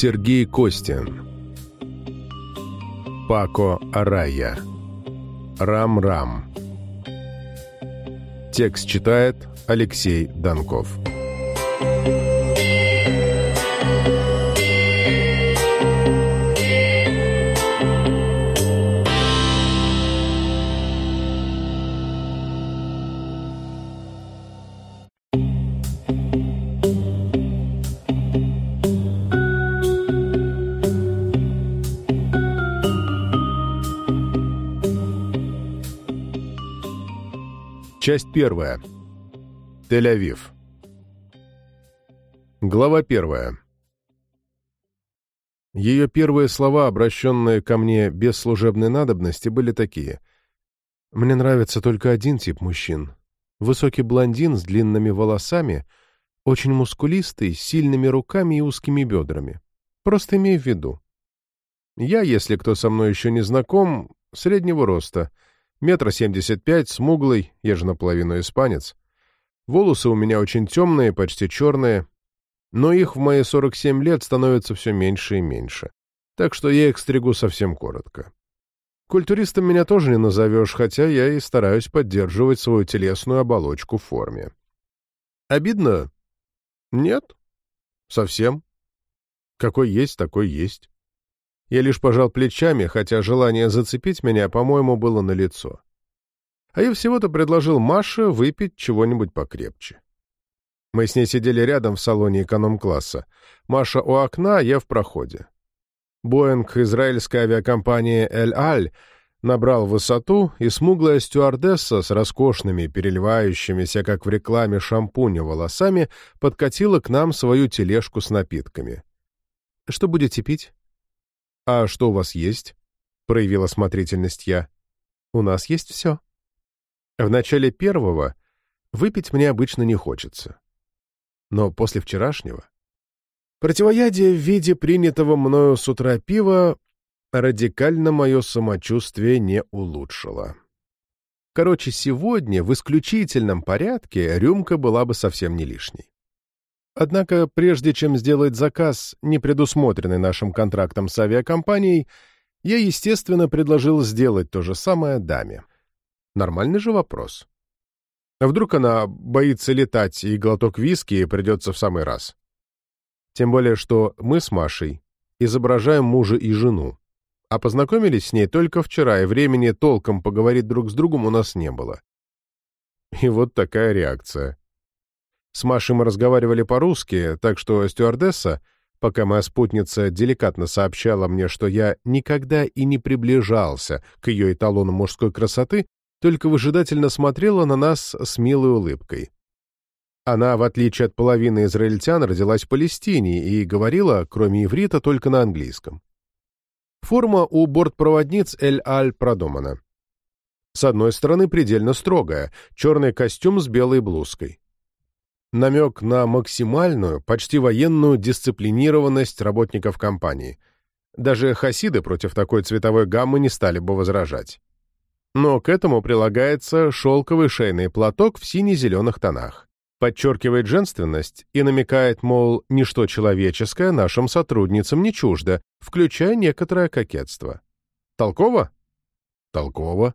Сергей Костин Пако Арая Рам-Рам. Текст читает Алексей Донков Первая. Тель-Авив. Глава первая. Ее первые слова, обращенные ко мне без служебной надобности, были такие. «Мне нравится только один тип мужчин. Высокий блондин с длинными волосами, очень мускулистый, с сильными руками и узкими бедрами. Просто имей в виду. Я, если кто со мной еще не знаком, среднего роста — Метра семьдесят пять, смуглый, я же наполовину испанец. Волосы у меня очень темные, почти черные, но их в мои сорок семь лет становится все меньше и меньше. Так что я их стригу совсем коротко. Культуристом меня тоже не назовешь, хотя я и стараюсь поддерживать свою телесную оболочку в форме. Обидно? Нет. Совсем. Какой есть, такой есть. Я лишь пожал плечами, хотя желание зацепить меня, по-моему, было налицо. А я всего-то предложил Маше выпить чего-нибудь покрепче. Мы с ней сидели рядом в салоне эконом-класса. Маша у окна, я в проходе. Боинг израильской авиакомпании «Эль-Аль» набрал высоту, и смуглая стюардесса с роскошными, переливающимися, как в рекламе шампуня, волосами подкатила к нам свою тележку с напитками. «Что будете пить?» «А что у вас есть?» — проявила осмотрительность я. «У нас есть все». В начале первого выпить мне обычно не хочется. Но после вчерашнего... Противоядие в виде принятого мною с утра пива радикально мое самочувствие не улучшило. Короче, сегодня в исключительном порядке рюмка была бы совсем не лишней. Однако, прежде чем сделать заказ, не предусмотренный нашим контрактом с авиакомпанией, я, естественно, предложил сделать то же самое даме. Нормальный же вопрос. А вдруг она боится летать, и глоток виски придется в самый раз? Тем более, что мы с Машей изображаем мужа и жену, а познакомились с ней только вчера, и времени толком поговорить друг с другом у нас не было. И вот такая реакция. С Машей мы разговаривали по-русски, так что стюардесса, пока моя спутница деликатно сообщала мне, что я никогда и не приближался к ее эталону мужской красоты, только выжидательно смотрела на нас с милой улыбкой. Она, в отличие от половины израильтян, родилась в Палестине и говорила, кроме иврита, только на английском. Форма у бортпроводниц Эль-Аль продумана. С одной стороны, предельно строгая, черный костюм с белой блузкой намек на максимальную, почти военную дисциплинированность работников компании. Даже хасиды против такой цветовой гаммы не стали бы возражать. Но к этому прилагается шелковый шейный платок в сине-зеленых тонах. Подчеркивает женственность и намекает, мол, ничто человеческое нашим сотрудницам не чуждо, включая некоторое кокетство. Толково? Толково.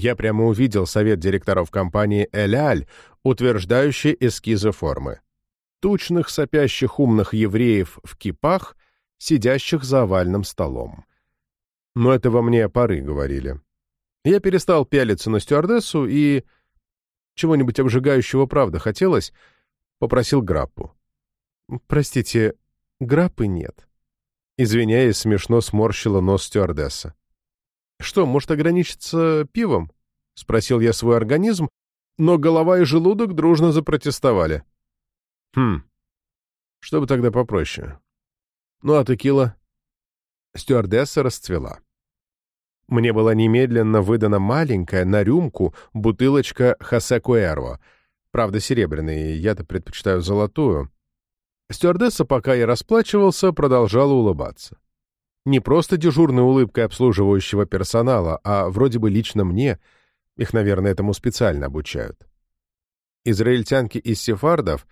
Я прямо увидел совет директоров компании «Эляль», утверждающий эскизы формы. Тучных сопящих умных евреев в кипах, сидящих за овальным столом. Но это во мне поры говорили. Я перестал пялиться на стюардессу и... Чего-нибудь обжигающего, правда, хотелось, попросил граппу. «Простите, граппы нет». Извиняясь, смешно сморщила нос стюардесса. «Что, может ограничиться пивом?» — спросил я свой организм, но голова и желудок дружно запротестовали. «Хм, что бы тогда попроще?» «Ну а текила?» Стюардесса расцвела. Мне была немедленно выдана маленькая, на рюмку, бутылочка Хосе Куэрво. Правда, серебряная, я-то предпочитаю золотую. Стюардесса, пока я расплачивался, продолжала улыбаться. Не просто дежурной улыбкой обслуживающего персонала, а вроде бы лично мне. Их, наверное, этому специально обучают. Израильтянки из сефардов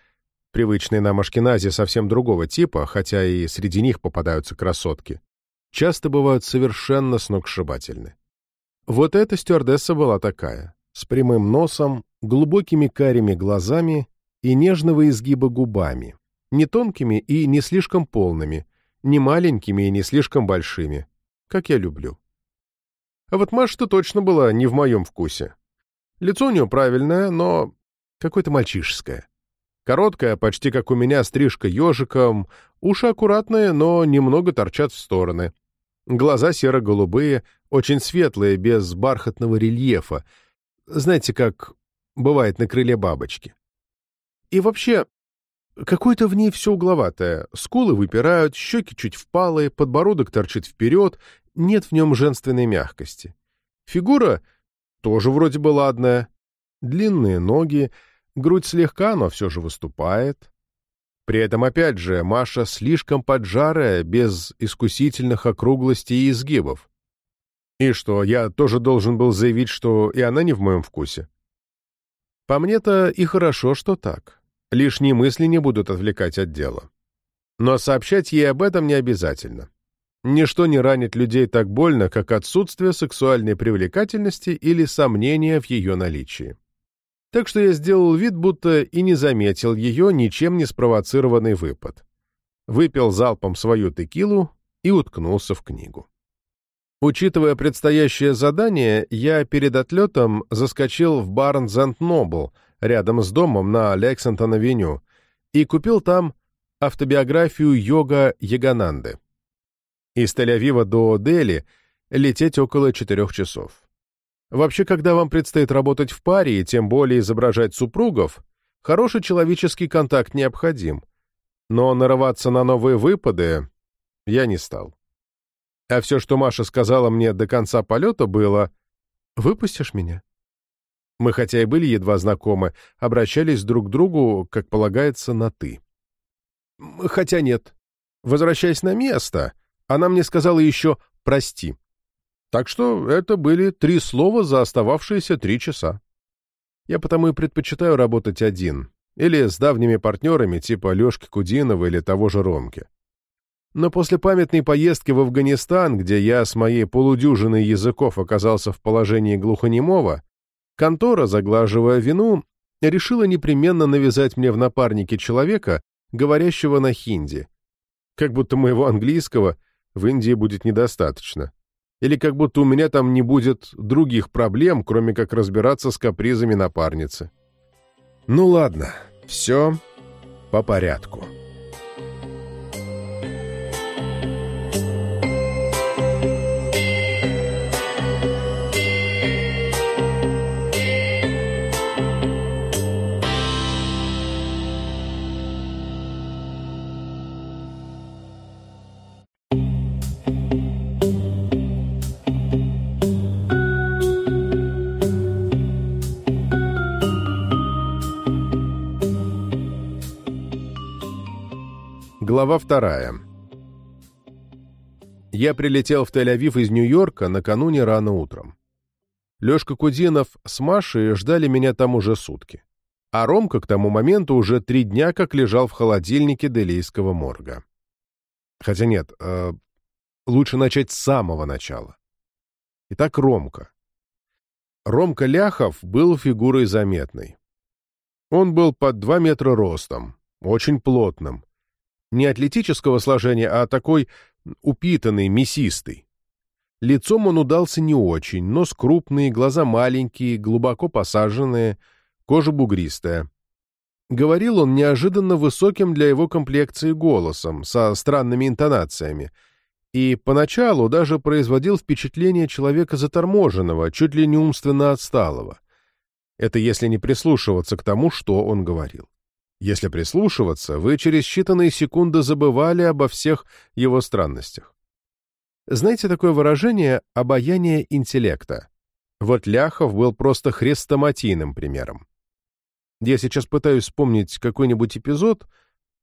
привычные нам ашкенази совсем другого типа, хотя и среди них попадаются красотки, часто бывают совершенно сногсшибательны. Вот эта стюардесса была такая, с прямым носом, глубокими карими глазами и нежного изгиба губами, не тонкими и не слишком полными, не маленькими и не слишком большими, как я люблю. А вот Маша-то точно была не в моем вкусе. Лицо у нее правильное, но какое-то мальчишеское. Короткая, почти как у меня, стрижка ежиком, уши аккуратные, но немного торчат в стороны. Глаза серо-голубые, очень светлые, без бархатного рельефа. Знаете, как бывает на крыле бабочки. И вообще, какое-то в ней все угловатое. Скулы выпирают, щеки чуть впалые, подбородок торчит вперед, нет в нем женственной мягкости. Фигура тоже вроде бы ладная. Длинные ноги, грудь слегка, но все же выступает. При этом, опять же, Маша слишком поджарая, без искусительных округлостей и изгибов. И что, я тоже должен был заявить, что и она не в моем вкусе? По мне-то и хорошо, что так. Лишние мысли не будут отвлекать от дела. Но сообщать ей об этом не обязательно. Ничто не ранит людей так больно, как отсутствие сексуальной привлекательности или сомнения в ее наличии. Так что я сделал вид, будто и не заметил ее ничем не спровоцированный выпад. Выпил залпом свою текилу и уткнулся в книгу. Учитывая предстоящее задание, я перед отлетом заскочил в Барнс энд Нобл рядом с домом на Лексингтон-авеню и купил там автобиографию Йога Ягананды. Из Тель-Авива до Дели лететь около четырех часов. Вообще, когда вам предстоит работать в паре и тем более изображать супругов, хороший человеческий контакт необходим. Но нарываться на новые выпады я не стал. А все, что Маша сказала мне до конца полета, было «Выпустишь меня?» Мы, хотя и были едва знакомы, обращались друг к другу, как полагается, на «ты». Хотя нет. Возвращаясь на место, она мне сказала еще «прости». Так что это были три слова за остававшиеся три часа. Я потому и предпочитаю работать один, или с давними партнерами типа Лешки Кудинова или того же Ромки. Но после памятной поездки в Афганистан, где я с моей полудюжиной языков оказался в положении глухонемого, контора, заглаживая вину, решила непременно навязать мне в напарнике человека, говорящего на хинди. Как будто моего английского в Индии будет недостаточно. Или как будто у меня там не будет других проблем, кроме как разбираться с капризами напарницы. Ну ладно, все по порядку. Глава вторая. Я прилетел в Тель-Авив из Нью-Йорка накануне рано утром. Лешка Кудинов с Машей ждали меня там уже сутки. А Ромка к тому моменту уже три дня как лежал в холодильнике Делийского морга. Хотя нет, э, лучше начать с самого начала. Итак, Ромка. Ромка Ляхов был фигурой заметной. Он был под два метра ростом, очень плотным, не атлетического сложения, а такой упитанный, мясистый. Лицом он удался не очень, нос крупный, глаза маленькие, глубоко посаженные, кожа бугристая. Говорил он неожиданно высоким для его комплекции голосом, со странными интонациями, и поначалу даже производил впечатление человека заторможенного, чуть ли не умственно отсталого. Это если не прислушиваться к тому, что он говорил. Если прислушиваться, вы через считанные секунды забывали обо всех его странностях. Знаете такое выражение «обаяние интеллекта»? Вот Ляхов был просто хрестоматийным примером. Я сейчас пытаюсь вспомнить какой-нибудь эпизод,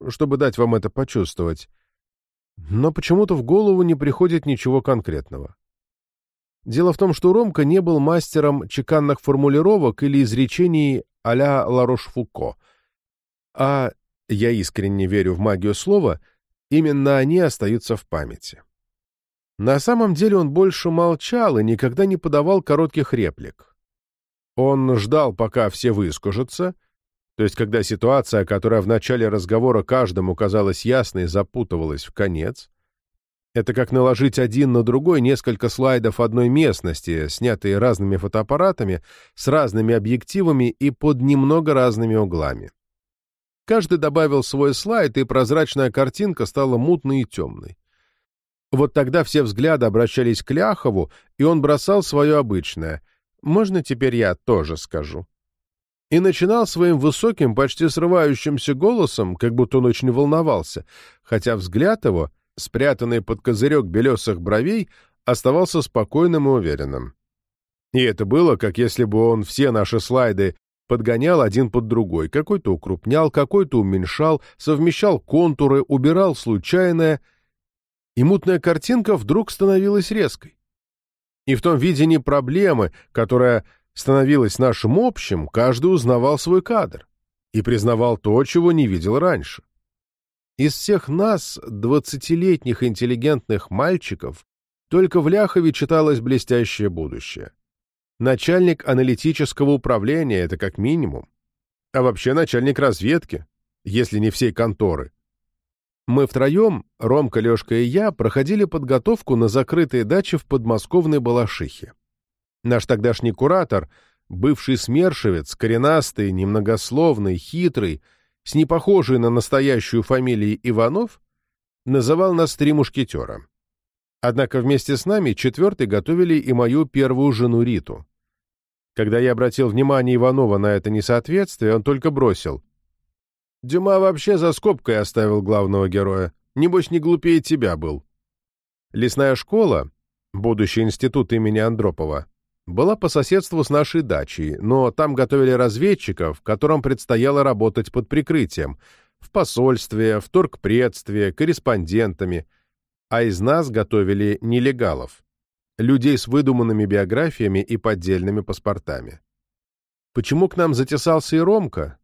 чтобы дать вам это почувствовать, но почему-то в голову не приходит ничего конкретного. Дело в том, что Ромка не был мастером чеканных формулировок или изречений а-ля Ларош-Фуко — а я искренне верю в магию слова, именно они остаются в памяти. На самом деле он больше молчал и никогда не подавал коротких реплик. Он ждал, пока все выскажутся, то есть когда ситуация, которая в начале разговора каждому казалась ясной, запутывалась в конец. Это как наложить один на другой несколько слайдов одной местности, снятые разными фотоаппаратами, с разными объективами и под немного разными углами. Каждый добавил свой слайд, и прозрачная картинка стала мутной и темной. Вот тогда все взгляды обращались к Ляхову, и он бросал свое обычное. «Можно теперь я тоже скажу?» И начинал своим высоким, почти срывающимся голосом, как будто он очень волновался, хотя взгляд его, спрятанный под козырек белесых бровей, оставался спокойным и уверенным. И это было, как если бы он все наши слайды подгонял один под другой, какой-то укрупнял, какой-то уменьшал, совмещал контуры, убирал случайное — и мутная картинка вдруг становилась резкой. И в том видении проблемы, которая становилась нашим общим, каждый узнавал свой кадр и признавал то, чего не видел раньше. Из всех нас, двадцатилетних интеллигентных мальчиков, только в Ляхове читалось блестящее будущее. Начальник аналитического управления — это как минимум. А вообще начальник разведки, если не всей конторы. Мы втроем, Ромка, Лешка и я, проходили подготовку на закрытой даче в подмосковной Балашихе. Наш тогдашний куратор, бывший смершевец, коренастый, немногословный, хитрый, с непохожей на настоящую фамилией Иванов, называл нас три мушкетера. Однако вместе с нами четвертый готовили и мою первую жену Риту. Когда я обратил внимание Иванова на это несоответствие, он только бросил. Дюма вообще за скобкой оставил главного героя. Небось, не глупее тебя был. Лесная школа, будущий институт имени Андропова, была по соседству с нашей дачей, но там готовили разведчиков, которым предстояло работать под прикрытием, в посольстве, в торгпредстве, корреспондентами, а из нас готовили нелегалов, людей с выдуманными биографиями и поддельными паспортами. Почему к нам затесался и Ромка?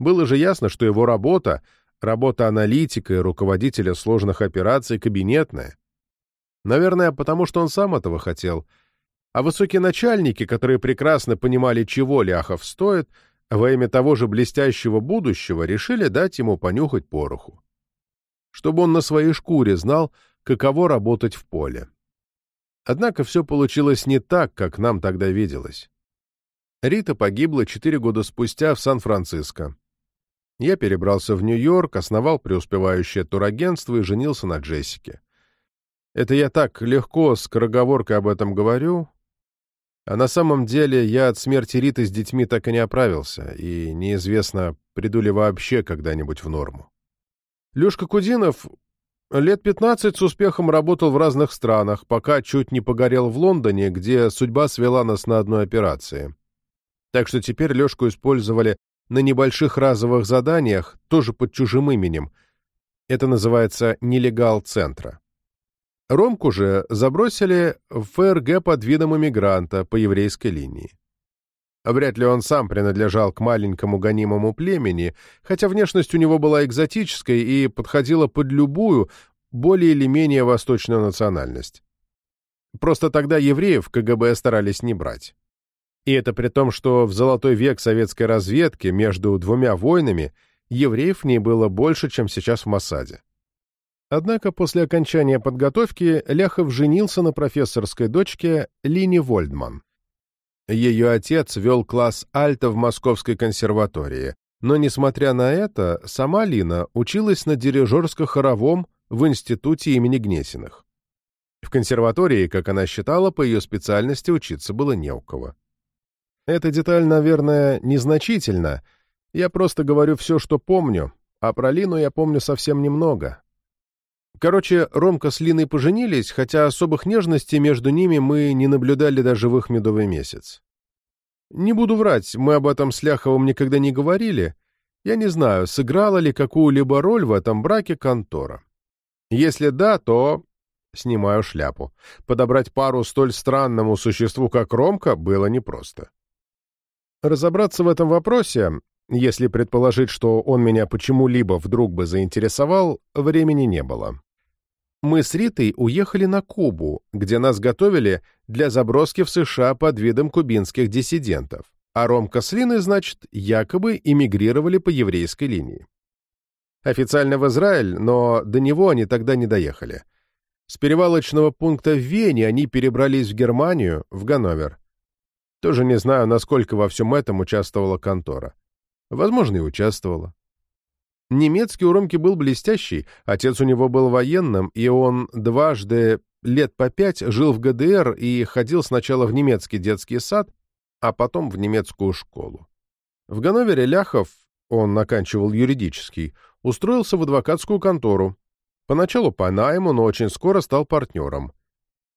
Было же ясно, что его работа, работа аналитика и руководителя сложных операций кабинетная. Наверное, потому что он сам этого хотел. А высокие начальники, которые прекрасно понимали, чего Ляхов стоит, во имя того же блестящего будущего решили дать ему понюхать пороху. Чтобы он на своей шкуре знал, каково работать в поле. Однако все получилось не так, как нам тогда виделось. Рита погибла четыре года спустя в Сан-Франциско. Я перебрался в Нью-Йорк, основал преуспевающее турагентство и женился на Джессике. Это я так легко, с скороговоркой об этом говорю, а на самом деле я от смерти Риты с детьми так и не оправился, и неизвестно, приду ли вообще когда-нибудь в норму. Лешка Кудинов лет 15 с успехом работал в разных странах, пока чуть не погорел в Лондоне, где судьба свела нас на одной операции. Так что теперь Лешку использовали на небольших разовых заданиях, тоже под чужим именем. Это называется нелегал центра. Ромку же забросили в ФРГ под видом иммигранта по еврейской линии. Вряд ли он сам принадлежал к маленькому гонимому племени, хотя внешность у него была экзотической и подходила под любую, более или менее восточную национальность. Просто тогда евреев КГБ старались не брать. И это при том, что в золотой век советской разведки между двумя войнами евреев в ней было больше, чем сейчас в Моссаде. Однако после окончания подготовки Ляхов женился на профессорской дочке Лине Вольдман. Ее отец вел класс альта в Московской консерватории, но, несмотря на это, сама Лина училась на дирижерско-хоровом в институте имени Гнесиных. В консерватории, как она считала, по ее специальности учиться было не у кого. Эта деталь, наверное, незначительна. Я просто говорю все, что помню, а про Лину я помню совсем немного. Короче, Ромка с Линой поженились, хотя особых нежностей между ними мы не наблюдали даже в их медовый месяц. Не буду врать, мы об этом с Ляховым никогда не говорили. Я не знаю, сыграла ли какую-либо роль в этом браке контора. Если да, то снимаю шляпу. Подобрать пару столь странному существу, как Ромка, было непросто. Разобраться в этом вопросе Если предположить, что он меня почему-либо вдруг бы заинтересовал, времени не было. Мы с Ритой уехали на Кубу, где нас готовили для заброски в США под видом кубинских диссидентов, а Ромка с Линой, значит, якобы эмигрировали по еврейской линии. Официально в Израиль, но до него они тогда не доехали. С перевалочного пункта в Вене они перебрались в Германию, в Ганновер. Тоже не знаю, насколько во всем этом участвовала контора. Возможно, и участвовала. Немецкий у Ромки был блестящий, отец у него был военным, и он дважды лет по пять жил в ГДР и ходил сначала в немецкий детский сад, а потом в немецкую школу. В Ганновере Ляхов, он оканчивал юридический, устроился в адвокатскую контору. Поначалу по найму, но очень скоро стал партнером.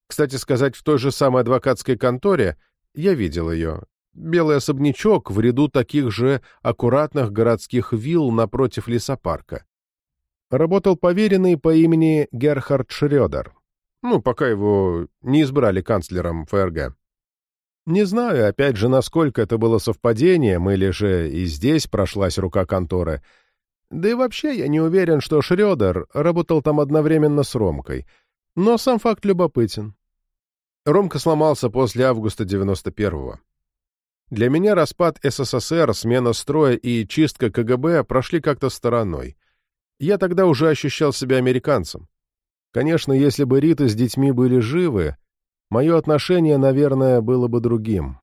Кстати сказать, в той же самой адвокатской конторе я видел ее, белый особнячок в ряду таких же аккуратных городских вилл напротив лесопарка. Работал поверенный по имени Герхард Шрёдер. Ну, пока его не избрали канцлером ФРГ. Не знаю, опять же, насколько это было совпадением, или же и здесь прошлась рука конторы. Да и вообще я не уверен, что Шрёдер работал там одновременно с Ромкой. Но сам факт любопытен. Ромка сломался после августа 91-го. Для меня распад СССР, смена строя и чистка КГБ прошли как-то стороной. Я тогда уже ощущал себя американцем. Конечно, если бы Рита с детьми были живы, мое отношение, наверное, было бы другим.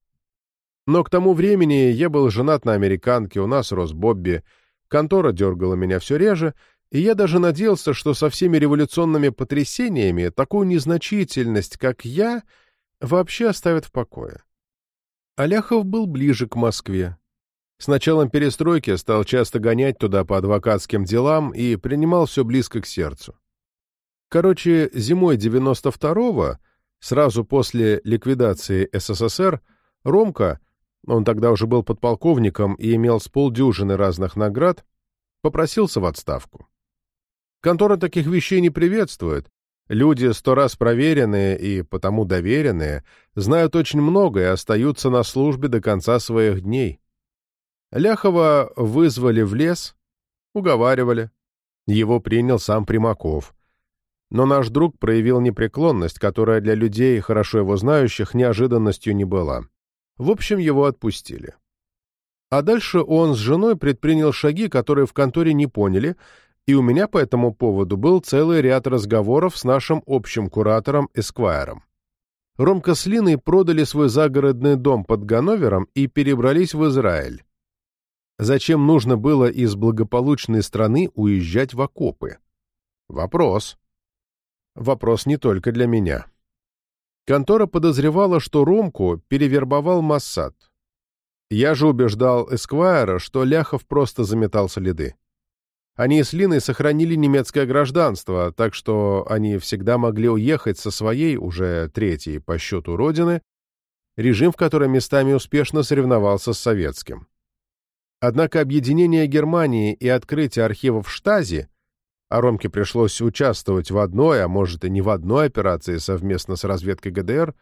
Но к тому времени я был женат на американке, у нас рос Бобби, контора дергала меня все реже, и я даже надеялся, что со всеми революционными потрясениями такую незначительность, как я, вообще оставят в покое. Аляхов был ближе к Москве. С началом перестройки стал часто гонять туда по адвокатским делам и принимал все близко к сердцу. Короче, зимой 92-го, сразу после ликвидации СССР, Ромка, он тогда уже был подполковником и имел с полдюжины разных наград, попросился в отставку. Контора таких вещей не приветствует, Люди, сто раз проверенные и потому доверенные, знают очень много и остаются на службе до конца своих дней. Ляхова вызвали в лес, уговаривали. Его принял сам Примаков. Но наш друг проявил непреклонность, которая для людей, хорошо его знающих, неожиданностью не была. В общем, его отпустили. А дальше он с женой предпринял шаги, которые в конторе не поняли, и у меня по этому поводу был целый ряд разговоров с нашим общим куратором Эсквайром. Ромка с Линой продали свой загородный дом под Ганновером и перебрались в Израиль. Зачем нужно было из благополучной страны уезжать в окопы? Вопрос. Вопрос не только для меня. Контора подозревала, что Ромку перевербовал Массад. Я же убеждал Эсквайра, что Ляхов просто заметал следы. Они с Линой сохранили немецкое гражданство, так что они всегда могли уехать со своей, уже третьей по счету родины, режим в котором местами успешно соревновался с советским. Однако объединение Германии и открытие архивов Штази, а Ромке пришлось участвовать в одной, а может и не в одной операции совместно с разведкой ГДР,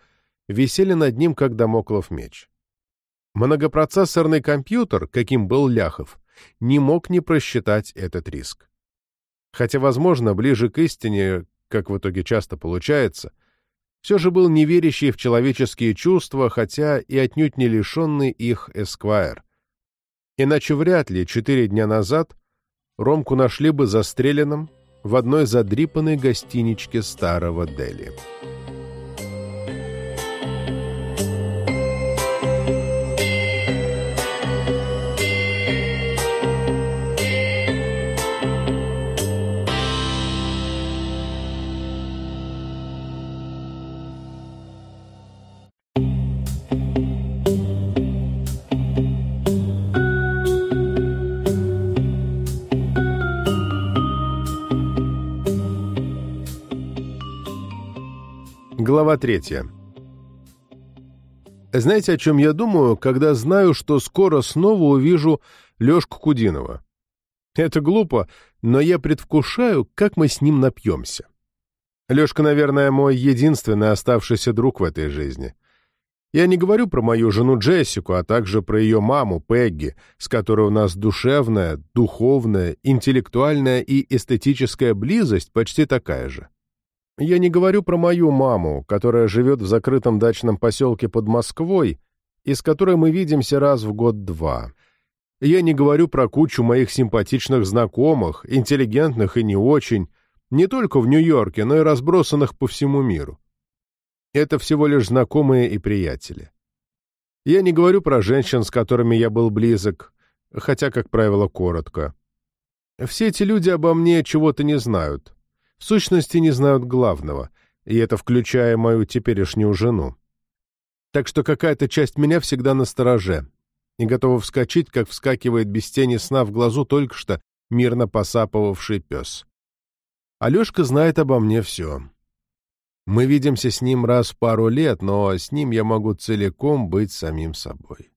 висели над ним как домоклов меч. Многопроцессорный компьютер, каким был Ляхов, не мог не просчитать этот риск. Хотя, возможно, ближе к истине, как в итоге часто получается, все же был неверящий в человеческие чувства, хотя и отнюдь не лишенный их Эсквайр. Иначе вряд ли четыре дня назад Ромку нашли бы застреленным в одной задрипанной гостиничке старого Дели. Глава третья. Знаете, о чем я думаю, когда знаю, что скоро снова увижу Лешку Кудинова? Это глупо, но я предвкушаю, как мы с ним напьемся. Лешка, наверное, мой единственный оставшийся друг в этой жизни. Я не говорю про мою жену Джессику, а также про ее маму Пегги, с которой у нас душевная, духовная, интеллектуальная и эстетическая близость почти такая же. Я не говорю про мою маму, которая живет в закрытом дачном поселке под Москвой и с которой мы видимся раз в год-два. Я не говорю про кучу моих симпатичных знакомых, интеллигентных и не очень, не только в Нью-Йорке, но и разбросанных по всему миру. Это всего лишь знакомые и приятели. Я не говорю про женщин, с которыми я был близок, хотя, как правило, коротко. Все эти люди обо мне чего-то не знают. В сущности, не знают главного, и это включая мою теперешнюю жену. Так что какая-то часть меня всегда на стороже и готова вскочить, как вскакивает без тени сна в глазу только что мирно посапывавший пес. Алешка знает обо мне все. Мы видимся с ним раз в пару лет, но с ним я могу целиком быть самим собой.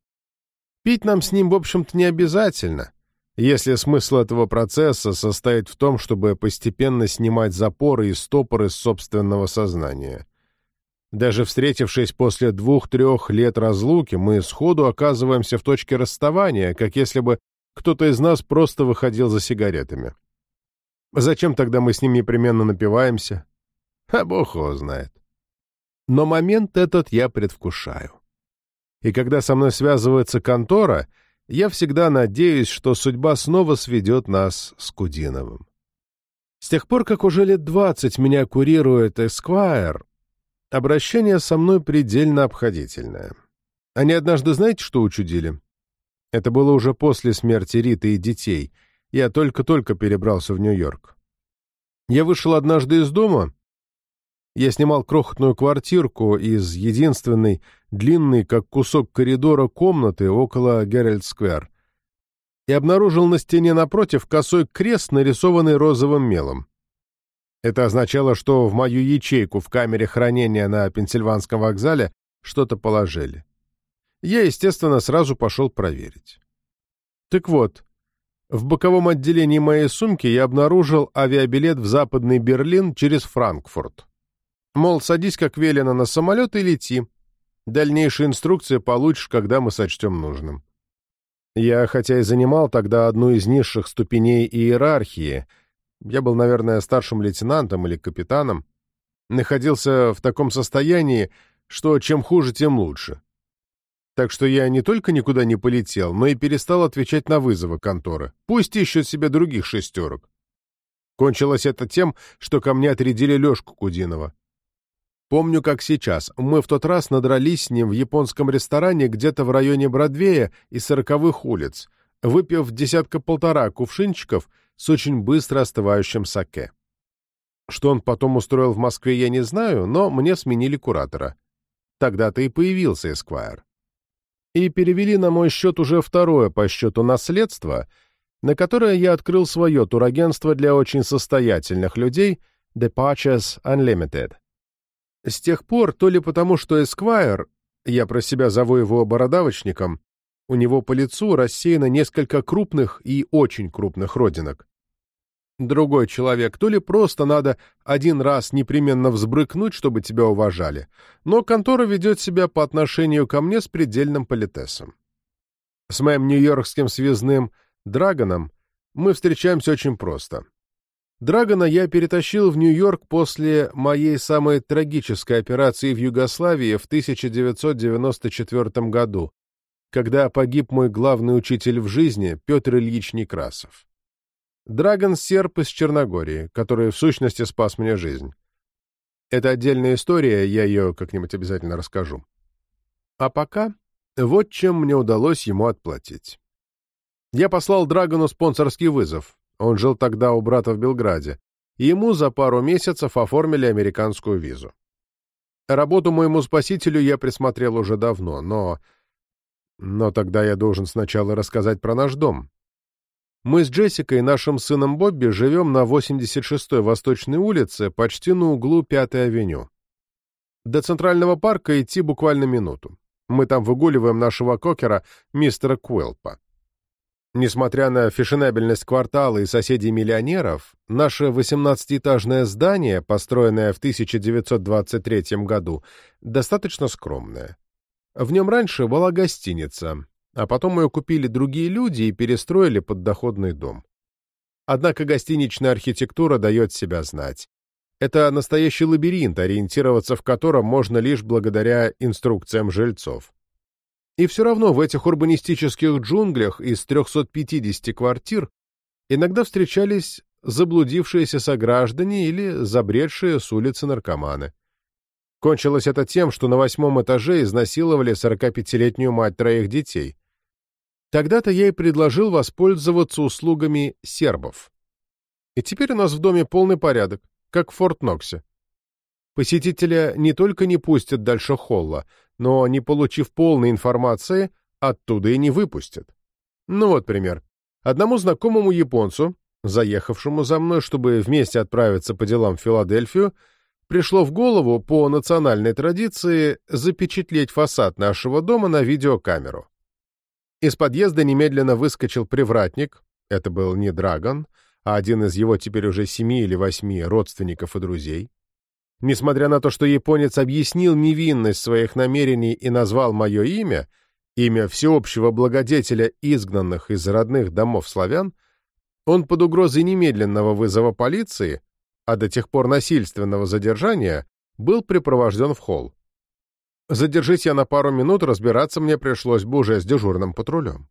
Пить нам с ним, в общем-то, не обязательно, если смысл этого процесса состоит в том, чтобы постепенно снимать запоры и стопоры с собственного сознания. Даже встретившись после двух-трех лет разлуки, мы сходу оказываемся в точке расставания, как если бы кто-то из нас просто выходил за сигаретами. Зачем тогда мы с ним непременно напиваемся? А бог его знает. Но момент этот я предвкушаю. И когда со мной связывается контора, я всегда надеюсь, что судьба снова сведет нас с Кудиновым. С тех пор, как уже лет двадцать меня курирует Эсквайр, обращение со мной предельно обходительное. Они однажды знаете, что учудили? Это было уже после смерти Риты и детей. Я только-только перебрался в Нью-Йорк. Я вышел однажды из дома я снимал крохотную квартирку из единственной, длинной, как кусок коридора, комнаты около Геральд-сквер и обнаружил на стене напротив косой крест, нарисованный розовым мелом. Это означало, что в мою ячейку в камере хранения на Пенсильванском вокзале что-то положили. Я, естественно, сразу пошел проверить. Так вот, в боковом отделении моей сумки я обнаружил авиабилет в Западный Берлин через Франкфурт. Мол, садись как велено на самолет и лети. Дальнейшие инструкции получишь, когда мы сочтем нужным. Я, хотя и занимал тогда одну из низших ступеней иерархии, я был, наверное, старшим лейтенантом или капитаном, находился в таком состоянии, что чем хуже, тем лучше. Так что я не только никуда не полетел, но и перестал отвечать на вызовы конторы. Пусть ищут себе других шестерок. Кончилось это тем, что ко мне отрядили Лешку Кудинова. Помню, как сейчас. Мы в тот раз надрались с ним в японском ресторане где-то в районе Бродвея и Сороковых улиц, выпив десятка-полтора кувшинчиков с очень быстро остывающим саке. Что он потом устроил в Москве, я не знаю, но мне сменили куратора. Тогда-то и появился Эсквайр. И перевели на мой счет уже второе по счету наследство, на которое я открыл свое турагентство для очень состоятельных людей Departures Unlimited. С тех пор, то ли потому, что Эсквайр, я про себя зову его бородавочником, у него по лицу рассеяно несколько крупных и очень крупных родинок. Другой человек, то ли просто надо один раз непременно взбрыкнуть, чтобы тебя уважали, но контора ведет себя по отношению ко мне с предельным политесом. С моим нью-йоркским связным Драгоном мы встречаемся очень просто. Драгона я перетащил в Нью-Йорк после моей самой трагической операции в Югославии в 1994 году, когда погиб мой главный учитель в жизни Петр Ильич Некрасов. Драгон — серп из Черногории, который в сущности спас мне жизнь. Это отдельная история, я ее как-нибудь обязательно расскажу. А пока вот чем мне удалось ему отплатить. Я послал Драгону спонсорский вызов, он жил тогда у брата в Белграде. Ему за пару месяцев оформили американскую визу. Работу моему спасителю я присмотрел уже давно, но... Но тогда я должен сначала рассказать про наш дом. Мы с Джессикой и нашим сыном Бобби живем на 86-й Восточной улице, почти на углу 5-й авеню. До Центрального парка идти буквально минуту. Мы там выгуливаем нашего кокера, мистера Куэлпа. Несмотря на фешенебельность квартала и соседей-миллионеров, наше 18-этажное здание, построенное в 1923 году, достаточно скромное. В нем раньше была гостиница, а потом ее купили другие люди и перестроили под доходный дом. Однако гостиничная архитектура дает себя знать. Это настоящий лабиринт, ориентироваться в котором можно лишь благодаря инструкциям жильцов. И все равно в этих урбанистических джунглях из 350 квартир иногда встречались заблудившиеся сограждане или забредшие с улицы наркоманы. Кончилось это тем, что на восьмом этаже изнасиловали 45-летнюю мать троих детей. Тогда-то я и предложил воспользоваться услугами сербов. И теперь у нас в доме полный порядок, как в Форт-Ноксе. Посетителя не только не пустят дальше холла, но, не получив полной информации, оттуда и не выпустят. Ну вот пример. Одному знакомому японцу, заехавшему за мной, чтобы вместе отправиться по делам в Филадельфию, пришло в голову по национальной традиции запечатлеть фасад нашего дома на видеокамеру. Из подъезда немедленно выскочил привратник, это был не Драгон, а один из его теперь уже семи или восьми родственников и друзей. Несмотря на то, что японец объяснил невинность своих намерений и назвал мое имя, имя всеобщего благодетеля изгнанных из родных домов славян, он под угрозой немедленного вызова полиции, а до тех пор насильственного задержания, был припровожден в холл. Задержись я на пару минут, разбираться мне пришлось бы уже с дежурным патрулем.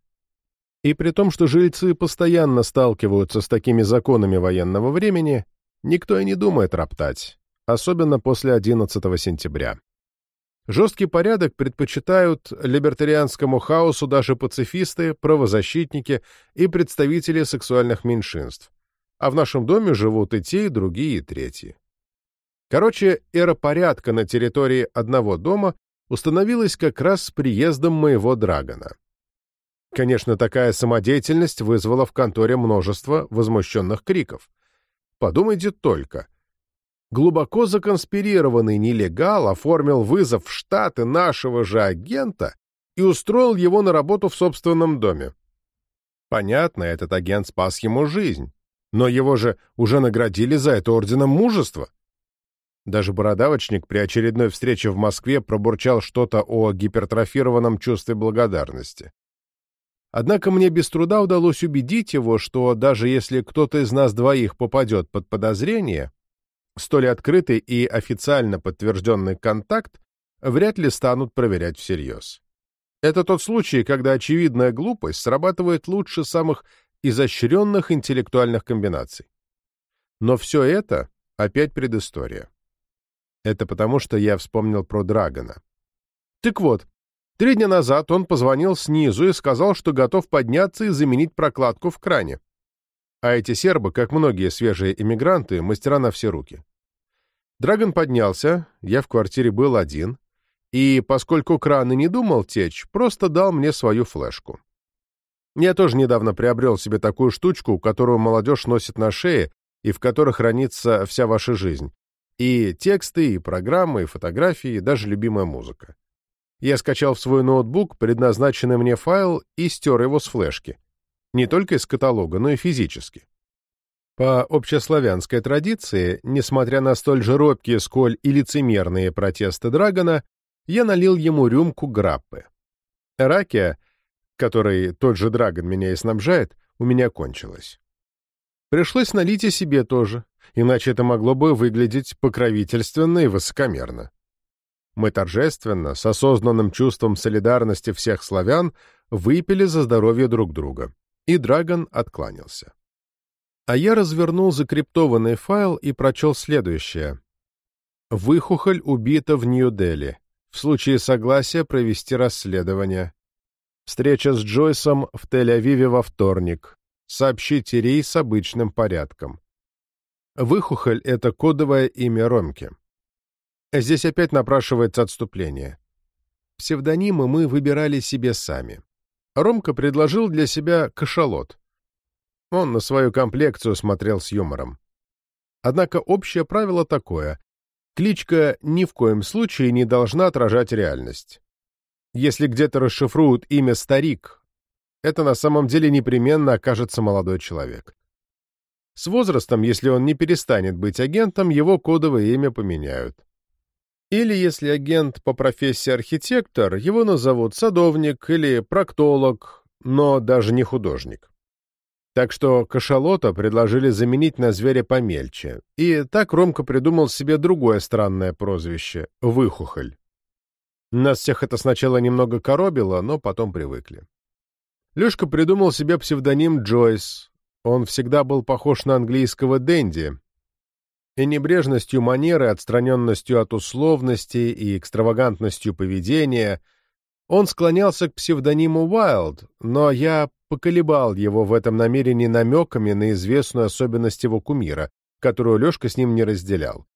И при том, что жильцы постоянно сталкиваются с такими законами военного времени, никто и не думает роптать, особенно после 11 сентября. Жесткий порядок предпочитают либертарианскому хаосу даже пацифисты, правозащитники и представители сексуальных меньшинств, а в нашем доме живут и те, и другие, и третьи. Короче, эра порядка на территории одного дома установилась как раз с приездом моего Драгона. Конечно, такая самодеятельность вызвала в конторе множество возмущенных криков. Подумайте только. Глубоко законспирированный нелегал оформил вызов в Штаты нашего же агента и устроил его на работу в собственном доме. Понятно, этот агент спас ему жизнь, но его же уже наградили за это орденом мужества. Даже бородавочник при очередной встрече в Москве пробурчал что-то о гипертрофированном чувстве благодарности. Однако мне без труда удалось убедить его, что даже если кто-то из нас двоих попадет под подозрение, столь открытый и официально подтвержденный контакт вряд ли станут проверять всерьез. Это тот случай, когда очевидная глупость срабатывает лучше самых изощренных интеллектуальных комбинаций. Но все это опять предыстория. Это потому, что я вспомнил про Драгона. Так вот, три дня назад он позвонил снизу и сказал, что готов подняться и заменить прокладку в кране. А эти сербы, как многие свежие эмигранты, мастера на все руки. Драгон поднялся, я в квартире был один, и, поскольку кран и не думал течь, просто дал мне свою флешку. Я тоже недавно приобрел себе такую штучку, которую молодежь носит на шее и в которой хранится вся ваша жизнь. И тексты, и программы, и фотографии, и даже любимая музыка. Я скачал в свой ноутбук предназначенный мне файл и стер его с флешки. Не только из каталога, но и физически. По общеславянской традиции, несмотря на столь же робкие, сколь и лицемерные протесты Драгона, я налил ему рюмку граппы. Ракия, которой тот же Драгон меня и снабжает, у меня кончилась. Пришлось налить и себе тоже, иначе это могло бы выглядеть покровительственно и высокомерно. Мы торжественно, с осознанным чувством солидарности всех славян, выпили за здоровье друг друга, и Драгон откланялся. А я развернул закриптованный файл и прочел следующее. Выхухоль убита в Нью-Дели. В случае согласия провести расследование. Встреча с Джойсом в Тель-Авиве во вторник. Сообщите рейс обычным порядком. Выхухоль — это кодовое имя Ромки. Здесь опять напрашивается отступление. Псевдонимы мы выбирали себе сами. Ромка предложил для себя кашалот. Он на свою комплекцию смотрел с юмором. Однако общее правило такое. Кличка ни в коем случае не должна отражать реальность. Если где-то расшифруют имя «Старик», это на самом деле непременно окажется молодой человек. С возрастом, если он не перестанет быть агентом, его кодовое имя поменяют. Или, если агент по профессии архитектор, его назовут садовник или проктолог, но даже не художник. Так что кашалота предложили заменить на зверя помельче, и так Ромка придумал себе другое странное прозвище — Выхухоль. Нас всех это сначала немного коробило, но потом привыкли. Лёшка придумал себе псевдоним Джойс. Он всегда был похож на английского Дэнди, и небрежностью манеры, отстраненностью от условностей и экстравагантностью поведения он склонялся к псевдониму Уайлд, но я поколебал его в этом намерении намеками на известную особенность его кумира, которую Лешка с ним не разделял.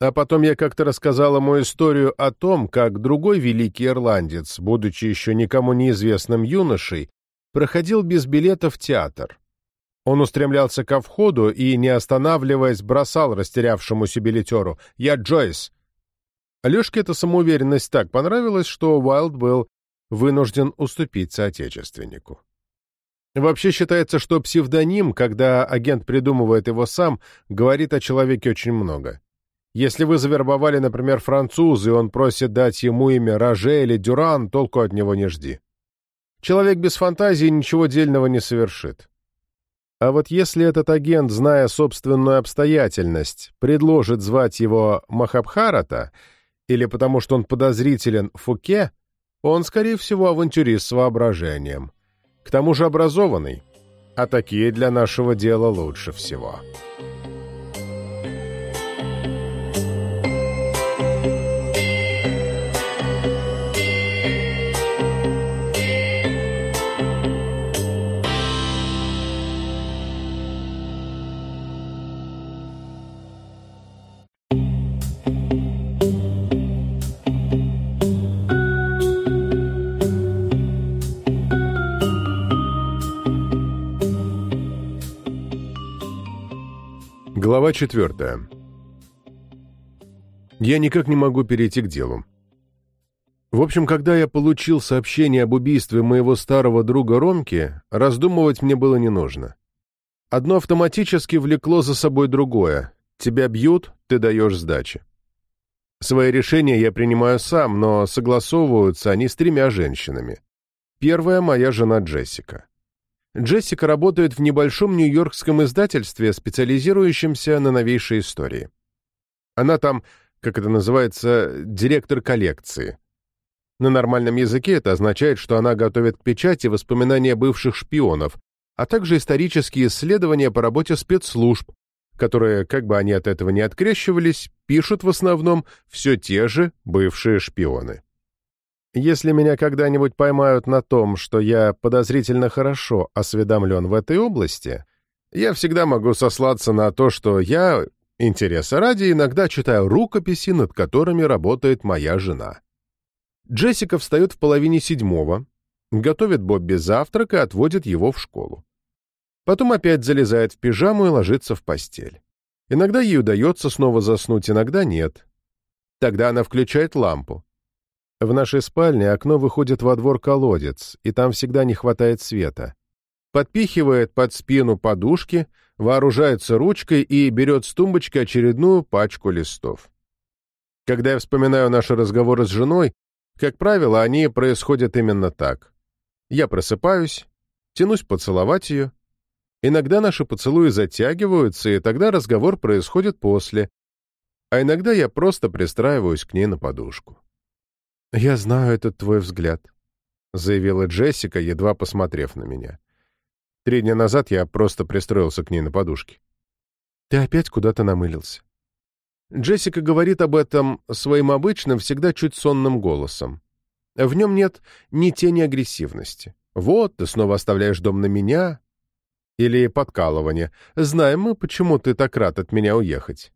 А потом я как-то рассказал ему историю о том, как другой великий ирландец, будучи еще никому неизвестным юношей, проходил без билета в театр. Он устремлялся ко входу и, не останавливаясь, бросал растерявшемуся билетеру «Я Джойс!». Алешке эта самоуверенность так понравилась, что Уайлд был вынужден уступить соотечественнику. Вообще считается, что псевдоним, когда агент придумывает его сам, говорит о человеке очень много. Если вы завербовали, например, француза, и он просит дать ему имя Роже или Дюран, толку от него не жди. Человек без фантазии ничего дельного не совершит. А вот если этот агент, зная собственную обстоятельность, предложит звать его Махабхарата, или потому что он подозрителен Фуке, он, скорее всего, авантюрист с воображением. К тому же образованный, а такие для нашего дела лучше всего. Глава четвертая. Я никак не могу перейти к делу. В общем, когда я получил сообщение об убийстве моего старого друга Ромки, раздумывать мне было не нужно. Одно автоматически влекло за собой другое. Тебя бьют, ты даешь сдачи. Свои решения я принимаю сам, но согласовываются они с тремя женщинами. Первая — моя жена Джессика. Джессика работает в небольшом нью-йоркском издательстве, специализирующемся на новейшей истории. Она там, как это называется, директор коллекции. На нормальном языке это означает, что она готовит к печати воспоминания бывших шпионов, а также исторические исследования по работе спецслужб, которые, как бы они от этого не открещивались, пишут в основном все те же бывшие шпионы. Если меня когда-нибудь поймают на том, что я подозрительно хорошо осведомлен в этой области, я всегда могу сослаться на то, что я, интереса ради, иногда читаю рукописи, над которыми работает моя жена. Джессика встает в половине седьмого, готовит Бобби завтрак и отводит его в школу. Потом опять залезает в пижаму и ложится в постель. Иногда ей удается снова заснуть, иногда нет. Тогда она включает лампу. В нашей спальне окно выходит во двор колодец, и там всегда не хватает света. Подпихивает под спину подушки, вооружается ручкой и берет с тумбочки очередную пачку листов. Когда я вспоминаю наши разговоры с женой, как правило, они происходят именно так. Я просыпаюсь, тянусь поцеловать ее. Иногда наши поцелуи затягиваются, и тогда разговор происходит после. А иногда я просто пристраиваюсь к ней на подушку. «Я знаю этот твой взгляд», — заявила Джессика, едва посмотрев на меня. Три дня назад я просто пристроился к ней на подушке. «Ты опять куда-то намылился». Джессика говорит об этом своим обычным, всегда чуть сонным голосом. В нем нет ни тени агрессивности. «Вот, ты снова оставляешь дом на меня?» Или подкалывание. «Знаем мы, почему ты так рад от меня уехать».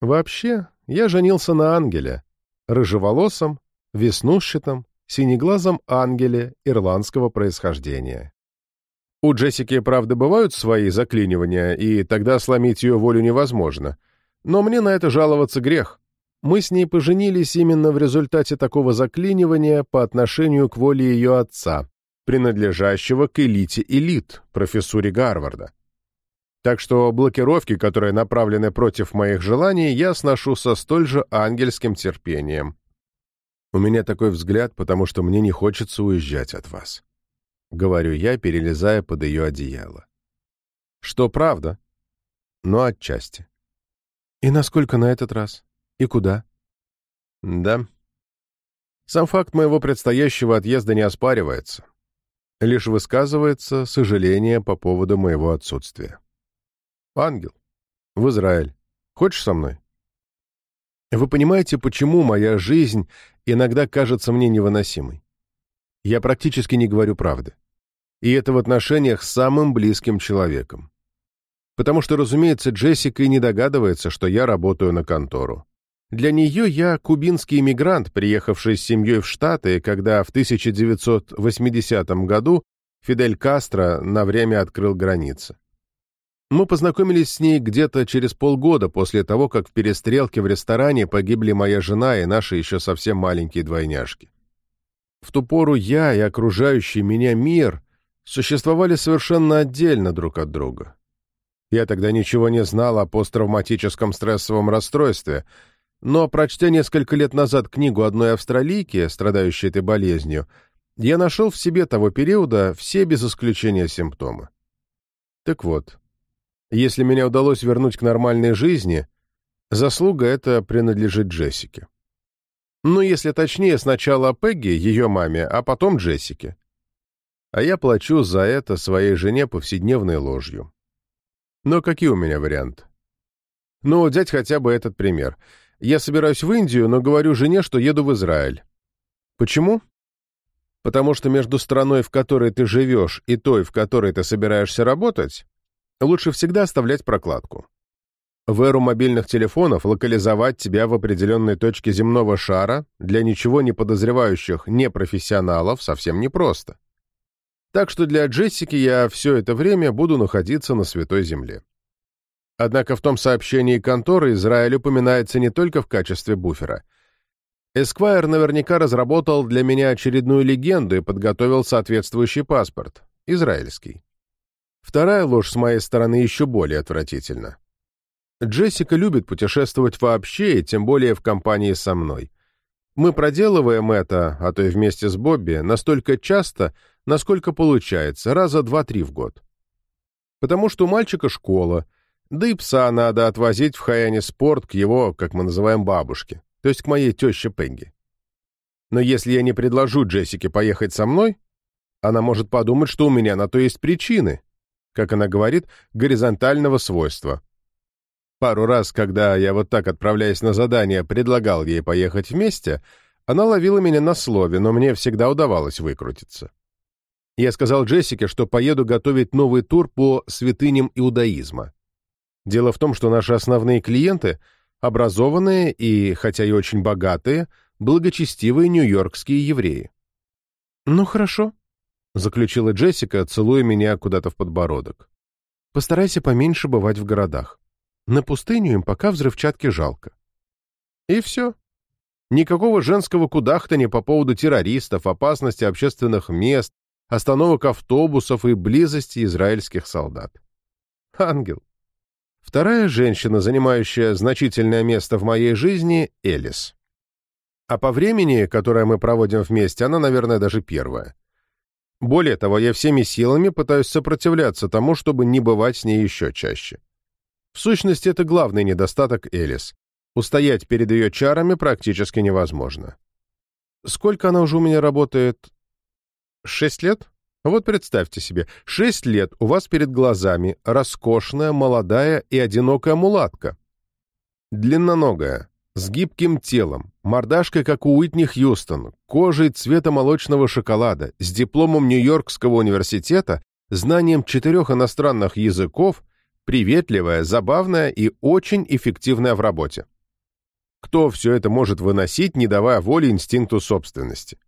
Вообще, я женился на ангеле, рыжеволосом, веснушчатом, синеглазом ангеле ирландского происхождения. У Джессики, правда, бывают свои заклинивания, и тогда сломить ее волю невозможно. Но мне на это жаловаться грех. Мы с ней поженились именно в результате такого заклинивания по отношению к воле ее отца, принадлежащего к элите элит, профессуре Гарварда. Так что блокировки, которые направлены против моих желаний, я сношу со столь же ангельским терпением. У меня такой взгляд, потому что мне не хочется уезжать от вас. Говорю я, перелезая под ее одеяло. Что правда, но отчасти. И насколько на этот раз? И куда? Да. Сам факт моего предстоящего отъезда не оспаривается. Лишь высказывается сожаление по поводу моего отсутствия. Ангел. В Израиль. Хочешь со мной? Вы понимаете, почему моя жизнь иногда кажется мне невыносимой? Я практически не говорю правды. И это в отношениях с самым близким человеком. Потому что, разумеется, Джессика и не догадывается, что я работаю на контору. Для нее я кубинский иммигрант, приехавший с семьей в Штаты, когда в 1980 году Фидель Кастро на время открыл границы. Мы познакомились с ней где-то через полгода после того, как в перестрелке в ресторане погибли моя жена и наши еще совсем маленькие двойняшки. В ту пору я и окружающий меня мир существовали совершенно отдельно друг от друга. Я тогда ничего не знал о посттравматическом стрессовом расстройстве, но, прочтя несколько лет назад книгу одной австралийки, страдающей этой болезнью, я нашел в себе того периода все без исключения симптомы. Так вот, если меня удалось вернуть к нормальной жизни, заслуга эта принадлежит Джессике. Ну, если точнее, сначала Пегги, ее маме, а потом Джессике. А я плачу за это своей жене повседневной ложью. Но какие у меня варианты? Ну, взять хотя бы этот пример. Я собираюсь в Индию, но говорю жене, что еду в Израиль. Почему? Потому что между страной, в которой ты живешь, и той, в которой ты собираешься работать, лучше всегда оставлять прокладку. В эру мобильных телефонов локализовать тебя в определенной точке земного шара для ничего не подозревающих непрофессионалов совсем непросто. Так что для Джессики я все это время буду находиться на Святой Земле. Однако в том сообщении конторы Израиль упоминается не только в качестве буфера. Эсквайр наверняка разработал для меня очередную легенду и подготовил соответствующий паспорт. Израильский. Вторая ложь с моей стороны еще более отвратительна. Джессика любит путешествовать вообще, и тем более в компании со мной. Мы проделываем это, а то и вместе с Бобби, настолько часто, насколько получается, раза два-три в год. Потому что у мальчика школа, да и пса надо отвозить в Хаяне Спорт к его, как мы называем, бабушке, то есть к моей теще Пегги. Но если я не предложу Джессике поехать со мной, она может подумать, что у меня на то есть причины, как она говорит, горизонтального свойства. Пару раз, когда я вот так, отправляясь на задание, предлагал ей поехать вместе, она ловила меня на слове, но мне всегда удавалось выкрутиться. Я сказал Джессике, что поеду готовить новый тур по святыням иудаизма. Дело в том, что наши основные клиенты — образованные и, хотя и очень богатые, благочестивые нью-йоркские евреи. «Ну, хорошо», — заключила Джессика, целуя меня куда-то в подбородок. «Постарайся поменьше бывать в городах. На пустыню им пока взрывчатки жалко». И все. Никакого женского кудахтания по поводу террористов, опасности общественных мест, остановок автобусов и близости израильских солдат. Ангел. Вторая женщина, занимающая значительное место в моей жизни — Элис. А по времени, которое мы проводим вместе, она, наверное, даже первая. Более того, я всеми силами пытаюсь сопротивляться тому, чтобы не бывать с ней еще чаще. В сущности, это главный недостаток Элис. Устоять перед ее чарами практически невозможно. Сколько она уже у меня работает? Шесть лет? Вот представьте себе, шесть лет у вас перед глазами роскошная, молодая и одинокая мулатка. Длинноногая, с гибким телом, мордашкой, как у Уитни Хьюстон, кожей цвета молочного шоколада, с дипломом Нью-Йоркского университета, знанием четырех иностранных языков, приветливая, забавная и очень эффективная в работе. Кто все это может выносить, не давая воли инстинкту собственности?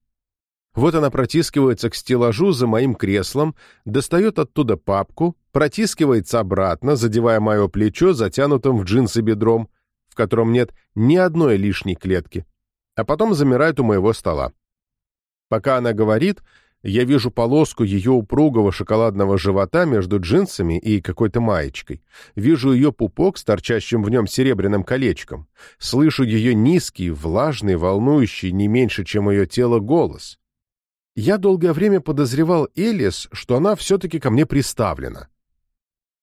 Вот она протискивается к стеллажу за моим креслом, достает оттуда папку, протискивается обратно, задевая мое плечо, затянутым в джинсы бедром, в котором нет ни одной лишней клетки, а потом замирает у моего стола. Пока она говорит, Я вижу полоску ее упругого шоколадного живота между джинсами и какой-то маечкой. Вижу ее пупок с торчащим в нем серебряным колечком. Слышу ее низкий, влажный, волнующий не меньше, чем ее тело, голос. Я долгое время подозревал Элис, что она все-таки ко мне приставлена.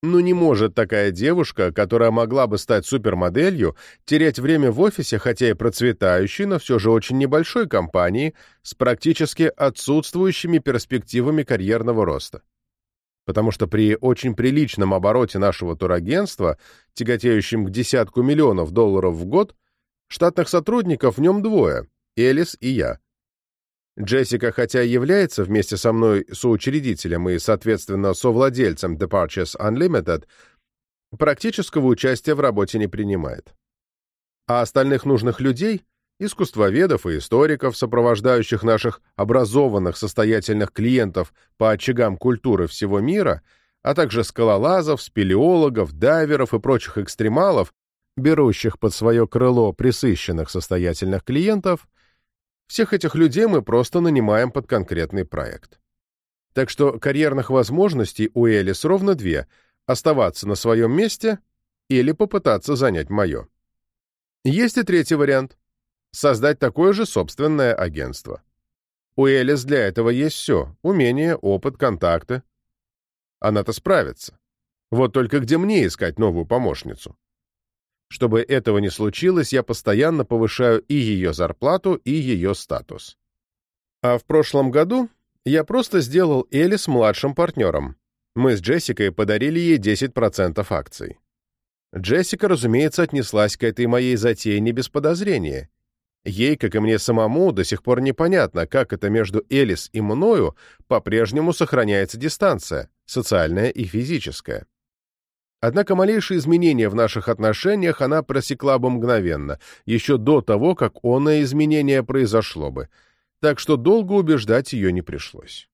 Ну не может такая девушка, которая могла бы стать супермоделью, терять время в офисе, хотя и процветающей, но все же очень небольшой компании, с практически отсутствующими перспективами карьерного роста. Потому что при очень приличном обороте нашего турагентства, тяготеющем к десятку миллионов долларов в год, штатных сотрудников в нем двое – Элис и я. Джессика, хотя и является вместе со мной соучредителем и, соответственно, совладельцем Departures Unlimited, практического участия в работе не принимает. А остальных нужных людей, искусствоведов и историков, сопровождающих наших образованных состоятельных клиентов по очагам культуры всего мира, а также скалолазов, спелеологов, дайверов и прочих экстремалов, берущих под свое крыло присыщенных состоятельных клиентов, всех этих людей мы просто нанимаем под конкретный проект. Так что карьерных возможностей у Элис ровно две – оставаться на своем месте или попытаться занять мое. Есть и третий вариант – создать такое же собственное агентство. У Элис для этого есть все – умение, опыт, контакты. Она-то справится. Вот только где мне искать новую помощницу? Чтобы этого не случилось, я постоянно повышаю и ее зарплату, и ее статус. А в прошлом году я просто сделал Элис младшим партнером. Мы с Джессикой подарили ей 10% акций. Джессика, разумеется, отнеслась к этой моей затее не без подозрения. Ей, как и мне самому, до сих пор непонятно, как это между Элис и мною по-прежнему сохраняется дистанция, социальная и физическая. Однако малейшие изменения в наших отношениях она просекла бы мгновенно, еще до того, как оное изменение произошло бы, так что долго убеждать ее не пришлось.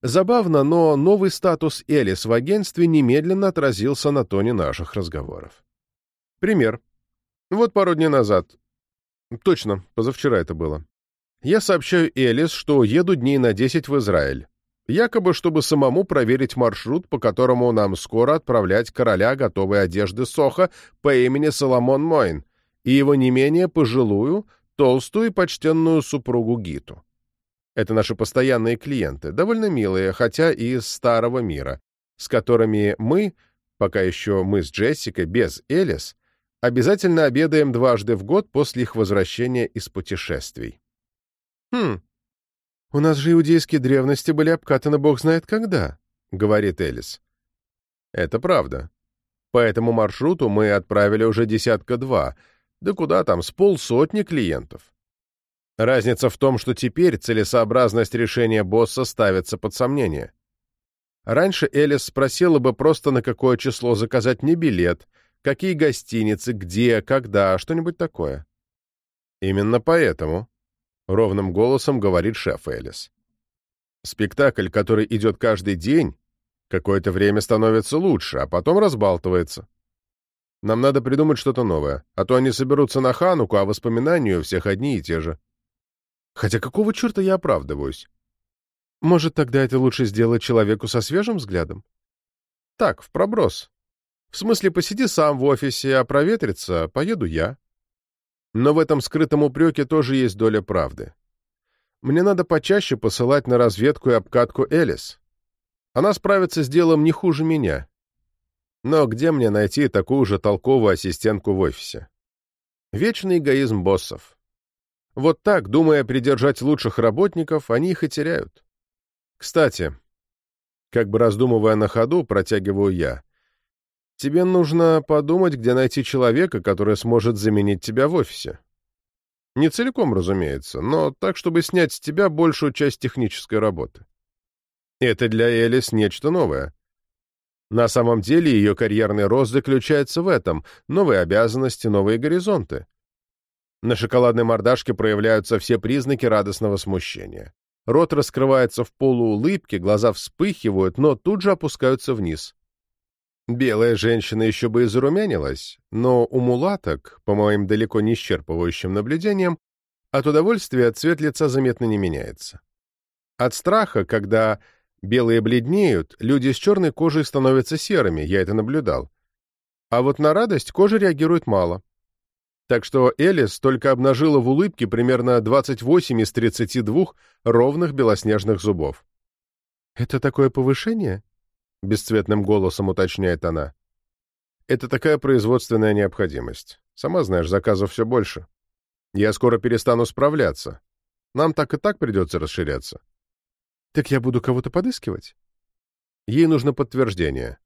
Забавно, но новый статус Элис в агентстве немедленно отразился на тоне наших разговоров. Пример. Вот пару дней назад. Точно, позавчера это было. Я сообщаю Элис, что еду дней на 10 в Израиль якобы чтобы самому проверить маршрут, по которому нам скоро отправлять короля готовой одежды Соха по имени Соломон Мойн и его не менее пожилую, толстую и почтенную супругу Гиту. Это наши постоянные клиенты, довольно милые, хотя и из старого мира, с которыми мы, пока еще мы с Джессикой, без Элис, обязательно обедаем дважды в год после их возвращения из путешествий. Хм, «У нас же иудейские древности были обкатаны бог знает когда», — говорит Элис. «Это правда. По этому маршруту мы отправили уже десятка-два, да куда там, с полсотни клиентов. Разница в том, что теперь целесообразность решения босса ставится под сомнение. Раньше Элис спросила бы просто, на какое число заказать мне билет, какие гостиницы, где, когда, что-нибудь такое. Именно поэтому — ровным голосом говорит шеф Элис. «Спектакль, который идет каждый день, какое-то время становится лучше, а потом разбалтывается. Нам надо придумать что-то новое, а то они соберутся на Хануку, а воспоминания у всех одни и те же. Хотя какого черта я оправдываюсь? Может, тогда это лучше сделать человеку со свежим взглядом? Так, в проброс. В смысле, посиди сам в офисе, а проветриться поеду я. Но в этом скрытом упреке тоже есть доля правды. Мне надо почаще посылать на разведку и обкатку Элис. Она справится с делом не хуже меня. Но где мне найти такую же толковую ассистентку в офисе? Вечный эгоизм боссов. Вот так, думая придержать лучших работников, они их и теряют. Кстати, как бы раздумывая на ходу, протягиваю я. Тебе нужно подумать, где найти человека, который сможет заменить тебя в офисе. Не целиком, разумеется, но так, чтобы снять с тебя большую часть технической работы. Это для Элис нечто новое. На самом деле ее карьерный рост заключается в этом — новые обязанности, новые горизонты. На шоколадной мордашке проявляются все признаки радостного смущения. Рот раскрывается в полуулыбке, глаза вспыхивают, но тут же опускаются вниз. Белая женщина еще бы и зарумянилась, но у мулаток, по моим далеко не исчерпывающим наблюдениям, от удовольствия цвет лица заметно не меняется. От страха, когда белые бледнеют, люди с черной кожей становятся серыми, я это наблюдал. А вот на радость кожа реагирует мало. Так что Элис только обнажила в улыбке примерно 28 из 32 ровных белоснежных зубов. «Это такое повышение?» — бесцветным голосом уточняет она. «Это такая производственная необходимость. Сама знаешь, заказов все больше. Я скоро перестану справляться. Нам так и так придется расширяться». «Так я буду кого-то подыскивать?» Ей нужно подтверждение.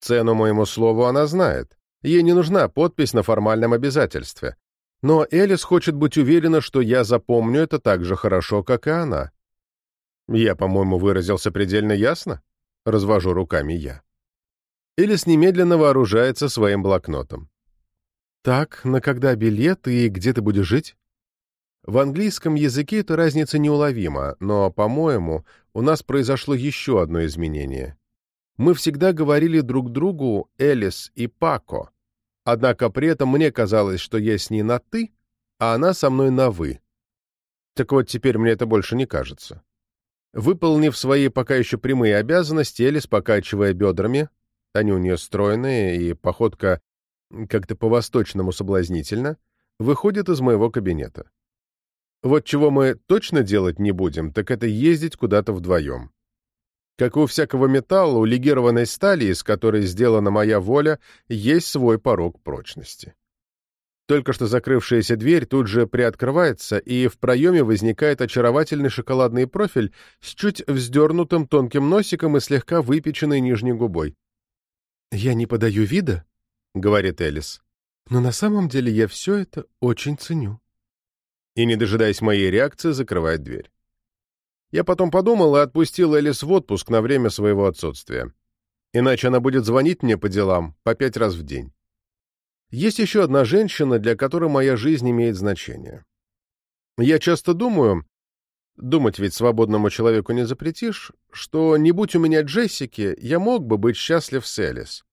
Цену моему слову она знает. Ей не нужна подпись на формальном обязательстве. Но Элис хочет быть уверена, что я запомню это так же хорошо, как и она. Я, по-моему, выразился предельно ясно? Развожу руками я. Элис немедленно вооружается своим блокнотом. «Так, на когда билет и где ты будешь жить?» В английском языке эта разница неуловима, но, по-моему, у нас произошло еще одно изменение. Мы всегда говорили друг другу Элис и Пако, Однако при этом мне казалось, что я с ней на «ты», а она со мной на «вы». Так вот, теперь мне это больше не кажется. Выполнив свои пока еще прямые обязанности, Элис, покачивая бедрами, они у нее стройные, и походка как-то по-восточному соблазнительно, выходит из моего кабинета. Вот чего мы точно делать не будем, так это ездить куда-то вдвоем. Как и у всякого металла, у легированной стали, из которой сделана моя воля, есть свой порог прочности. Только что закрывшаяся дверь тут же приоткрывается, и в проеме возникает очаровательный шоколадный профиль с чуть вздернутым тонким носиком и слегка выпеченной нижней губой. «Я не подаю вида», — говорит Элис, — «но на самом деле я все это очень ценю». И, не дожидаясь моей реакции, закрывает дверь. Я потом подумал и отпустил Элис в отпуск на время своего отсутствия. Иначе она будет звонить мне по делам по пять раз в день. Есть еще одна женщина, для которой моя жизнь имеет значение. Я часто думаю, думать ведь свободному человеку не запретишь, что не будь у меня Джессики, я мог бы быть счастлив с Элис.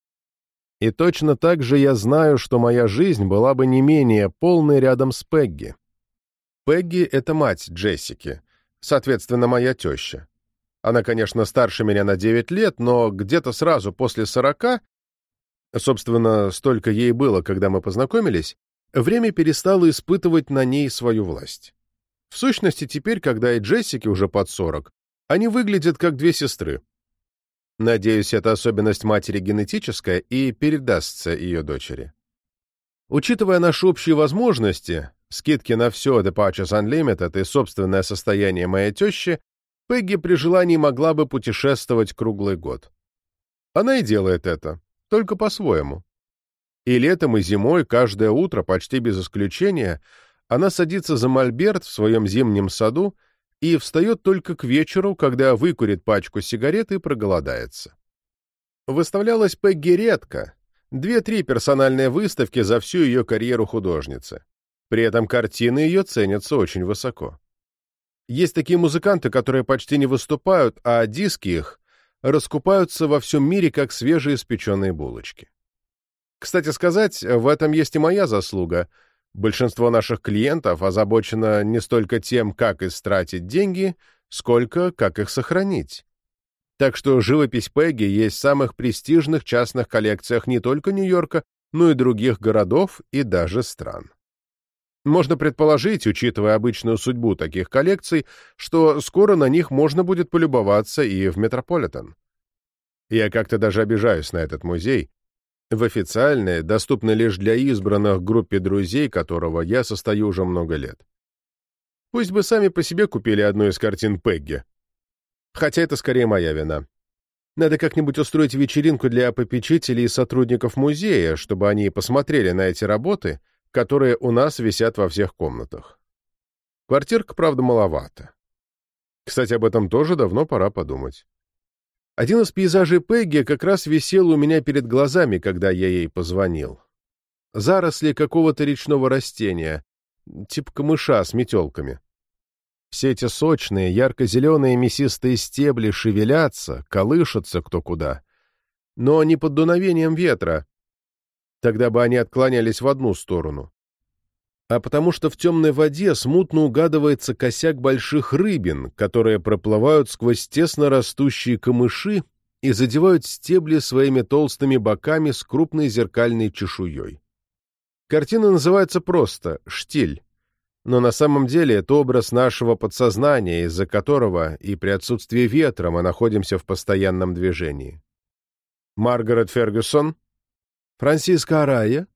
И точно так же я знаю, что моя жизнь была бы не менее полной рядом с Пегги. Пегги — это мать Джессики — соответственно, моя теща. Она, конечно, старше меня на 9 лет, но где-то сразу после 40, собственно, столько ей было, когда мы познакомились, время перестало испытывать на ней свою власть. В сущности, теперь, когда и Джессике уже под 40, они выглядят как две сестры. Надеюсь, эта особенность матери генетическая и передастся ее дочери. Учитывая наши общие возможности, скидки на все Departures Unlimited и собственное состояние моей тещи, Пегги при желании могла бы путешествовать круглый год. Она и делает это, только по-своему. И летом, и зимой, каждое утро, почти без исключения, она садится за мольберт в своем зимнем саду и встает только к вечеру, когда выкурит пачку сигарет и проголодается. Выставлялась Пегги редко, две-три персональные выставки за всю ее карьеру художницы. При этом картины ее ценятся очень высоко. Есть такие музыканты, которые почти не выступают, а диски их раскупаются во всем мире, как свежеиспеченные булочки. Кстати сказать, в этом есть и моя заслуга. Большинство наших клиентов озабочено не столько тем, как истратить деньги, сколько как их сохранить. Так что живопись Пегги есть в самых престижных частных коллекциях не только Нью-Йорка, но и других городов и даже стран. Можно предположить, учитывая обычную судьбу таких коллекций, что скоро на них можно будет полюбоваться и в Метрополитен. Я как-то даже обижаюсь на этот музей. В официальной, доступной лишь для избранных группе друзей, которого я состою уже много лет. Пусть бы сами по себе купили одну из картин Пегги. Хотя это скорее моя вина. Надо как-нибудь устроить вечеринку для попечителей и сотрудников музея, чтобы они посмотрели на эти работы — которые у нас висят во всех комнатах. Квартирка, правда, маловато. Кстати, об этом тоже давно пора подумать. Один из пейзажей Пегги как раз висел у меня перед глазами, когда я ей позвонил. Заросли какого-то речного растения, типа камыша с метелками. Все эти сочные, ярко-зеленые мясистые стебли шевелятся, колышутся кто куда. Но не под дуновением ветра, Тогда бы они отклонялись в одну сторону. а потому что в темной воде смутно угадывается косяк больших рыбин, которые проплывают сквозь тесно растущие камыши и задевают стебли своими толстыми боками с крупной зеркальной чешуей. Картина называется просто «Штиль», но на самом деле это образ нашего подсознания, из-за которого и при отсутствии ветра мы находимся в постоянном движении. Маргарет Фергюсон, Франсиско Арая.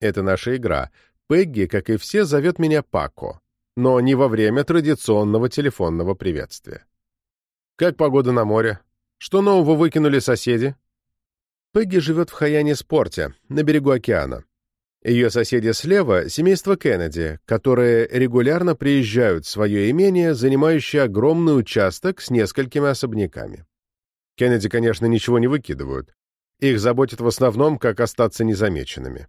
Это наша игра. Пегги, как и все, зовет меня Пако, но не во время традиционного телефонного приветствия. Как погода на море? Что нового выкинули соседи? Пегги живет в Хаяне-Спорте, на берегу океана. Ее соседи слева — семейство Кеннеди, которые регулярно приезжают в свое имение, занимающее огромный участок с несколькими особняками. Кеннеди, конечно, ничего не выкидывают. Их заботит в основном, как остаться незамеченными.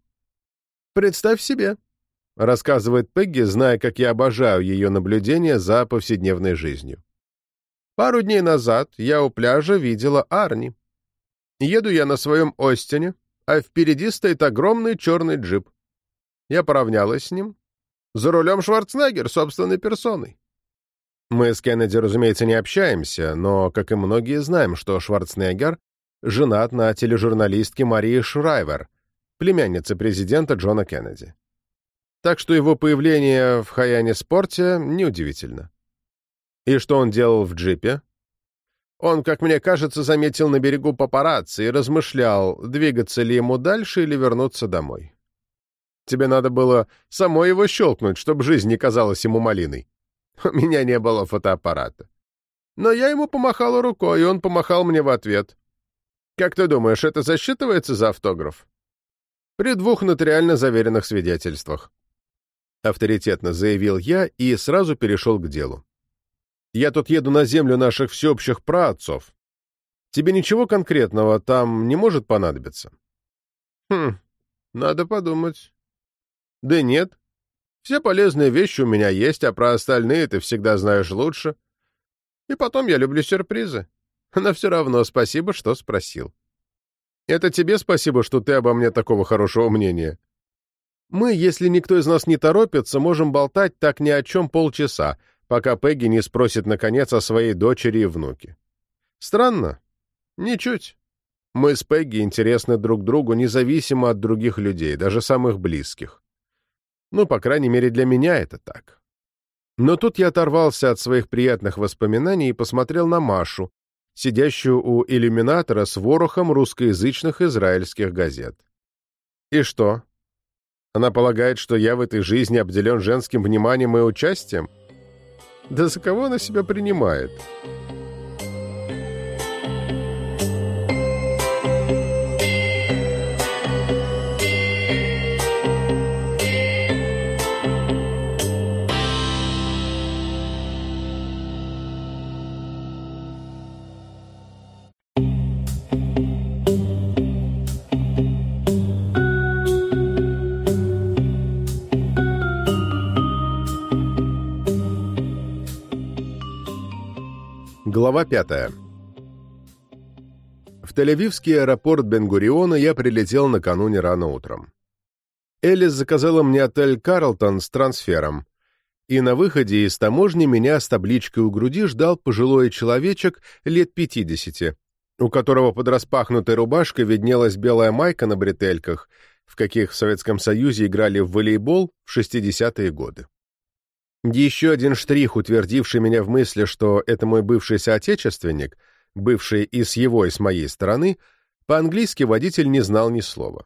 «Представь себе», — рассказывает Пегги, зная, как я обожаю ее наблюдения за повседневной жизнью. «Пару дней назад я у пляжа видела Арни. Еду я на своем Остине, а впереди стоит огромный черный джип. Я поравнялась с ним. За рулем Шварценеггер собственной персоной. Мы с Кеннеди, разумеется, не общаемся, но, как и многие, знаем, что Шварценеггер женат на тележурналистке Марии Шрайвер, племяннице президента Джона Кеннеди. Так что его появление в Хаяне-спорте неудивительно. И что он делал в джипе? Он, как мне кажется, заметил на берегу папарацци и размышлял, двигаться ли ему дальше или вернуться домой. Тебе надо было самой его щелкнуть, чтобы жизнь не казалась ему малиной. У меня не было фотоаппарата. Но я ему помахала рукой, и он помахал мне в ответ. Как ты думаешь, это засчитывается за автограф? При двух нотариально заверенных свидетельствах. Авторитетно заявил я и сразу перешел к делу. Я тут еду на землю наших всеобщих праотцов. Тебе ничего конкретного там не может понадобиться? Хм, надо подумать. Да нет. Все полезные вещи у меня есть, а про остальные ты всегда знаешь лучше. И потом я люблю сюрпризы. Но все равно спасибо, что спросил. Это тебе спасибо, что ты обо мне такого хорошего мнения. Мы, если никто из нас не торопится, можем болтать так ни о чем полчаса, пока Пегги не спросит, наконец, о своей дочери и внуке. Странно? Ничуть. Мы с Пегги интересны друг другу независимо от других людей, даже самых близких. Ну, по крайней мере, для меня это так. Но тут я оторвался от своих приятных воспоминаний и посмотрел на Машу, сидящую у иллюминатора с ворохом русскоязычных израильских газет. И что? Она полагает, что я в этой жизни обделен женским вниманием и участием? Да за кого она себя принимает? Глава 5. В Тель-Авивский аэропорт Бен-Гуриона я прилетел накануне рано утром. Элис заказала мне отель «Карлтон» с трансфером, и на выходе из таможни меня с табличкой у груди ждал пожилой человечек лет 50, у которого под распахнутой рубашкой виднелась белая майка на бретельках, в каких в Советском Союзе играли в волейбол в 60-е годы. Еще один штрих, утвердивший меня в мысли, что это мой бывший соотечественник, бывший и с его, и с моей стороны, по-английски водитель не знал ни слова.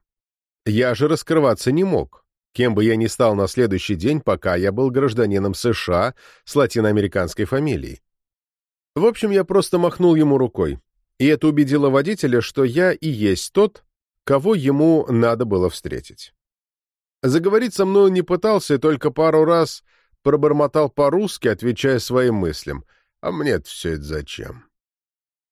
Я же раскрываться не мог, кем бы я ни стал на следующий день, пока я был гражданином США с латиноамериканской фамилией. В общем, я просто махнул ему рукой, и это убедило водителя, что я и есть тот, кого ему надо было встретить. Заговорить со мной он не пытался, и только пару раз пробормотал по-русски, отвечая своим мыслям. А мне все это зачем?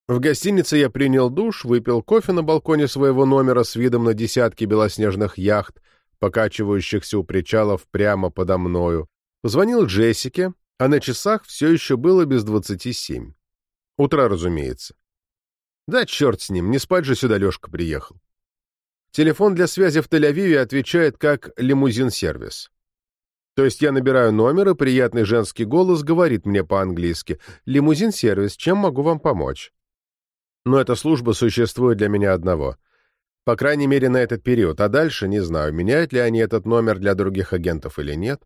В гостинице я принял душ, выпил кофе на балконе своего номера с видом на десятки белоснежных яхт, покачивающихся у причалов прямо подо мною. Позвонил Джессике, а на часах все еще было без двадцати семь. Утро, разумеется. Да черт с ним, не спать же сюда Лешка приехал. Телефон для связи в Тель-Авиве отвечает как лимузин-сервис. То есть я набираю номер, и приятный женский голос говорит мне по-английски «Лимузин-сервис, чем могу вам помочь?» Но эта служба существует для меня одного. По крайней мере, на этот период, а дальше не знаю, меняют ли они этот номер для других агентов или нет.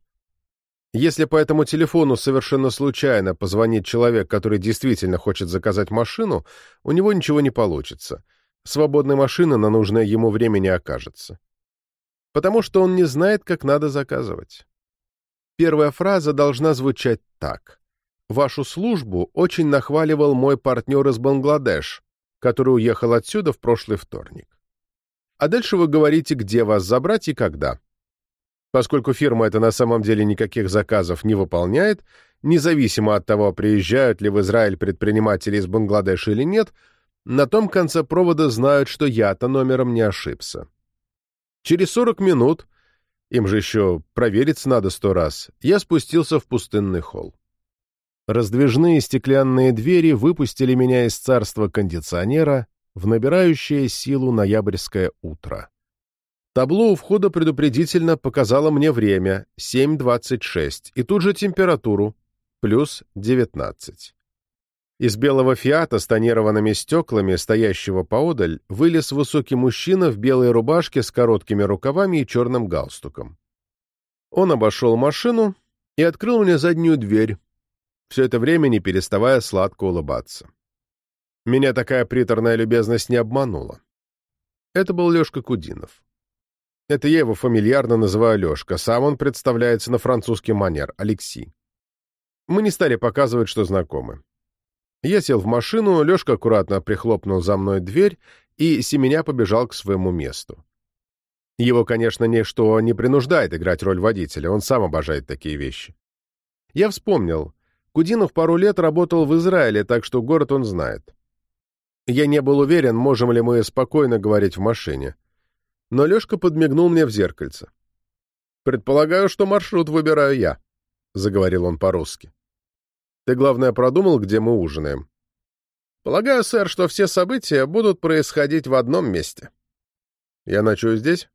Если по этому телефону совершенно случайно позвонит человек, который действительно хочет заказать машину, у него ничего не получится. Свободной машины на нужное ему время не окажется. Потому что он не знает, как надо заказывать. Первая фраза должна звучать так. «Вашу службу очень нахваливал мой партнер из Бангладеш, который уехал отсюда в прошлый вторник». А дальше вы говорите, где вас забрать и когда. Поскольку фирма эта на самом деле никаких заказов не выполняет, независимо от того, приезжают ли в Израиль предприниматели из Бангладеша или нет, на том конце провода знают, что я-то номером не ошибся. Через 40 минут, им же еще провериться надо сто раз, я спустился в пустынный холл. Раздвижные стеклянные двери выпустили меня из царства кондиционера в набирающее силу ноябрьское утро. Табло у входа предупредительно показало мне время — 7.26, и тут же температуру — плюс 19. Из белого «Фиата» с тонированными стеклами, стоящего поодаль, вылез высокий мужчина в белой рубашке с короткими рукавами и черным галстуком. Он обошел машину и открыл мне заднюю дверь, все это время не переставая сладко улыбаться. Меня такая приторная любезность не обманула. Это был Лешка Кудинов. Это я его фамильярно называю Лешка, сам он представляется на французский манер, Алексей. Мы не стали показывать, что знакомы. Я сел в машину, Лешка аккуратно прихлопнул за мной дверь и семеня побежал к своему месту. Его, конечно, ничто не принуждает играть роль водителя, он сам обожает такие вещи. Я вспомнил. Кудинов пару лет работал в Израиле, так что город он знает. Я не был уверен, можем ли мы спокойно говорить в машине но Лешка подмигнул мне в зеркальце. «Предполагаю, что маршрут выбираю я», — заговорил он по-русски. «Ты, главное, продумал, где мы ужинаем?» «Полагаю, сэр, что все события будут происходить в одном месте». «Я ночую здесь?»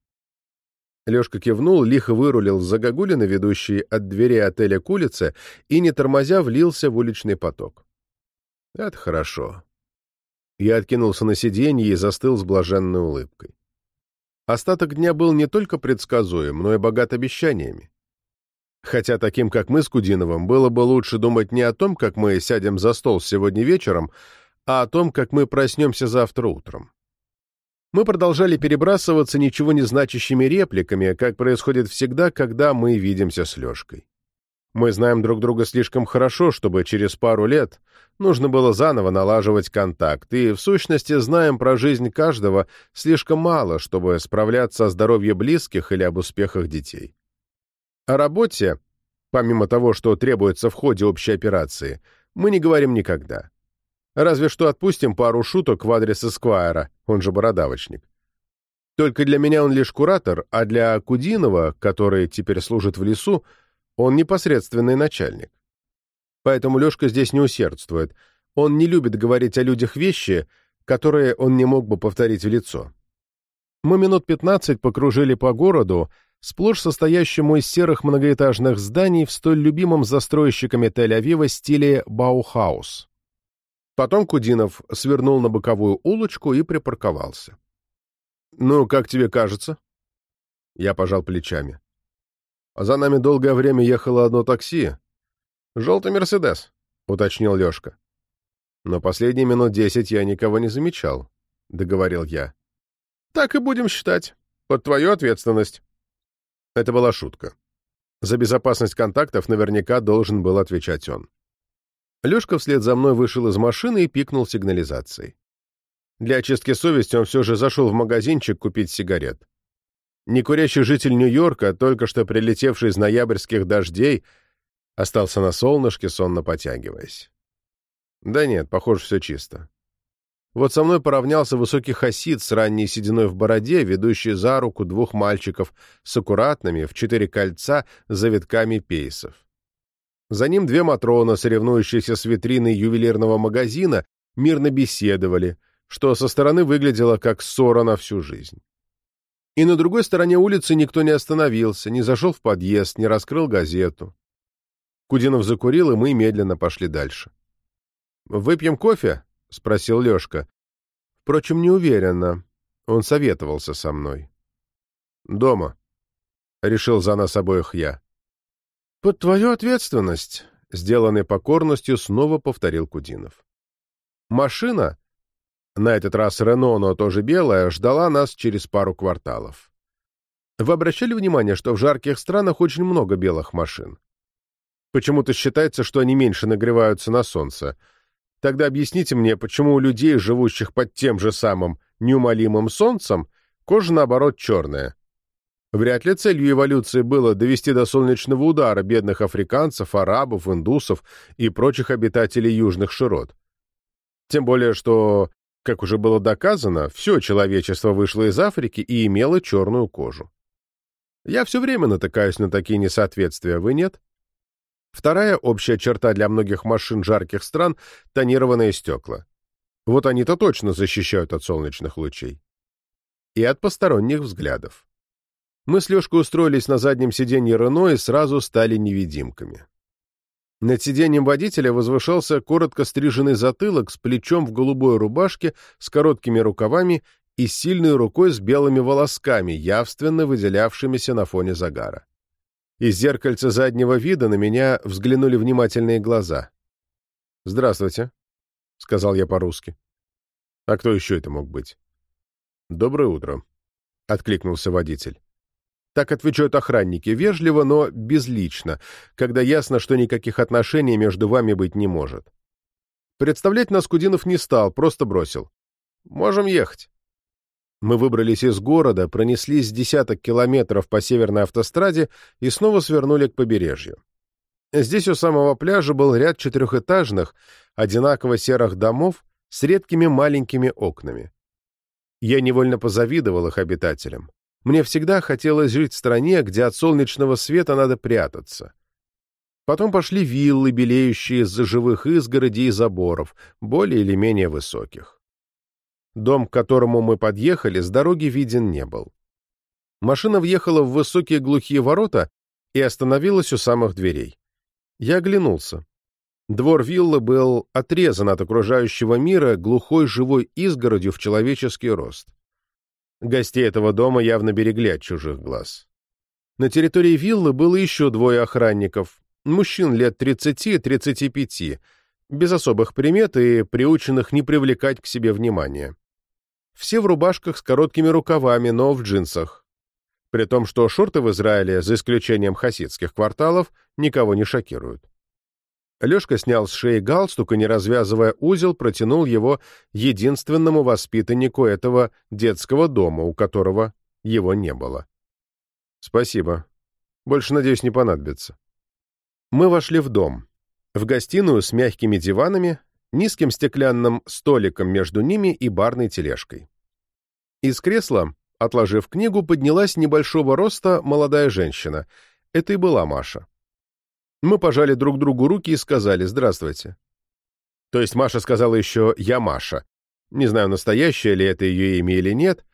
Лешка кивнул, лихо вырулил с загогулины, ведущей от двери отеля к улице, и, не тормозя, влился в уличный поток. «Это хорошо». Я откинулся на сиденье и застыл с блаженной улыбкой. Остаток дня был не только предсказуем, но и богат обещаниями. Хотя таким, как мы с Кудиновым, было бы лучше думать не о том, как мы сядем за стол сегодня вечером, а о том, как мы проснемся завтра утром. Мы продолжали перебрасываться ничего не значащими репликами, как происходит всегда, когда мы видимся с Лешкой. Мы знаем друг друга слишком хорошо, чтобы через пару лет нужно было заново налаживать контакт, и, в сущности, знаем про жизнь каждого слишком мало, чтобы справляться о здоровье близких или об успехах детей. О работе, помимо того, что требуется в ходе общей операции, мы не говорим никогда. Разве что отпустим пару шуток в адрес Эсквайра, он же бородавочник. Только для меня он лишь куратор, а для Кудинова, который теперь служит в лесу, он непосредственный начальник. Поэтому Лешка здесь не усердствует. Он не любит говорить о людях вещи, которые он не мог бы повторить в лицо. Мы минут пятнадцать покружили по городу, сплошь состоящему из серых многоэтажных зданий в столь любимом застройщиками Тель-Авива стиле Баухаус. Потом Кудинов свернул на боковую улочку и припарковался. «Ну, как тебе кажется?» Я пожал плечами. За нами долгое время ехало одно такси. «Желтый Мерседес», — уточнил Лешка. «Но последние минут десять я никого не замечал», — договорил я. «Так и будем считать. Под твою ответственность». Это была шутка. За безопасность контактов наверняка должен был отвечать он. Лешка вслед за мной вышел из машины и пикнул сигнализацией. Для очистки совести он все же зашел в магазинчик купить сигарет. Некурящий житель Нью-Йорка, только что прилетевший из ноябрьских дождей, остался на солнышке, сонно потягиваясь. Да нет, похоже, все чисто. Вот со мной поравнялся высокий хасид с ранней сединой в бороде, ведущий за руку двух мальчиков с аккуратными, в четыре кольца, завитками пейсов. За ним две матрона, соревнующиеся с витриной ювелирного магазина, мирно беседовали, что со стороны выглядело как ссора на всю жизнь. И на другой стороне улицы никто не остановился, не зашел в подъезд, не раскрыл газету. Кудинов закурил, и мы медленно пошли дальше. «Выпьем кофе?» — спросил Лешка. Впрочем, не уверенно. Он советовался со мной. «Дома», — решил за нас обоих я. «Под твою ответственность», — сделанной покорностью снова повторил Кудинов. Машина, на этот раз Рено, но тоже белая, ждала нас через пару кварталов. Вы обращали внимание, что в жарких странах очень много белых машин? Почему-то считается, что они меньше нагреваются на солнце. Тогда объясните мне, почему у людей, живущих под тем же самым неумолимым солнцем, кожа, наоборот, черная? Вряд ли целью эволюции было довести до солнечного удара бедных африканцев, арабов, индусов и прочих обитателей южных широт. Тем более, что, как уже было доказано, все человечество вышло из Африки и имело черную кожу. Я все время натыкаюсь на такие несоответствия, вы нет? Вторая общая черта для многих машин жарких стран — тонированные стекла. Вот они-то точно защищают от солнечных лучей. И от посторонних взглядов. Мы с Лешкой устроились на заднем сиденье Рено и сразу стали невидимками. Над сиденьем водителя возвышался коротко стриженный затылок с плечом в голубой рубашке с короткими рукавами и сильной рукой с белыми волосками, явственно выделявшимися на фоне загара. Из зеркальца заднего вида на меня взглянули внимательные глаза. «Здравствуйте», — сказал я по-русски. «А кто еще это мог быть?» «Доброе утро», — откликнулся водитель. Так отвечают охранники, вежливо, но безлично, когда ясно, что никаких отношений между вами быть не может. Представлять нас Кудинов не стал, просто бросил. «Можем ехать». Мы выбрались из города, пронеслись десяток километров по северной автостраде и снова свернули к побережью. Здесь у самого пляжа был ряд четырехэтажных, одинаково серых домов с редкими маленькими окнами. Я невольно позавидовал их обитателям. Мне всегда хотелось жить в стране, где от солнечного света надо прятаться. Потом пошли виллы, белеющие из-за живых изгородей и заборов, более или менее высоких. Дом, к которому мы подъехали, с дороги виден не был. Машина въехала в высокие глухие ворота и остановилась у самых дверей. Я оглянулся. Двор виллы был отрезан от окружающего мира глухой живой изгородью в человеческий рост. Гостей этого дома явно берегли от чужих глаз. На территории виллы было еще двое охранников, мужчин лет 30-35, без особых примет и приученных не привлекать к себе внимания. Все в рубашках с короткими рукавами, но в джинсах. При том, что шорты в Израиле, за исключением хасидских кварталов, никого не шокируют. Лешка снял с шеи галстук и, не развязывая узел, протянул его единственному воспитаннику этого детского дома, у которого его не было. «Спасибо. Больше, надеюсь, не понадобится». Мы вошли в дом. В гостиную с мягкими диванами, низким стеклянным столиком между ними и барной тележкой. Из кресла, отложив книгу, поднялась небольшого роста молодая женщина. Это и была Маша. Мы пожали друг другу руки и сказали «Здравствуйте». То есть Маша сказала еще «Я Маша». Не знаю, настоящее ли это ее имя или нет.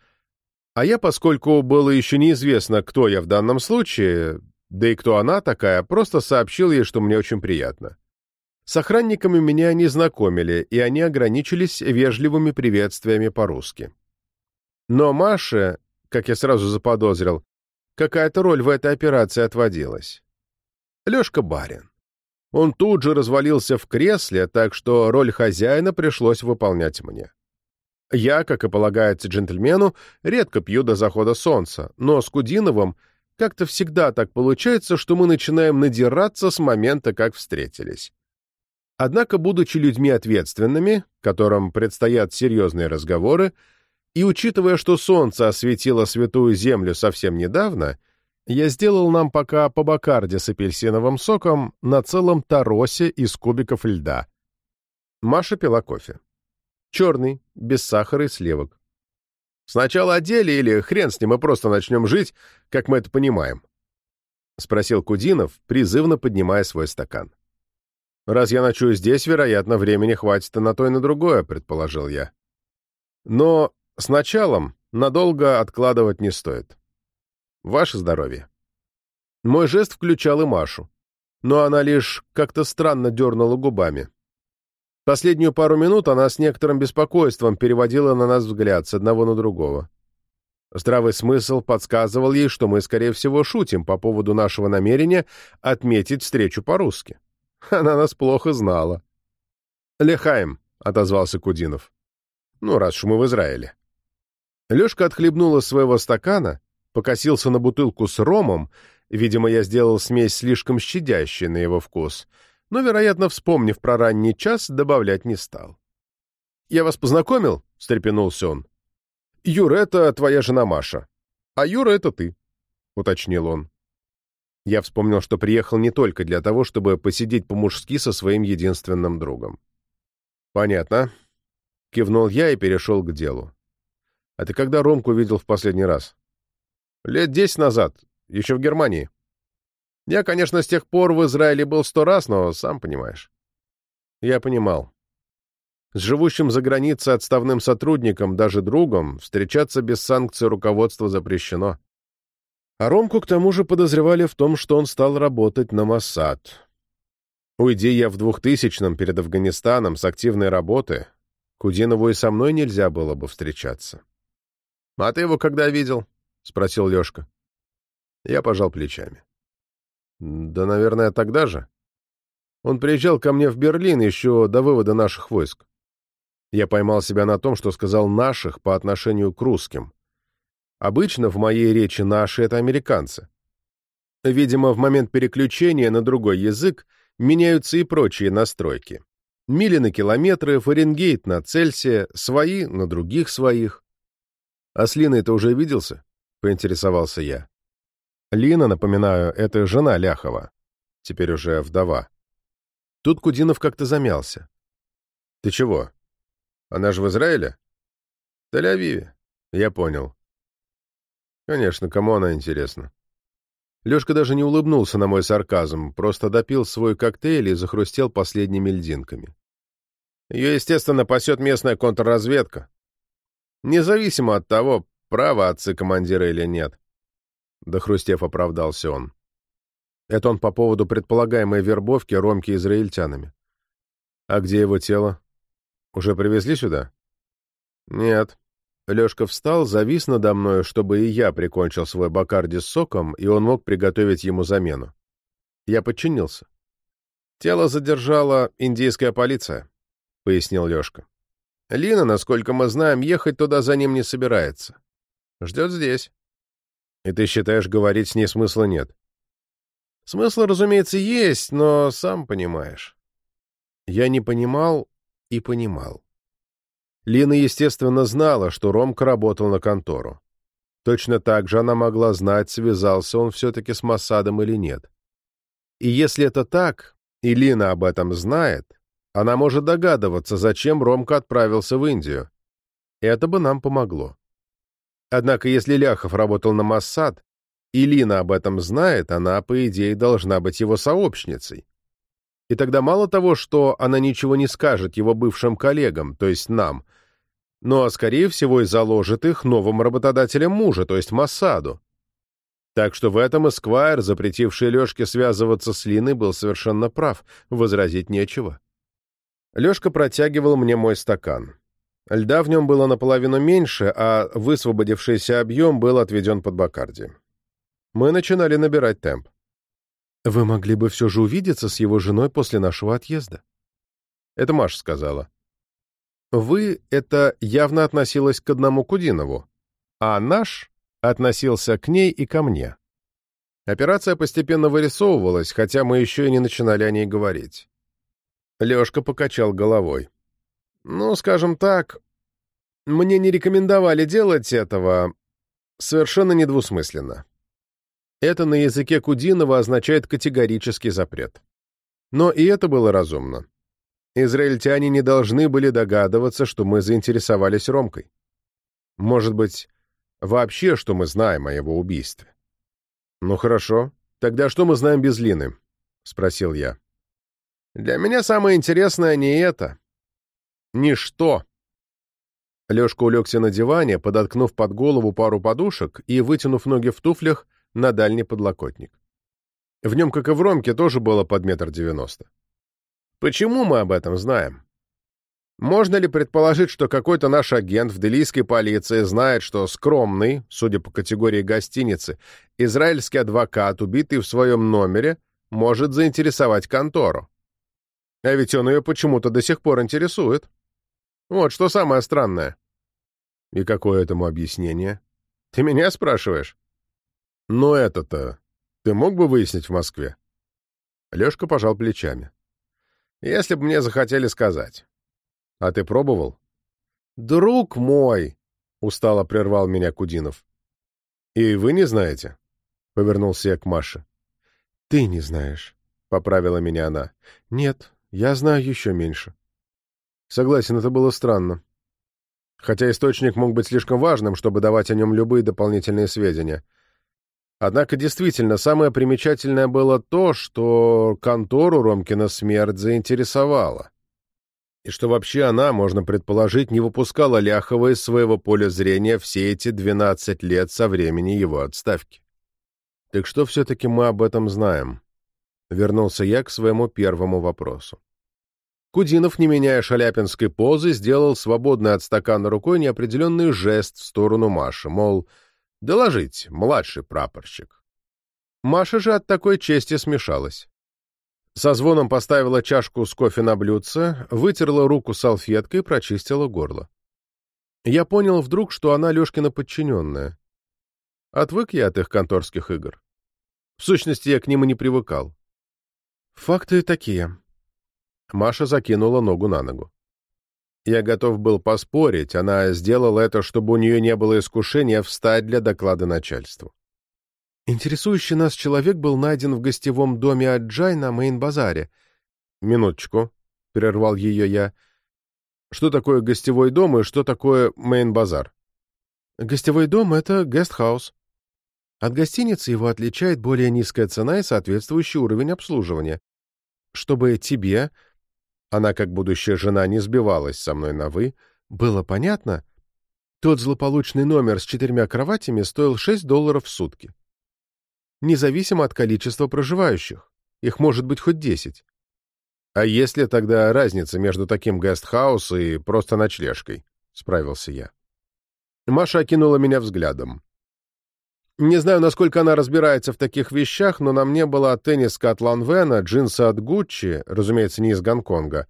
А я, поскольку было еще неизвестно, кто я в данном случае, да и кто она такая, просто сообщил ей, что мне очень приятно. С охранниками меня не знакомили, и они ограничились вежливыми приветствиями по-русски. Но Маше, как я сразу заподозрил, какая-то роль в этой операции отводилась. Лешка барин. Он тут же развалился в кресле, так что роль хозяина пришлось выполнять мне. Я, как и полагается джентльмену, редко пью до захода солнца, но с Кудиновым как-то всегда так получается, что мы начинаем надираться с момента, как встретились. Однако, будучи людьми ответственными, которым предстоят серьезные разговоры, и учитывая, что солнце осветило святую землю совсем недавно, я сделал нам пока по бакарде с апельсиновым соком на целом таросе из кубиков льда. Маша пила кофе. Черный, без сахара и сливок. «Сначала о или хрен с ним, мы просто начнем жить, как мы это понимаем?» — спросил Кудинов, призывно поднимая свой стакан. «Раз я ночую здесь, вероятно, времени хватит и на то, и на другое», — предположил я. «Но с началом Надолго откладывать не стоит. Ваше здоровье. Мой жест включал и Машу, но она лишь как-то странно дернула губами. Последнюю пару минут она с некоторым беспокойством переводила на нас взгляд с одного на другого. Здравый смысл подсказывал ей, что мы, скорее всего, шутим по поводу нашего намерения отметить встречу по-русски. Она нас плохо знала. «Лехаем», — отозвался Кудинов. «Ну, раз уж мы в Израиле». Лешка отхлебнул из своего стакана, покосился на бутылку с ромом, видимо, я сделал смесь слишком щадящей на его вкус, но, вероятно, вспомнив про ранний час, добавлять не стал. «Я вас познакомил?» — встрепенулся он. «Юра, это твоя жена Маша. А Юра — это ты», — уточнил он. Я вспомнил, что приехал не только для того, чтобы посидеть по-мужски со своим единственным другом. «Понятно», — кивнул я и перешел к делу. «А ты когда Ромку видел в последний раз?» «Лет десять назад, еще в Германии. Я, конечно, с тех пор в Израиле был сто раз, но сам понимаешь». Я понимал. С живущим за границей отставным сотрудником, даже другом, встречаться без санкций руководства запрещено. А Ромку к тому же подозревали в том, что он стал работать на Моссад. Уйди я в двухтысячном перед Афганистаном с активной работы, Кудинову и со мной нельзя было бы встречаться. — А ты его когда видел? — спросил Лешка. Я пожал плечами. — Да, наверное, тогда же. Он приезжал ко мне в Берлин еще до вывода наших войск. Я поймал себя на том, что сказал «наших» по отношению к русским. Обычно в моей речи «наши» — это американцы. Видимо, в момент переключения на другой язык меняются и прочие настройки. Мили на километры, Фаренгейт на Цельсия, свои на других своих. «А с Линой ты уже виделся?» — поинтересовался я. Лина, напоминаю, это жена Ляхова, теперь уже вдова. Тут Кудинов как-то замялся. «Ты чего?» Она же в Израиле? В Тель-Авиве. Я понял. Конечно, кому она интересна? Лёшка даже не улыбнулся на мой сарказм, просто допил свой коктейль и захрустел последними льдинками. Ее, естественно, пасет местная контрразведка. Независимо от того, правы отцы командира или нет. Дохрустев оправдался он. Это он по поводу предполагаемой вербовки Ромки израильтянами. А где его тело? Уже привезли сюда? Нет. Лёшка встал, завис надо мной, чтобы и я прикончил свой бакарди с соком, и он мог приготовить ему замену. Я подчинился. Тело задержала индийская полиция, пояснил Лёшка. Лина, насколько мы знаем, ехать туда за ним не собирается. Ждет здесь. И ты считаешь, говорить с ней смысла нет? Смысл, разумеется, есть, но сам понимаешь. Я не понимал, и понимал. Лина, естественно, знала, что Ромка работал на контору. Точно так же она могла знать, связался он все-таки с Массадом или нет. И если это так, и Лина об этом знает, она может догадываться, зачем Ромка отправился в Индию. Это бы нам помогло. Однако, если Ляхов работал на Массад, и Лина об этом знает, она, по идее, должна быть его сообщницей. И тогда мало того, что она ничего не скажет его бывшим коллегам, то есть нам, но, скорее всего, и заложит их новым работодателям мужа, то есть Массаду. Так что в этом Эсквайр, запретивший Лешке связываться с Линой, был совершенно прав, возразить нечего. Лешка протягивал мне мой стакан. Льда в нем было наполовину меньше, а высвободившийся объем был отведен под Бакарди. Мы начинали набирать темп. Вы могли бы все же увидеться с его женой после нашего отъезда. Это Маша сказала. Вы — это явно относилось к одному Кудинову, а наш относился к ней и ко мне. Операция постепенно вырисовывалась, хотя мы еще и не начинали о ней говорить. Лешка покачал головой. Ну, скажем так, мне не рекомендовали делать этого совершенно недвусмысленно. Это на языке Кудинова означает категорический запрет. Но и это было разумно. Израильтяне не должны были догадываться, что мы заинтересовались Ромкой. Может быть, вообще, что мы знаем о его убийстве. «Ну хорошо. Тогда что мы знаем без Лины?» — спросил я. «Для меня самое интересное не это. Ничто. Лешка улегся на диване, подоткнув под голову пару подушек и вытянув ноги в туфлях на дальний подлокотник. В нем, как и в Ромке, тоже было под метр девяносто. Почему мы об этом знаем? Можно ли предположить, что какой-то наш агент в делийской полиции знает, что скромный, судя по категории гостиницы, израильский адвокат, убитый в своем номере, может заинтересовать контору? А ведь он ее почему-то до сих пор интересует. Вот что самое странное. И какое этому объяснение? Ты меня спрашиваешь? Но это-то ты мог бы выяснить в Москве? Лешка пожал плечами. Если бы мне захотели сказать. А ты пробовал? Друг мой! Устало прервал меня Кудинов. И вы не знаете? Повернулся я к Маше. Ты не знаешь, поправила меня она. Нет, я знаю еще меньше. Согласен, это было странно. Хотя источник мог быть слишком важным, чтобы давать о нем любые дополнительные сведения. Однако действительно, самое примечательное было то, что контору Ромкина смерть заинтересовала. И что вообще она, можно предположить, не выпускала Ляхова из своего поля зрения все эти 12 лет со времени его отставки. Так что все-таки мы об этом знаем? Вернулся я к своему первому вопросу. Кудинов, не меняя шаляпинской позы, сделал свободный от стакана рукой неопределенный жест в сторону Маши, мол, доложить, младший прапорщик. Маша же от такой чести смешалась. Со звоном поставила чашку с кофе на блюдце, вытерла руку салфеткой и прочистила горло. Я понял вдруг, что она Лешкина подчиненная. Отвык я от их конторских игр. В сущности, я к ним и не привыкал. Факты такие. Маша закинула ногу на ногу. Я готов был поспорить, она сделала это, чтобы у нее не было искушения встать для доклада начальству. Интересующий нас человек был найден в гостевом доме Аджай на Мейн-базаре. Минуточку, — прервал ее я. Что такое гостевой дом и что такое Мейн-базар? Гостевой дом — это гестхаус. От гостиницы его отличает более низкая цена и соответствующий уровень обслуживания. Чтобы тебе, она, как будущая жена, не сбивалась со мной на «вы», было понятно, тот злополучный номер с четырьмя кроватями стоил 6 долларов в сутки. Независимо от количества проживающих. Их может быть хоть 10. А есть ли тогда разница между таким гестхаус и просто ночлежкой? Справился я. Маша окинула меня взглядом. Не знаю, насколько она разбирается в таких вещах, но на мне была тенниска от Ланвена, джинсы от Гуччи, разумеется, не из Гонконга,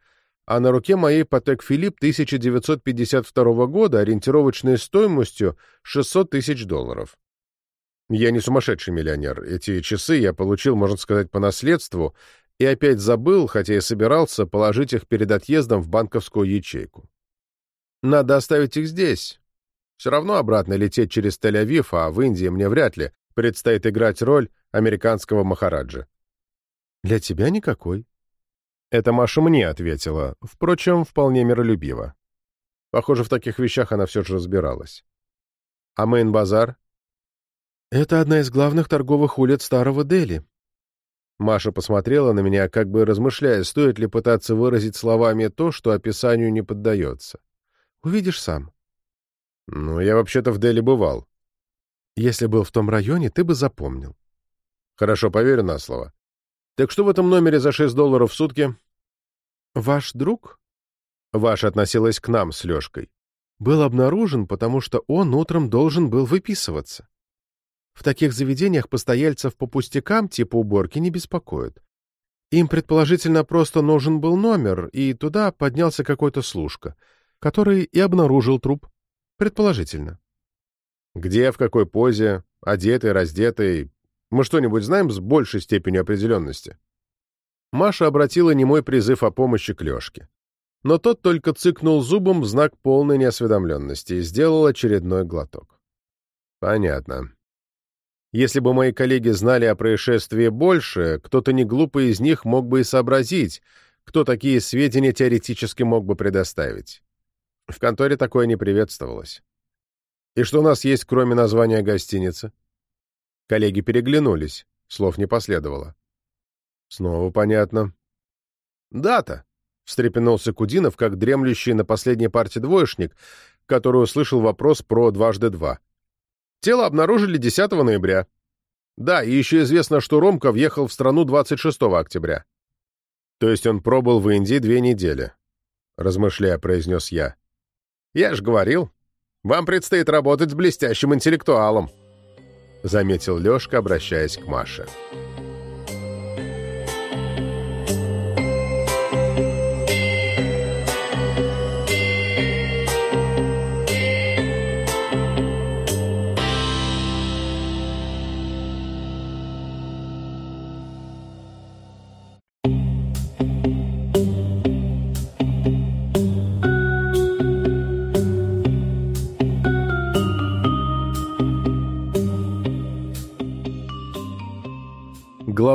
а на руке моей Патек Филипп 1952 года ориентировочной стоимостью 600 тысяч долларов. Я не сумасшедший миллионер. Эти часы я получил, можно сказать, по наследству, и опять забыл, хотя и собирался, положить их перед отъездом в банковскую ячейку. Надо оставить их здесь, все равно обратно лететь через Тель-Авив, а в Индии мне вряд ли предстоит играть роль американского махараджа. Для тебя никакой. Это Маша мне ответила, впрочем, вполне миролюбиво. Похоже, в таких вещах она все же разбиралась. А Мейн-базар? Это одна из главных торговых улиц Старого Дели. Маша посмотрела на меня, как бы размышляя, стоит ли пытаться выразить словами то, что описанию не поддается. Увидишь сам. «Ну, я вообще-то в Дели бывал». «Если был в том районе, ты бы запомнил». «Хорошо, поверю на слово. Так что в этом номере за 6 долларов в сутки?» «Ваш друг?» «Ваш относилась к нам с Лешкой». «Был обнаружен, потому что он утром должен был выписываться. В таких заведениях постояльцев по пустякам типа уборки не беспокоят. Им, предположительно, просто нужен был номер, и туда поднялся какой-то служка, который и обнаружил труп. Предположительно. Где, в какой позе, одетый, раздетый? Мы что-нибудь знаем с большей степенью определенности? Маша обратила немой призыв о помощи к Лешке. Но тот только цыкнул зубом в знак полной неосведомленности и сделал очередной глоток. Понятно. Если бы мои коллеги знали о происшествии больше, кто-то не глупый из них мог бы и сообразить, кто такие сведения теоретически мог бы предоставить. В конторе такое не приветствовалось. «И что у нас есть, кроме названия гостиницы?» Коллеги переглянулись, слов не последовало. «Снова понятно». «Дата», — встрепенулся Кудинов, как дремлющий на последней партии двоечник, который услышал вопрос про дважды два. Тело обнаружили 10 ноября. Да, и еще известно, что Ромка въехал в страну 26 октября. То есть он пробыл в Индии две недели, размышляя, произнес я. Я ж говорил, вам предстоит работать с блестящим интеллектуалом, заметил Лешка, обращаясь к Маше.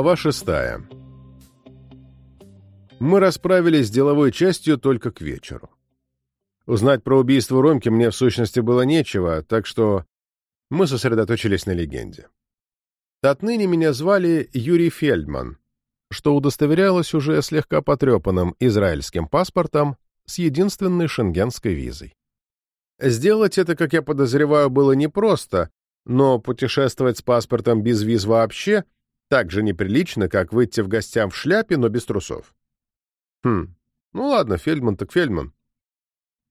Глава шестая. Мы расправились с деловой частью только к вечеру. Узнать про убийство Ромки мне в сущности было нечего, так что мы сосредоточились на легенде. Отныне меня звали Юрий Фельдман, что удостоверялось уже слегка потрепанным израильским паспортом с единственной шенгенской визой. Сделать это, как я подозреваю, было непросто, но путешествовать с паспортом без виз вообще — так же неприлично, как выйти в гостям в шляпе, но без трусов. Хм, ну ладно, Фельдман так Фельдман.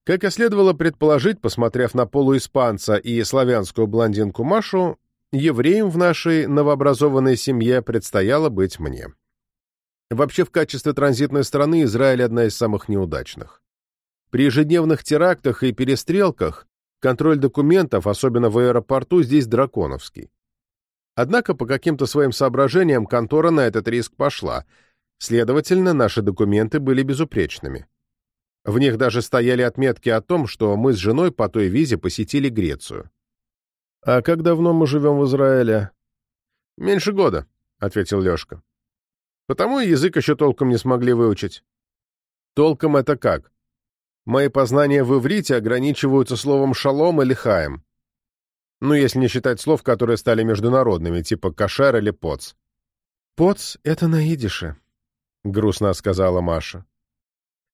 Как и следовало предположить, посмотрев на полуиспанца и славянскую блондинку Машу, евреем в нашей новообразованной семье предстояло быть мне. Вообще, в качестве транзитной страны Израиль одна из самых неудачных. При ежедневных терактах и перестрелках контроль документов, особенно в аэропорту, здесь драконовский. Однако по каким-то своим соображениям контора на этот риск пошла. Следовательно, наши документы были безупречными. В них даже стояли отметки о том, что мы с женой по той визе посетили Грецию. «А как давно мы живем в Израиле?» «Меньше года», — ответил Лешка. «Потому и язык еще толком не смогли выучить». «Толком это как?» «Мои познания в иврите ограничиваются словом «шалом» или «хаем». Ну, если не считать слов, которые стали международными, типа «кошер» или «поц». «Поц — это на идише», — грустно сказала Маша.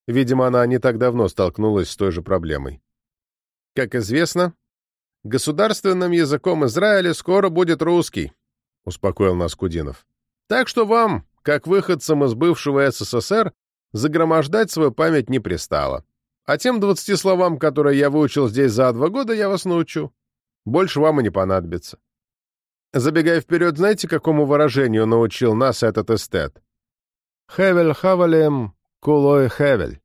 Видимо, она не так давно столкнулась с той же проблемой. «Как известно, государственным языком Израиля скоро будет русский», — успокоил нас Кудинов. «Так что вам, как выходцам из бывшего СССР, загромождать свою память не пристало. А тем двадцати словам, которые я выучил здесь за два года, я вас научу. Больше вам и не понадобится. Забегая вперед, знаете, какому выражению научил нас этот эстет? «Хевель хавалем, кулой хевель».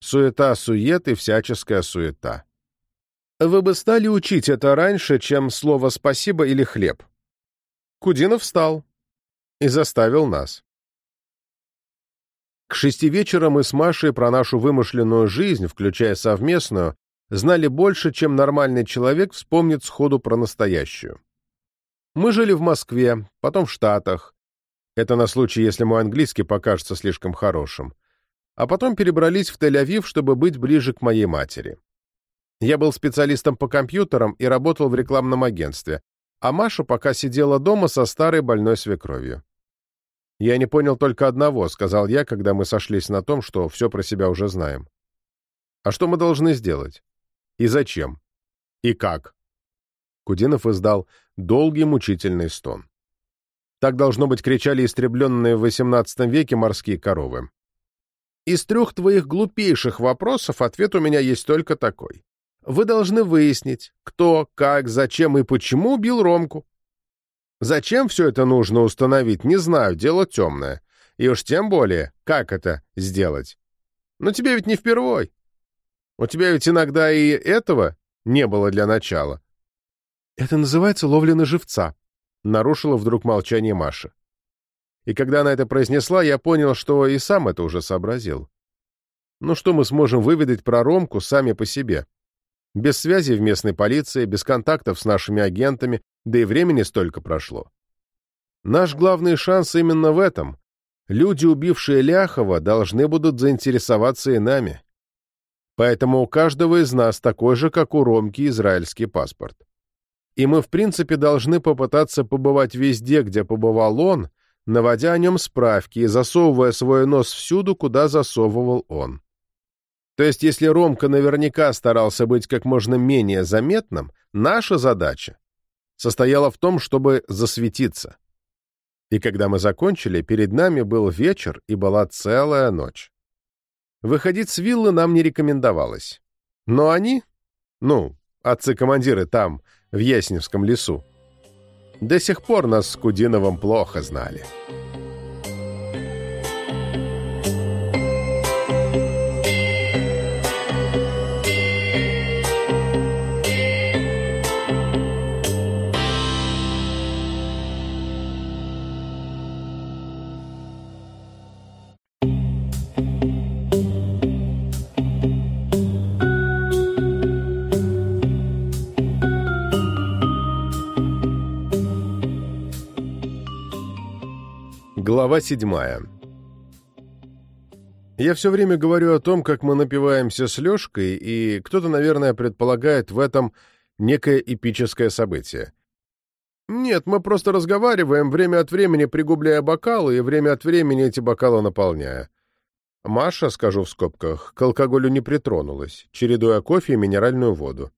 Суета-сует и всяческая суета. Вы бы стали учить это раньше, чем слово «спасибо» или «хлеб». Кудинов встал и заставил нас. К шести вечера мы с Машей про нашу вымышленную жизнь, включая совместную, знали больше, чем нормальный человек вспомнит сходу про настоящую. Мы жили в Москве, потом в Штатах. Это на случай, если мой английский покажется слишком хорошим. А потом перебрались в Тель-Авив, чтобы быть ближе к моей матери. Я был специалистом по компьютерам и работал в рекламном агентстве, а Маша пока сидела дома со старой больной свекровью. «Я не понял только одного», — сказал я, когда мы сошлись на том, что все про себя уже знаем. «А что мы должны сделать?» И зачем? И как? Кудинов издал долгий мучительный стон. Так, должно быть, кричали истребленные в XVIII веке морские коровы. Из трех твоих глупейших вопросов ответ у меня есть только такой. Вы должны выяснить, кто, как, зачем и почему убил Ромку. Зачем все это нужно установить, не знаю, дело темное. И уж тем более, как это сделать. Но тебе ведь не впервой. У тебя ведь иногда и этого не было для начала. Это называется ловля на живца, нарушила вдруг молчание Маша. И когда она это произнесла, я понял, что и сам это уже сообразил. Ну что мы сможем выведать про Ромку сами по себе? Без связи в местной полиции, без контактов с нашими агентами, да и времени столько прошло. Наш главный шанс именно в этом. Люди, убившие Ляхова, должны будут заинтересоваться и нами. Поэтому у каждого из нас такой же, как у Ромки, израильский паспорт. И мы, в принципе, должны попытаться побывать везде, где побывал он, наводя о нем справки и засовывая свой нос всюду, куда засовывал он. То есть, если Ромка наверняка старался быть как можно менее заметным, наша задача состояла в том, чтобы засветиться. И когда мы закончили, перед нами был вечер и была целая ночь. Выходить с виллы нам не рекомендовалось. Но они, ну, отцы-командиры там, в Ясневском лесу, до сих пор нас с Кудиновым плохо знали. Глава седьмая Я все время говорю о том, как мы напиваемся с Лешкой, и кто-то, наверное, предполагает в этом некое эпическое событие. Нет, мы просто разговариваем, время от времени пригубляя бокалы и время от времени эти бокалы наполняя. Маша, скажу в скобках, к алкоголю не притронулась, чередуя кофе и минеральную воду.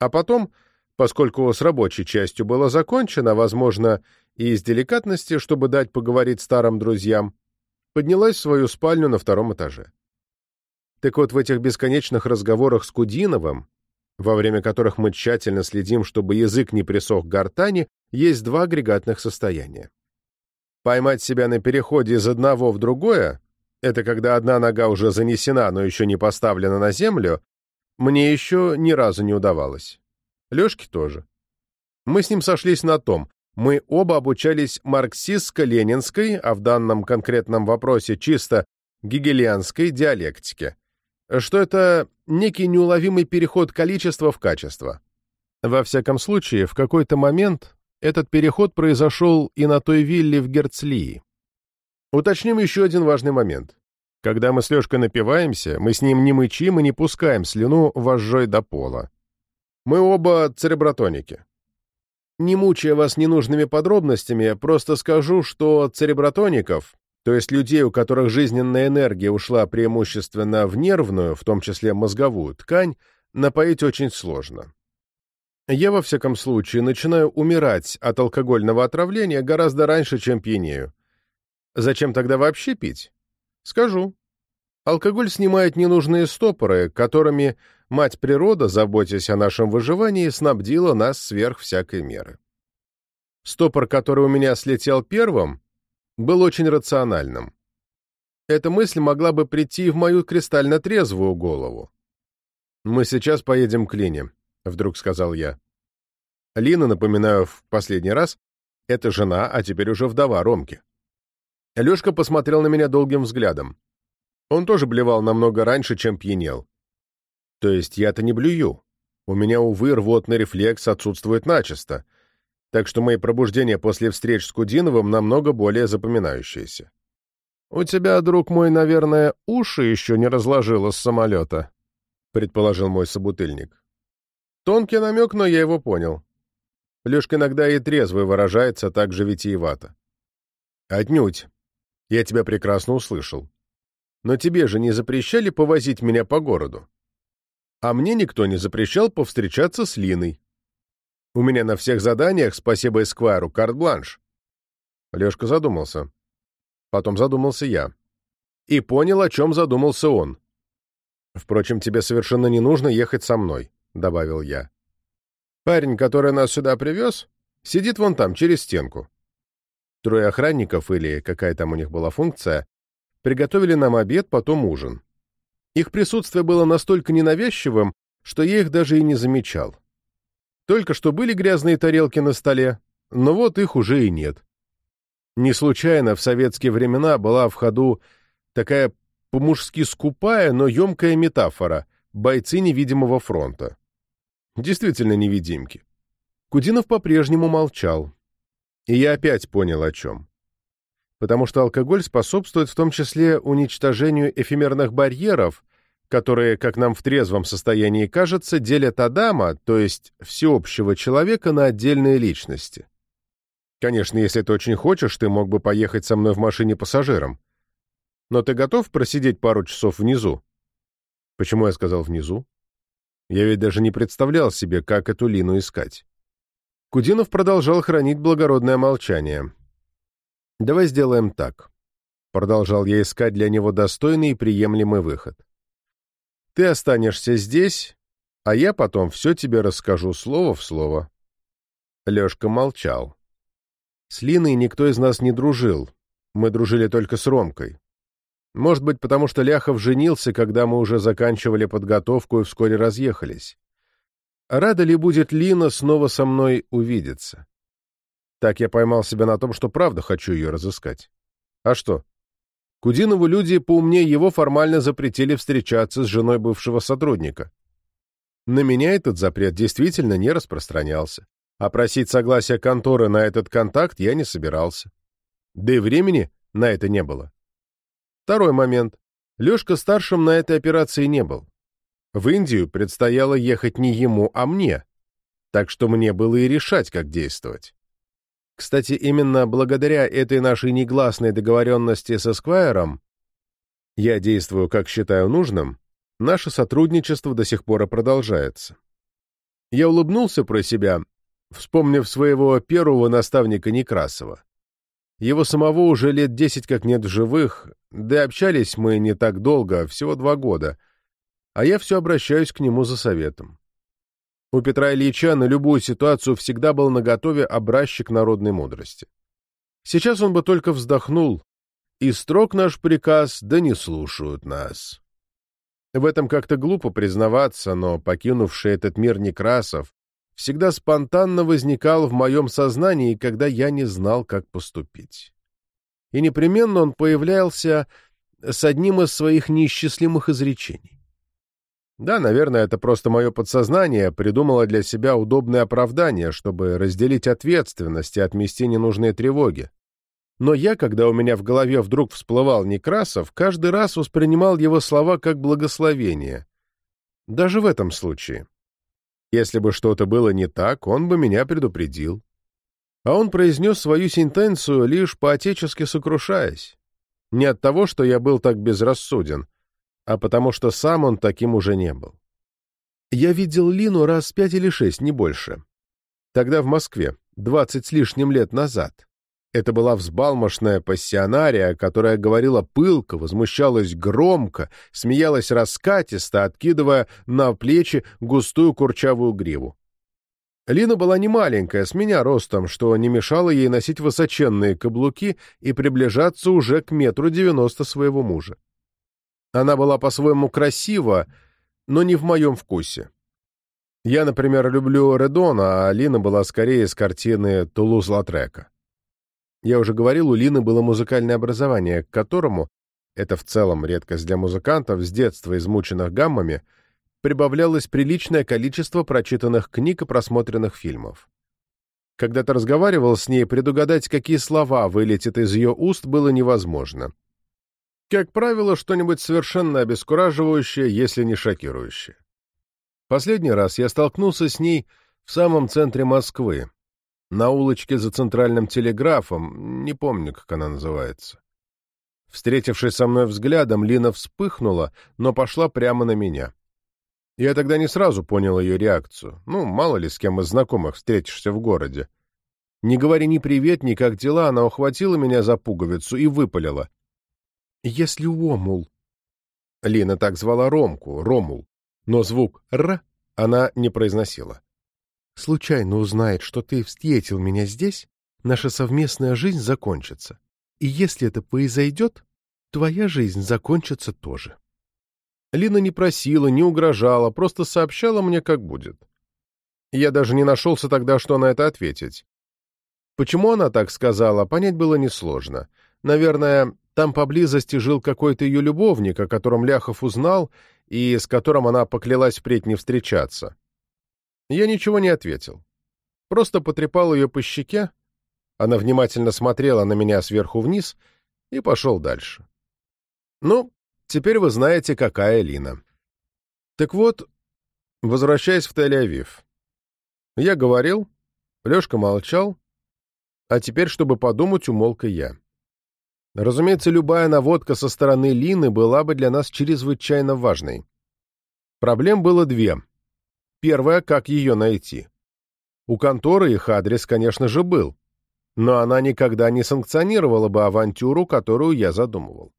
А потом, поскольку с рабочей частью было закончено, возможно, и из деликатности, чтобы дать поговорить старым друзьям, поднялась в свою спальню на втором этаже. Так вот, в этих бесконечных разговорах с Кудиновым, во время которых мы тщательно следим, чтобы язык не присох к гортани, есть два агрегатных состояния. Поймать себя на переходе из одного в другое — это когда одна нога уже занесена, но еще не поставлена на землю — мне еще ни разу не удавалось. Лешке тоже. Мы с ним сошлись на том, мы оба обучались марксистско-ленинской, а в данном конкретном вопросе чисто гегелианской диалектике, что это некий неуловимый переход количества в качество. Во всяком случае, в какой-то момент этот переход произошел и на той вилле в Герцлии. Уточним еще один важный момент. Когда мы с Лешкой напиваемся, мы с ним не мычим и не пускаем слюну вожжой до пола. Мы оба церебратоники. Не мучая вас ненужными подробностями, просто скажу, что церебратоников, то есть людей, у которых жизненная энергия ушла преимущественно в нервную, в том числе мозговую, ткань, напоить очень сложно. Я, во всяком случае, начинаю умирать от алкогольного отравления гораздо раньше, чем пьянею. Зачем тогда вообще пить? Скажу. Алкоголь снимает ненужные стопоры, которыми мать природа, заботясь о нашем выживании, снабдила нас сверх всякой меры. Стопор, который у меня слетел первым, был очень рациональным. Эта мысль могла бы прийти в мою кристально трезвую голову. «Мы сейчас поедем к Лине», — вдруг сказал я. Лина, напоминаю в последний раз, это жена, а теперь уже вдова Ромки. Лешка посмотрел на меня долгим взглядом. Он тоже блевал намного раньше, чем пьянел. То есть я-то не блюю. У меня, увы, рвотный рефлекс отсутствует начисто. Так что мои пробуждения после встреч с Кудиновым намного более запоминающиеся. «У тебя, друг мой, наверное, уши еще не разложило с самолета», — предположил мой собутыльник. Тонкий намек, но я его понял. Лешка иногда и трезвый выражается так же витиевато. «Отнюдь. Я тебя прекрасно услышал. Но тебе же не запрещали повозить меня по городу?» А мне никто не запрещал повстречаться с Линой. У меня на всех заданиях, спасибо Эсквайру, карт-бланш. Лешка задумался. Потом задумался я. И понял, о чем задумался он. «Впрочем, тебе совершенно не нужно ехать со мной», — добавил я. «Парень, который нас сюда привез, сидит вон там, через стенку». Трое охранников, или какая там у них была функция, приготовили нам обед, потом ужин. Их присутствие было настолько ненавязчивым, что я их даже и не замечал. Только что были грязные тарелки на столе, но вот их уже и нет. Не случайно в советские времена была в ходу такая по-мужски скупая, но емкая метафора «бойцы невидимого фронта». Действительно невидимки. Кудинов по-прежнему молчал. И я опять понял, о чем потому что алкоголь способствует в том числе уничтожению эфемерных барьеров, которые, как нам в трезвом состоянии кажется, делят Адама, то есть всеобщего человека, на отдельные личности. Конечно, если ты очень хочешь, ты мог бы поехать со мной в машине пассажиром. Но ты готов просидеть пару часов внизу? Почему я сказал внизу? Я ведь даже не представлял себе, как эту Лину искать. Кудинов продолжал хранить благородное молчание. «Давай сделаем так», — продолжал я искать для него достойный и приемлемый выход. «Ты останешься здесь, а я потом все тебе расскажу слово в слово». Лешка молчал. С Линой никто из нас не дружил. Мы дружили только с Ромкой. Может быть, потому что Ляхов женился, когда мы уже заканчивали подготовку и вскоре разъехались. Рада ли будет Лина снова со мной увидеться? Так я поймал себя на том, что правда хочу ее разыскать. А что? Кудинову люди поумнее его формально запретили встречаться с женой бывшего сотрудника. На меня этот запрет действительно не распространялся, а просить согласия конторы на этот контакт я не собирался. Да и времени на это не было. Второй момент. Лешка старшим на этой операции не был. В Индию предстояло ехать не ему, а мне, так что мне было и решать, как действовать. Кстати, именно благодаря этой нашей негласной договоренности со Сквайром я действую, как считаю нужным, наше сотрудничество до сих пор и продолжается. Я улыбнулся про себя, вспомнив своего первого наставника Некрасова. Его самого уже лет десять как нет в живых, да и общались мы не так долго, всего два года — а я все обращаюсь к нему за советом. У Петра Ильича на любую ситуацию всегда был наготове образчик народной мудрости. Сейчас он бы только вздохнул, и строг наш приказ, да не слушают нас. В этом как-то глупо признаваться, но покинувший этот мир Некрасов всегда спонтанно возникал в моем сознании, когда я не знал, как поступить. И непременно он появлялся с одним из своих неисчислимых изречений. Да, наверное, это просто мое подсознание придумало для себя удобное оправдание, чтобы разделить ответственность и отмести ненужные тревоги. Но я, когда у меня в голове вдруг всплывал Некрасов, каждый раз воспринимал его слова как благословение. Даже в этом случае. Если бы что-то было не так, он бы меня предупредил. А он произнес свою сентенцию, лишь по-отечески сокрушаясь. Не от того, что я был так безрассуден, а потому что сам он таким уже не был. Я видел Лину раз пять или шесть, не больше. Тогда в Москве, двадцать с лишним лет назад. Это была взбалмошная пассионария, которая говорила пылко, возмущалась громко, смеялась раскатисто, откидывая на плечи густую курчавую гриву. Лина была не маленькая, с меня ростом, что не мешало ей носить высоченные каблуки и приближаться уже к метру девяносто своего мужа. Она была по-своему красива, но не в моем вкусе. Я, например, люблю Редона, а Лина была скорее из картины Тулуз-Латрека. Я уже говорил, у Лины было музыкальное образование, к которому, это в целом редкость для музыкантов, с детства измученных гаммами, прибавлялось приличное количество прочитанных книг и просмотренных фильмов. Когда ты разговаривал с ней, предугадать, какие слова вылетят из ее уст, было невозможно. Как правило, что-нибудь совершенно обескураживающее, если не шокирующее. Последний раз я столкнулся с ней в самом центре Москвы, на улочке за центральным телеграфом, не помню, как она называется. Встретившись со мной взглядом, Лина вспыхнула, но пошла прямо на меня. Я тогда не сразу понял ее реакцию. Ну, мало ли, с кем из знакомых встретишься в городе. Не говоря ни привет, ни как дела, она ухватила меня за пуговицу и выпалила. Если Омул... Лина так звала Ромку, Ромул, но звук «р» она не произносила. Случайно узнает, что ты встретил меня здесь, наша совместная жизнь закончится. И если это произойдет, твоя жизнь закончится тоже. Лина не просила, не угрожала, просто сообщала мне, как будет. Я даже не нашелся тогда, что на это ответить. Почему она так сказала, понять было несложно. Наверное, там поблизости жил какой-то ее любовник, о котором Ляхов узнал и с которым она поклялась впредь не встречаться. Я ничего не ответил. Просто потрепал ее по щеке, она внимательно смотрела на меня сверху вниз и пошел дальше. Ну, теперь вы знаете, какая Лина. Так вот, возвращаясь в Тель-Авив. Я говорил, Лешка молчал, а теперь, чтобы подумать, умолк и я. Разумеется, любая наводка со стороны Лины была бы для нас чрезвычайно важной. Проблем было две. Первая — как ее найти. У конторы их адрес, конечно же, был, но она никогда не санкционировала бы авантюру, которую я задумывал.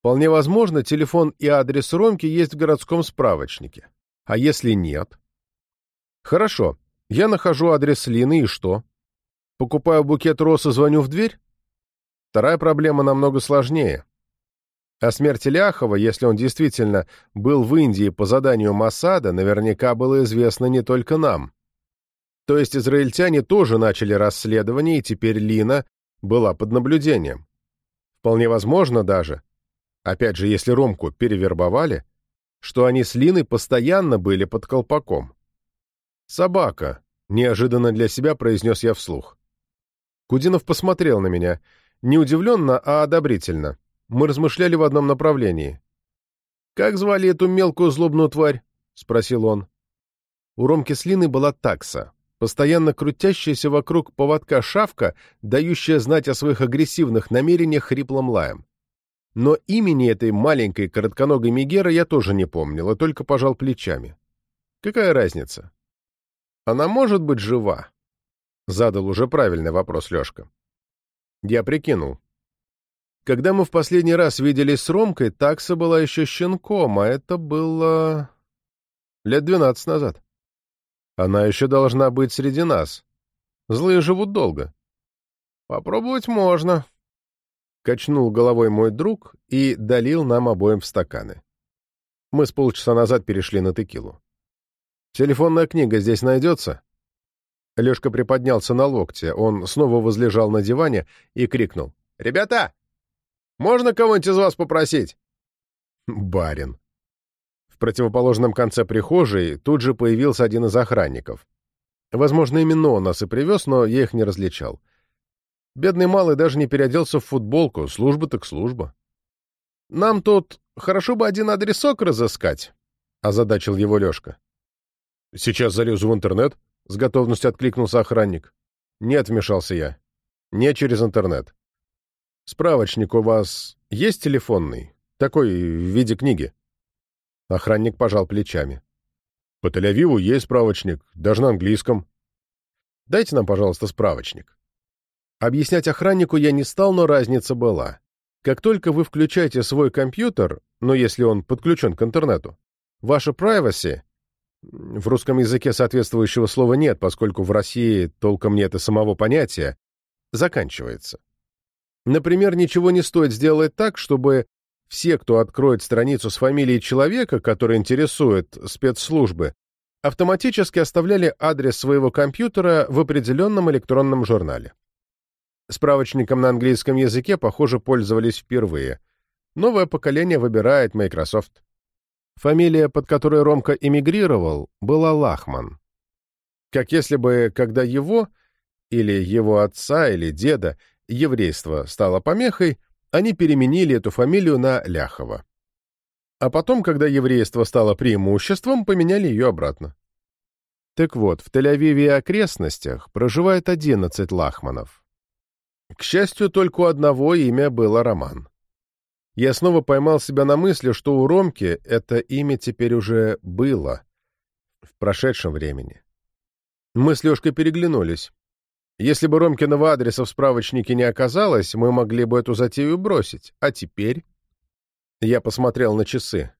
Вполне возможно, телефон и адрес Ромки есть в городском справочнике. А если нет? Хорошо, я нахожу адрес Лины и что? Покупаю букет роз и звоню в дверь? Вторая проблема намного сложнее. О смерти Ляхова, если он действительно был в Индии по заданию Масада, наверняка было известно не только нам. То есть израильтяне тоже начали расследование, и теперь Лина была под наблюдением. Вполне возможно даже, опять же, если Ромку перевербовали, что они с Линой постоянно были под колпаком. «Собака», — неожиданно для себя произнес я вслух. Кудинов посмотрел на меня, не удивленно, а одобрительно. Мы размышляли в одном направлении. «Как звали эту мелкую злобную тварь?» — спросил он. У Ромки с Линой была такса, постоянно крутящаяся вокруг поводка шавка, дающая знать о своих агрессивных намерениях хриплым лаем. Но имени этой маленькой коротконогой Мегеры я тоже не помнил, а только пожал плечами. Какая разница? Она может быть жива? Задал уже правильный вопрос Лешка. Я прикинул. Когда мы в последний раз виделись с Ромкой, такса была еще щенком, а это было... лет двенадцать назад. Она еще должна быть среди нас. Злые живут долго. Попробовать можно, Качнул головой мой друг и долил нам обоим в стаканы. Мы с полчаса назад перешли на текилу. «Телефонная книга здесь найдется?» Лешка приподнялся на локте, он снова возлежал на диване и крикнул. «Ребята! Можно кого-нибудь из вас попросить?» «Барин». В противоположном конце прихожей тут же появился один из охранников. Возможно, именно он нас и привез, но я их не различал. Бедный малый даже не переоделся в футболку, служба так служба. «Нам тут хорошо бы один адресок разыскать», — озадачил его Лешка. «Сейчас залезу в интернет», — с готовностью откликнулся охранник. «Нет», — вмешался я. «Не через интернет». «Справочник у вас есть телефонный? Такой в виде книги?» Охранник пожал плечами. «По Тель-Авиву есть справочник, даже на английском». «Дайте нам, пожалуйста, справочник». Объяснять охраннику я не стал, но разница была. Как только вы включаете свой компьютер, но если он подключен к интернету, ваша privacy, в русском языке соответствующего слова нет, поскольку в России толком нет и самого понятия, заканчивается. Например, ничего не стоит сделать так, чтобы все, кто откроет страницу с фамилией человека, который интересует спецслужбы, автоматически оставляли адрес своего компьютера в определенном электронном журнале. Справочником на английском языке, похоже, пользовались впервые. Новое поколение выбирает Microsoft. Фамилия, под которой Ромка эмигрировал, была Лахман. Как если бы, когда его, или его отца, или деда, еврейство стало помехой, они переменили эту фамилию на Ляхова. А потом, когда еврейство стало преимуществом, поменяли ее обратно. Так вот, в Тель-Авиве и окрестностях проживает 11 Лахманов. К счастью, только у одного имя было Роман. Я снова поймал себя на мысли, что у Ромки это имя теперь уже было, в прошедшем времени. Мы с Лешкой переглянулись. Если бы Ромкиного адреса в справочнике не оказалось, мы могли бы эту затею бросить. А теперь... Я посмотрел на часы.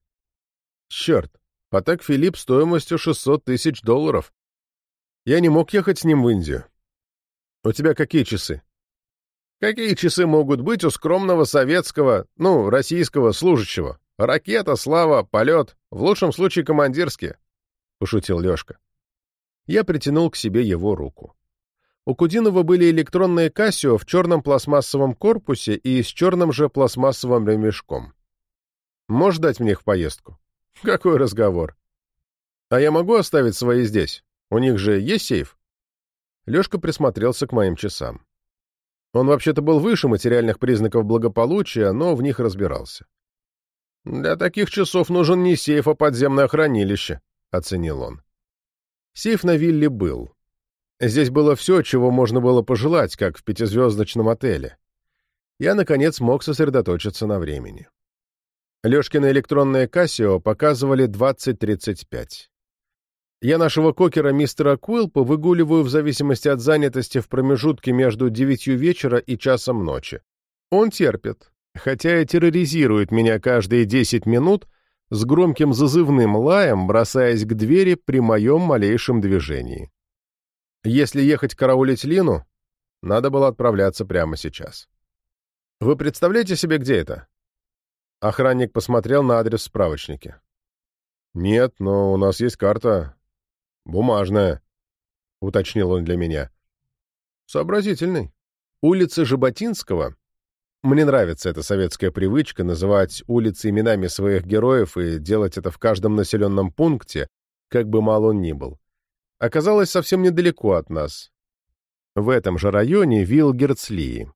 Черт, Патек Филипп стоимостью 600 тысяч долларов. Я не мог ехать с ним в Индию. У тебя какие часы? Какие часы могут быть у скромного советского, ну, российского служащего? Ракета, слава, полет, в лучшем случае командирские, — пошутил Лешка. Я притянул к себе его руку. У Кудинова были электронные Кассио в черном пластмассовом корпусе и с черным же пластмассовым ремешком. Можешь дать мне их в поездку? Какой разговор? А я могу оставить свои здесь? У них же есть сейф? Лешка присмотрелся к моим часам. Он вообще-то был выше материальных признаков благополучия, но в них разбирался. «Для таких часов нужен не сейф, а подземное хранилище», — оценил он. Сейф на вилле был. Здесь было все, чего можно было пожелать, как в пятизвездочном отеле. Я, наконец, мог сосредоточиться на времени. Лешкины электронные Кассио показывали 20.35. Я нашего кокера мистера Куилпа выгуливаю в зависимости от занятости в промежутке между девятью вечера и часом ночи. Он терпит, хотя и терроризирует меня каждые десять минут с громким зазывным лаем, бросаясь к двери при моем малейшем движении. Если ехать караулить Лину, надо было отправляться прямо сейчас. Вы представляете себе, где это? Охранник посмотрел на адрес в справочнике. «Нет, но у нас есть карта. «Бумажная», — уточнил он для меня. «Сообразительный. Улица Жаботинского. Мне нравится эта советская привычка называть улицы именами своих героев и делать это в каждом населенном пункте, как бы мал он ни был. Оказалось совсем недалеко от нас. В этом же районе Вилгерцлии.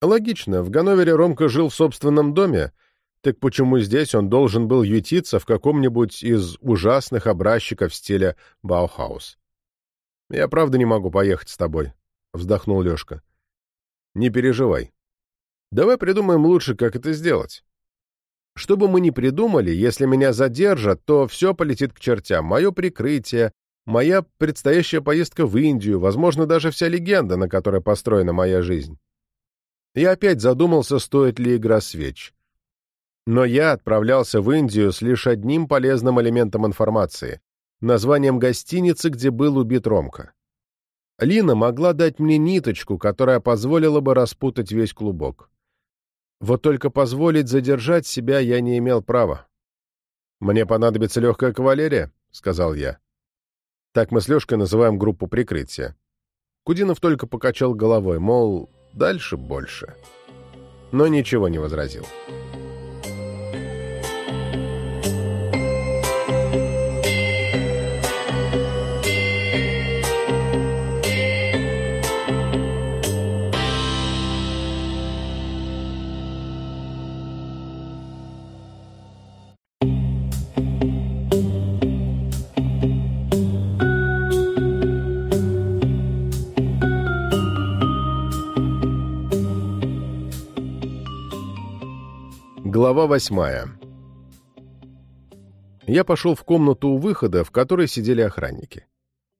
Логично, в Ганновере Ромка жил в собственном доме, так почему здесь он должен был ютиться в каком-нибудь из ужасных образчиков стиля Баухаус? «Я правда не могу поехать с тобой», — вздохнул Лешка. «Не переживай. Давай придумаем лучше, как это сделать. Что бы мы ни придумали, если меня задержат, то все полетит к чертям. Мое прикрытие, моя предстоящая поездка в Индию, возможно, даже вся легенда, на которой построена моя жизнь. Я опять задумался, стоит ли игра свеч. Но я отправлялся в Индию с лишь одним полезным элементом информации — названием гостиницы, где был убит Ромка. Лина могла дать мне ниточку, которая позволила бы распутать весь клубок. Вот только позволить задержать себя я не имел права. «Мне понадобится легкая кавалерия», — сказал я. Так мы с Лешкой называем группу прикрытия. Кудинов только покачал головой, мол, дальше больше. Но ничего не возразил. Глава восьмая. Я пошел в комнату у выхода, в которой сидели охранники.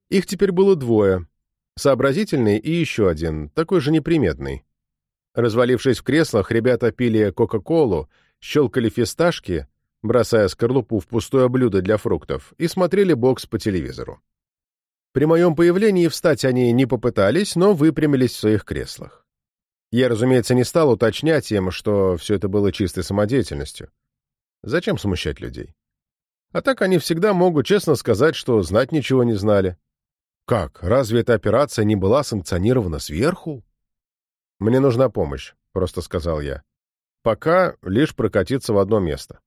Их теперь было двое. Сообразительный и еще один, такой же неприметный. Развалившись в креслах, ребята пили Кока-Колу, щелкали фисташки, бросая скорлупу в пустое блюдо для фруктов, и смотрели бокс по телевизору. При моем появлении встать они не попытались, но выпрямились в своих креслах. Я, разумеется, не стал уточнять им, что все это было чистой самодеятельностью. Зачем смущать людей? А так они всегда могут честно сказать, что знать ничего не знали. Как? Разве эта операция не была санкционирована сверху? Мне нужна помощь, просто сказал я. Пока лишь прокатиться в одно место.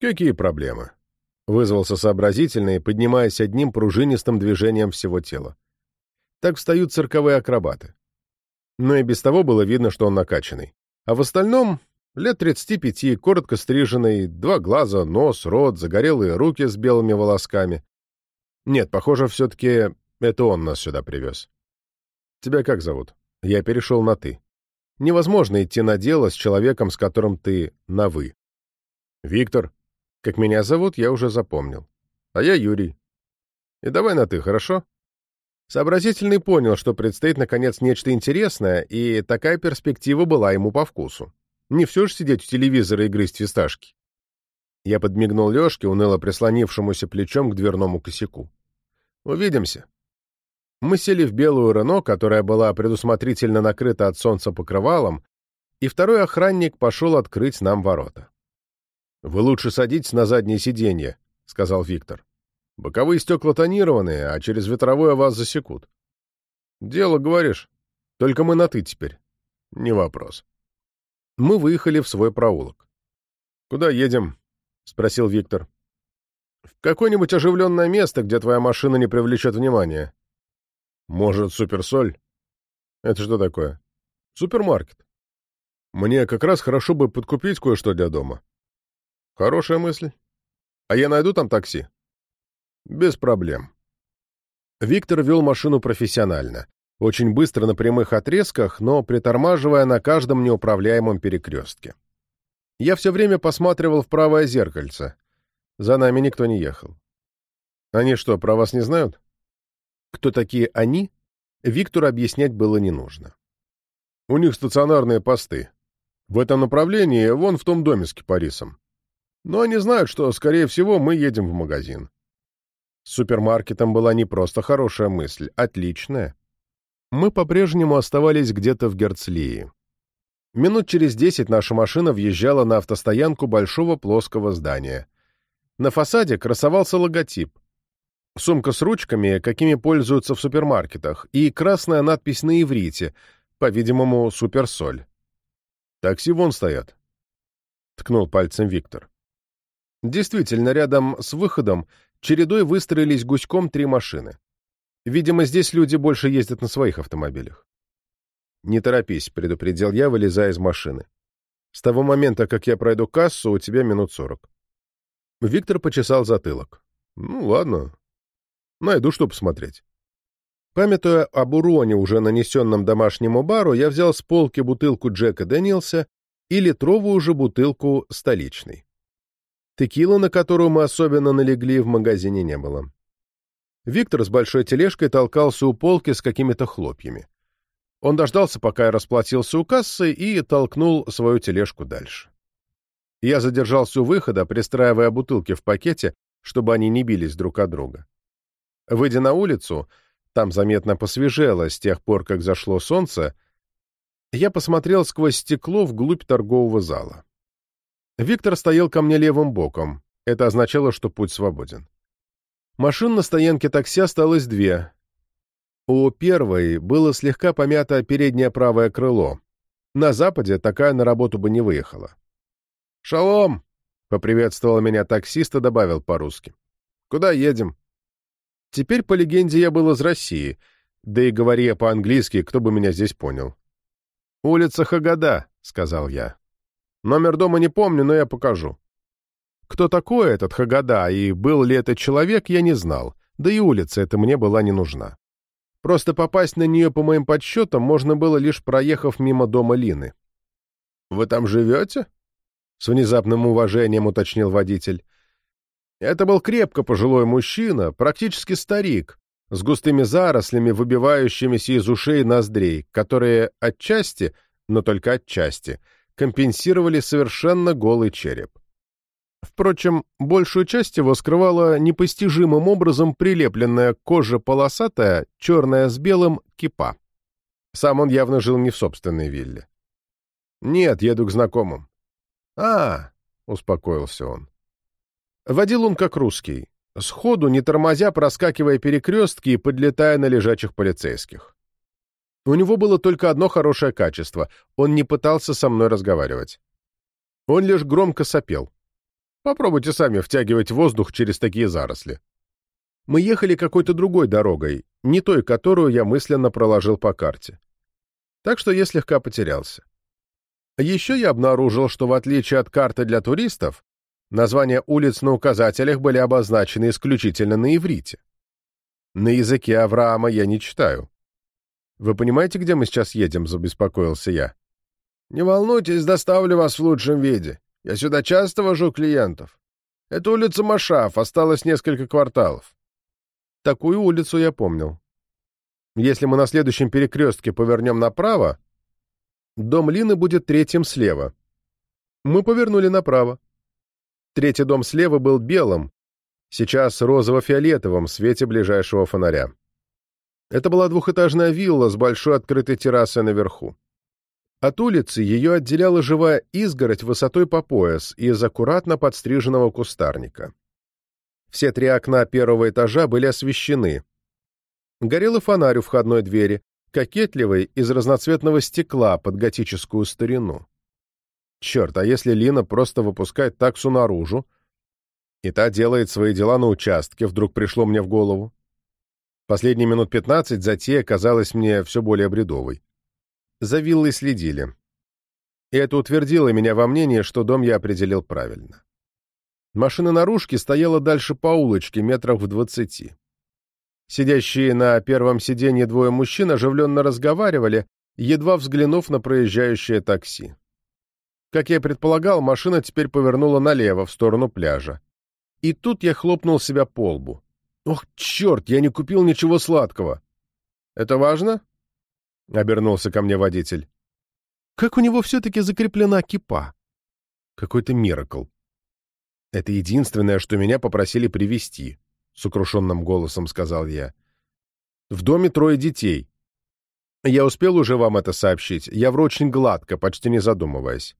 Какие проблемы? Вызвался сообразительный, поднимаясь одним пружинистым движением всего тела. Так встают цирковые акробаты но и без того было видно, что он накачанный. А в остальном лет 35, коротко стриженный, два глаза, нос, рот, загорелые руки с белыми волосками. Нет, похоже, все-таки это он нас сюда привез. Тебя как зовут? Я перешел на «ты». Невозможно идти на дело с человеком, с которым ты на «вы». Виктор. Как меня зовут, я уже запомнил. А я Юрий. И давай на «ты», хорошо? Сообразительный понял, что предстоит, наконец, нечто интересное, и такая перспектива была ему по вкусу. Не все же сидеть у телевизора и грызть фисташки. Я подмигнул Лешке, уныло прислонившемуся плечом к дверному косяку. «Увидимся». Мы сели в белую Рено, которая была предусмотрительно накрыта от солнца покрывалом, и второй охранник пошел открыть нам ворота. «Вы лучше садитесь на заднее сиденье», — сказал Виктор. Боковые стекла тонированные, а через ветровое вас засекут. Дело, говоришь? Только мы на «ты» теперь. Не вопрос. Мы выехали в свой проулок. «Куда едем?» — спросил Виктор. «В какое-нибудь оживленное место, где твоя машина не привлечет внимания». «Может, суперсоль?» «Это что такое?» «Супермаркет. Мне как раз хорошо бы подкупить кое-что для дома». «Хорошая мысль. А я найду там такси?» Без проблем. Виктор вел машину профессионально. Очень быстро на прямых отрезках, но притормаживая на каждом неуправляемом перекрестке. Я все время посматривал в правое зеркальце. За нами никто не ехал. Они что, про вас не знают? Кто такие они, Виктору объяснять было не нужно. У них стационарные посты. В этом направлении, вон в том доме с кипарисом. Но они знают, что, скорее всего, мы едем в магазин. Супермаркетом была не просто хорошая мысль, отличная. Мы по-прежнему оставались где-то в Герцлии. Минут через десять наша машина въезжала на автостоянку большого плоского здания. На фасаде красовался логотип. Сумка с ручками, какими пользуются в супермаркетах, и красная надпись на иврите, по-видимому, суперсоль. «Такси вон стоят», — ткнул пальцем Виктор. Действительно, рядом с выходом чередой выстроились гуськом три машины. Видимо, здесь люди больше ездят на своих автомобилях. «Не торопись», — предупредил я, вылезая из машины. «С того момента, как я пройду кассу, у тебя минут сорок». Виктор почесал затылок. «Ну, ладно. Найду, что посмотреть». Памятуя об уроне, уже нанесенном домашнему бару, я взял с полки бутылку Джека Дэниелса и литровую же бутылку столичной. Текила, на которую мы особенно налегли, в магазине не было. Виктор с большой тележкой толкался у полки с какими-то хлопьями. Он дождался, пока я расплатился у кассы, и толкнул свою тележку дальше. Я задержался у выхода, пристраивая бутылки в пакете, чтобы они не бились друг от друга. Выйдя на улицу, там заметно посвежело с тех пор, как зашло солнце, я посмотрел сквозь стекло вглубь торгового зала. Виктор стоял ко мне левым боком. Это означало, что путь свободен. Машин на стоянке такси осталось две. У первой было слегка помято переднее правое крыло. На западе такая на работу бы не выехала. «Шалом!» — поприветствовал меня таксист и добавил по-русски. «Куда едем?» Теперь, по легенде, я был из России, да и говоря по-английски, кто бы меня здесь понял. «Улица Хагада», — сказал я. Номер дома не помню, но я покажу. Кто такой этот Хагада и был ли это человек, я не знал, да и улица эта мне была не нужна. Просто попасть на нее, по моим подсчетам, можно было, лишь проехав мимо дома Лины. «Вы там живете?» — с внезапным уважением уточнил водитель. Это был крепко пожилой мужчина, практически старик, с густыми зарослями, выбивающимися из ушей ноздрей, которые отчасти, но только отчасти — компенсировали совершенно голый череп. Впрочем, большую часть его скрывала непостижимым образом прилепленная кожа полосатая, черная с белым, кипа. Сам он явно жил не в собственной вилле. «Нет, еду к знакомым». «А, — успокоился он. Водил он как русский, сходу, не тормозя, проскакивая перекрестки и подлетая на лежачих полицейских. У него было только одно хорошее качество — он не пытался со мной разговаривать. Он лишь громко сопел. Попробуйте сами втягивать воздух через такие заросли. Мы ехали какой-то другой дорогой, не той, которую я мысленно проложил по карте. Так что я слегка потерялся. Еще я обнаружил, что в отличие от карты для туристов, названия улиц на указателях были обозначены исключительно на иврите. На языке Авраама я не читаю. «Вы понимаете, где мы сейчас едем?» — забеспокоился я. «Не волнуйтесь, доставлю вас в лучшем виде. Я сюда часто вожу клиентов. Это улица Машав, осталось несколько кварталов». Такую улицу я помнил. Если мы на следующем перекрестке повернем направо, дом Лины будет третьим слева. Мы повернули направо. Третий дом слева был белым, сейчас розово-фиолетовым в свете ближайшего фонаря. Это была двухэтажная вилла с большой открытой террасой наверху. От улицы ее отделяла живая изгородь высотой по пояс из аккуратно подстриженного кустарника. Все три окна первого этажа были освещены. Горел и фонарь у входной двери, кокетливый, из разноцветного стекла под готическую старину. Черт, а если Лина просто выпускает таксу наружу, и та делает свои дела на участке, вдруг пришло мне в голову. Последние минут пятнадцать затея казалась мне все более бредовой. За виллой следили. И это утвердило меня во мнении, что дом я определил правильно. Машина наружки стояла дальше по улочке, метрах в двадцати. Сидящие на первом сиденье двое мужчин оживленно разговаривали, едва взглянув на проезжающее такси. Как я предполагал, машина теперь повернула налево, в сторону пляжа. И тут я хлопнул себя по лбу. «Ох, черт, я не купил ничего сладкого!» «Это важно?» — обернулся ко мне водитель. «Как у него все-таки закреплена кипа?» «Какой-то миракл». «Это единственное, что меня попросили привезти», — сокрушенным голосом сказал я. «В доме трое детей. Я успел уже вам это сообщить. Я вру очень гладко, почти не задумываясь».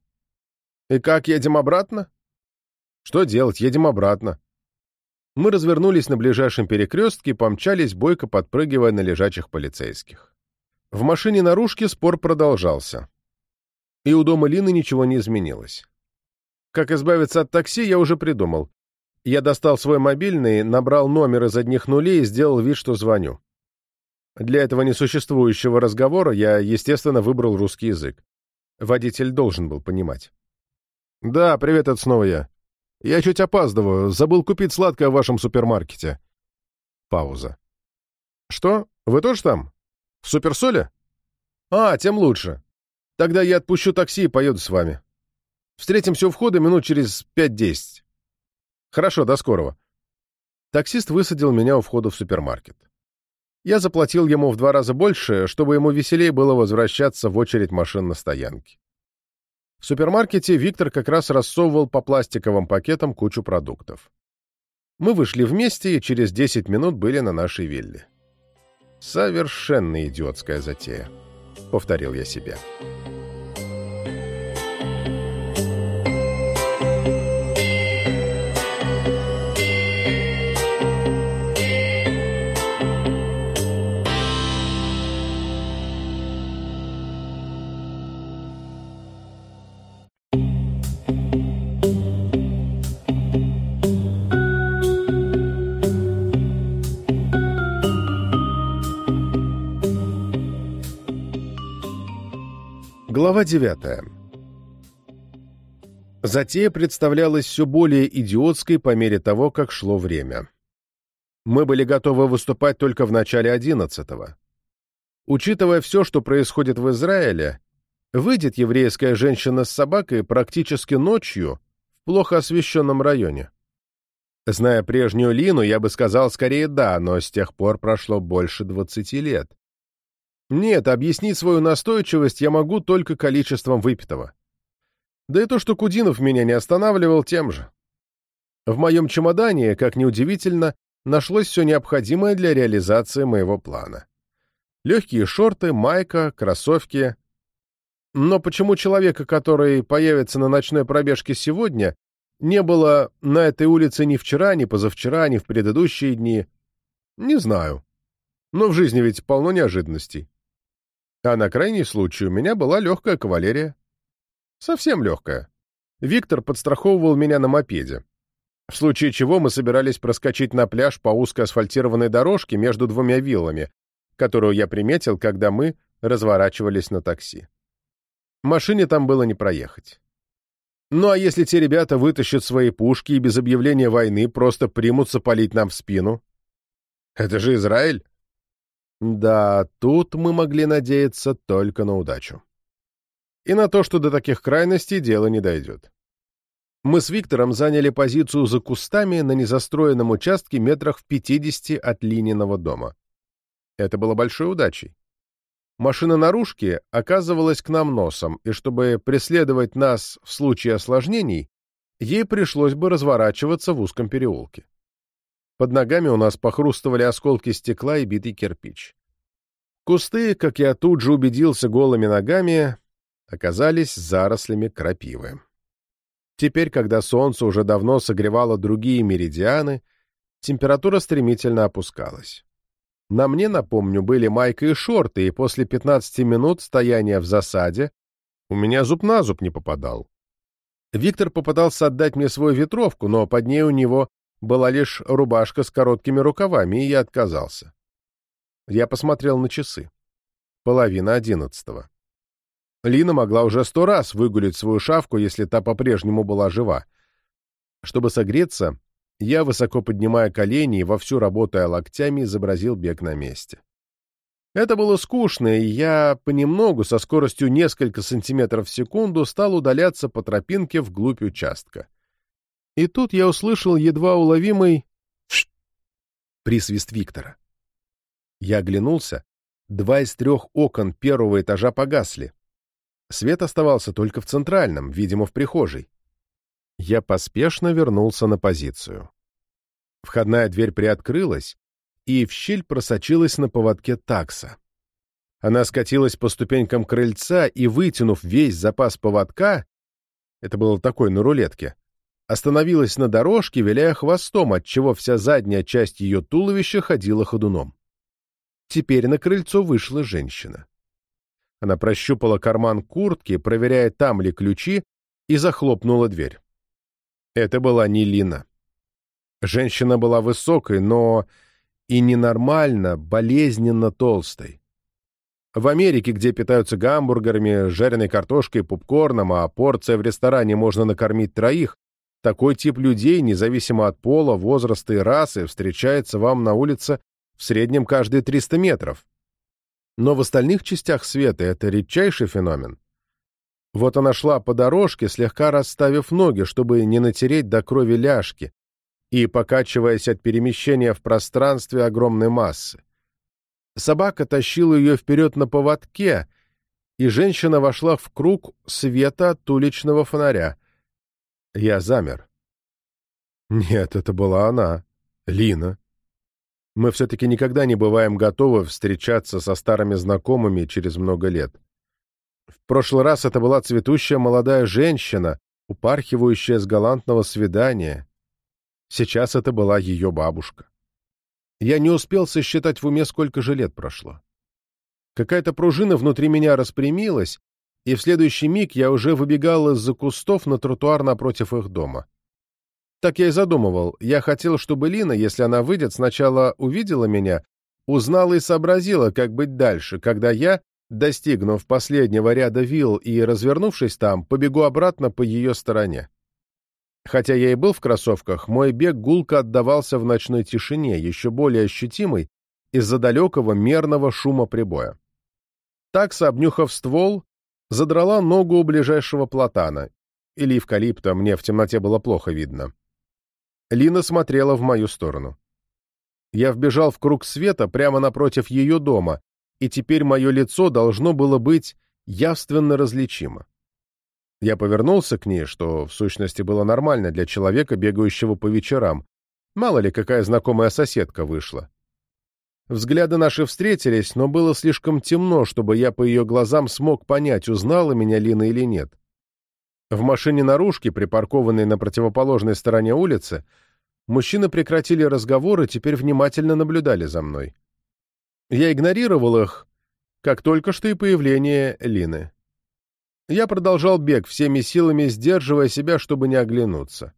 «И как, едем обратно?» «Что делать? Едем обратно». Мы развернулись на ближайшем перекрестке и помчались, бойко подпрыгивая на лежачих полицейских. В машине наружки спор продолжался. И у дома Лины ничего не изменилось. Как избавиться от такси, я уже придумал. Я достал свой мобильный, набрал номер из одних нулей и сделал вид, что звоню. Для этого несуществующего разговора я, естественно, выбрал русский язык. Водитель должен был понимать. «Да, привет, это снова я. Я чуть опаздываю, забыл купить сладкое в вашем супермаркете». Пауза. «Что? Вы тоже там? В суперсоле?» «А, тем лучше. Тогда я отпущу такси и поеду с вами. Встретимся у входа минут через пять-десять». «Хорошо, до скорого». Таксист высадил меня у входа в супермаркет. Я заплатил ему в два раза больше, чтобы ему веселее было возвращаться в очередь машин на стоянке. В супермаркете Виктор как раз рассовывал по пластиковым пакетам кучу продуктов. Мы вышли вместе и через 10 минут были на нашей вилле. «Совершенно идиотская затея», — повторил я себе. Глава 9. Затея представлялась все более идиотской по мере того, как шло время. Мы были готовы выступать только в начале одиннадцатого. Учитывая все, что происходит в Израиле, выйдет еврейская женщина с собакой практически ночью в плохо освещенном районе. Зная прежнюю Лину, я бы сказал скорее «да», но с тех пор прошло больше двадцати лет. Нет, объяснить свою настойчивость я могу только количеством выпитого. Да и то, что Кудинов меня не останавливал, тем же. В моем чемодане, как неудивительно, нашлось все необходимое для реализации моего плана. Легкие шорты, майка, кроссовки. Но почему человека, который появится на ночной пробежке сегодня, не было на этой улице ни вчера, ни позавчера, ни в предыдущие дни, не знаю. Но в жизни ведь полно неожиданностей. А на крайний случай у меня была легкая кавалерия. Совсем легкая. Виктор подстраховывал меня на мопеде. В случае чего мы собирались проскочить на пляж по узкой асфальтированной дорожке между двумя виллами, которую я приметил, когда мы разворачивались на такси. Машине там было не проехать. Ну а если те ребята вытащат свои пушки и без объявления войны просто примутся палить нам в спину? Это же Израиль. Да, тут мы могли надеяться только на удачу. И на то, что до таких крайностей дело не дойдет. Мы с Виктором заняли позицию за кустами на незастроенном участке метрах в 50 от Лининого дома. Это было большой удачей. Машина наружки оказывалась к нам носом, и чтобы преследовать нас в случае осложнений, ей пришлось бы разворачиваться в узком переулке. Под ногами у нас похрустывали осколки стекла и битый кирпич. Кусты, как я тут же убедился голыми ногами, оказались зарослями крапивы. Теперь, когда солнце уже давно согревало другие меридианы, температура стремительно опускалась. На мне, напомню, были майка и шорты, и после 15 минут стояния в засаде у меня зуб на зуб не попадал. Виктор попытался отдать мне свою ветровку, но под ней у него была лишь рубашка с короткими рукавами, и я отказался. Я посмотрел на часы. Половина одиннадцатого. Лина могла уже сто раз выгулить свою шавку, если та по-прежнему была жива. Чтобы согреться, я, высоко поднимая колени и вовсю работая локтями, изобразил бег на месте. Это было скучно, и я понемногу, со скоростью несколько сантиметров в секунду, стал удаляться по тропинке вглубь участка. И тут я услышал едва уловимый присвист Виктора. Я оглянулся. Два из трех окон первого этажа погасли. Свет оставался только в центральном, видимо, в прихожей. Я поспешно вернулся на позицию. Входная дверь приоткрылась, и в щель просочилась на поводке такса. Она скатилась по ступенькам крыльца и, вытянув весь запас поводка, это было такой на рулетке, остановилась на дорожке, виляя хвостом, отчего вся задняя часть ее туловища ходила ходуном. Теперь на крыльцо вышла женщина. Она прощупала карман куртки, проверяя, там ли ключи, и захлопнула дверь. Это была не Лина. Женщина была высокой, но и ненормально, болезненно толстой. В Америке, где питаются гамбургерами, жареной картошкой, попкорном, а порция в ресторане можно накормить троих, такой тип людей, независимо от пола, возраста и расы, встречается вам на улице в среднем каждые 300 метров. Но в остальных частях света это редчайший феномен. Вот она шла по дорожке, слегка расставив ноги, чтобы не натереть до крови ляжки, и покачиваясь от перемещения в пространстве огромной массы. Собака тащила ее вперед на поводке, и женщина вошла в круг света от уличного фонаря. Я замер. Нет, это была она, Лина. Мы все-таки никогда не бываем готовы встречаться со старыми знакомыми через много лет. В прошлый раз это была цветущая молодая женщина, упархивающая с галантного свидания, Сейчас это была ее бабушка. Я не успел сосчитать в уме, сколько же лет прошло. Какая-то пружина внутри меня распрямилась, и в следующий миг я уже выбегал из-за кустов на тротуар напротив их дома. Так я и задумывал. Я хотел, чтобы Лина, если она выйдет, сначала увидела меня, узнала и сообразила, как быть дальше, когда я, достигнув последнего ряда вилл и развернувшись там, побегу обратно по ее стороне. Хотя я и был в кроссовках, мой бег гулко отдавался в ночной тишине, еще более ощутимой из-за далекого мерного шума прибоя. Такса, обнюхав ствол, задрала ногу у ближайшего платана, или эвкалипта, мне в темноте было плохо видно. Лина смотрела в мою сторону. Я вбежал в круг света прямо напротив ее дома, и теперь мое лицо должно было быть явственно различимо. Я повернулся к ней, что в сущности было нормально для человека, бегающего по вечерам. Мало ли, какая знакомая соседка вышла. Взгляды наши встретились, но было слишком темно, чтобы я по ее глазам смог понять, узнала меня Лина или нет. В машине наружки, припаркованной на противоположной стороне улицы, мужчины прекратили разговор и теперь внимательно наблюдали за мной. Я игнорировал их, как только что и появление Лины. Я продолжал бег, всеми силами сдерживая себя, чтобы не оглянуться.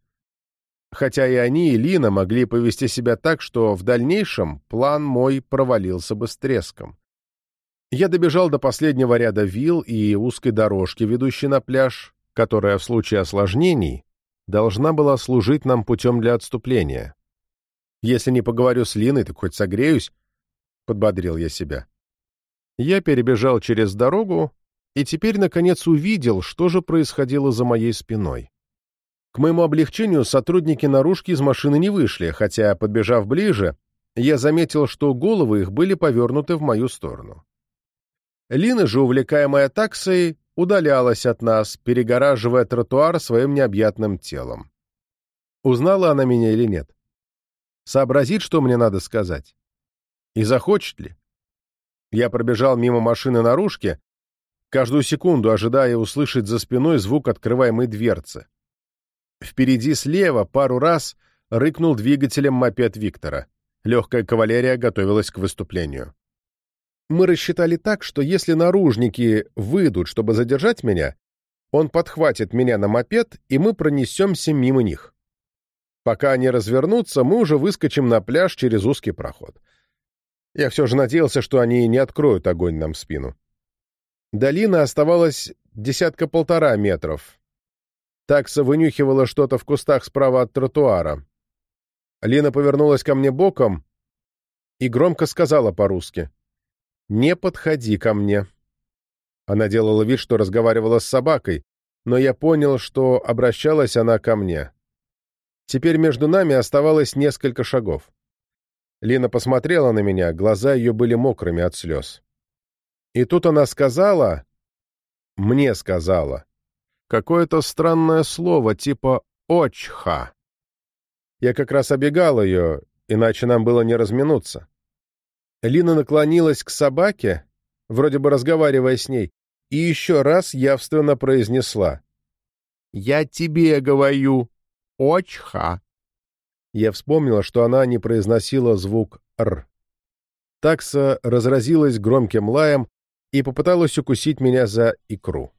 Хотя и они, и Лина могли повести себя так, что в дальнейшем план мой провалился бы с треском. Я добежал до последнего ряда вил и узкой дорожки, ведущей на пляж, которая в случае осложнений должна была служить нам путем для отступления. Если не поговорю с Линой, так хоть согреюсь, — подбодрил я себя. Я перебежал через дорогу и теперь, наконец, увидел, что же происходило за моей спиной. К моему облегчению сотрудники наружки из машины не вышли, хотя, подбежав ближе, я заметил, что головы их были повернуты в мою сторону. Лина же, увлекаемая таксой, удалялась от нас, перегораживая тротуар своим необъятным телом. Узнала она меня или нет? Сообразит, что мне надо сказать? И захочет ли? Я пробежал мимо машины наружки, каждую секунду ожидая услышать за спиной звук открываемой дверцы. Впереди слева пару раз рыкнул двигателем мопед Виктора. Легкая кавалерия готовилась к выступлению. Мы рассчитали так, что если наружники выйдут, чтобы задержать меня, он подхватит меня на мопед, и мы пронесемся мимо них. Пока они развернутся, мы уже выскочим на пляж через узкий проход. Я все же надеялся, что они не откроют огонь нам в спину. Долина оставалась десятка-полтора метров. Такса вынюхивала что-то в кустах справа от тротуара. Лина повернулась ко мне боком и громко сказала по-русски. «Не подходи ко мне». Она делала вид, что разговаривала с собакой, но я понял, что обращалась она ко мне. Теперь между нами оставалось несколько шагов. Лина посмотрела на меня, глаза ее были мокрыми от слез. И тут она сказала, мне сказала, какое-то странное слово типа «очха». Я как раз обегал ее, иначе нам было не разминуться. Лина наклонилась к собаке, вроде бы разговаривая с ней, и еще раз явственно произнесла. «Я тебе говорю, очха». Я вспомнила, что она не произносила звук «р». Такса разразилась громким лаем и попыталась укусить меня за икру.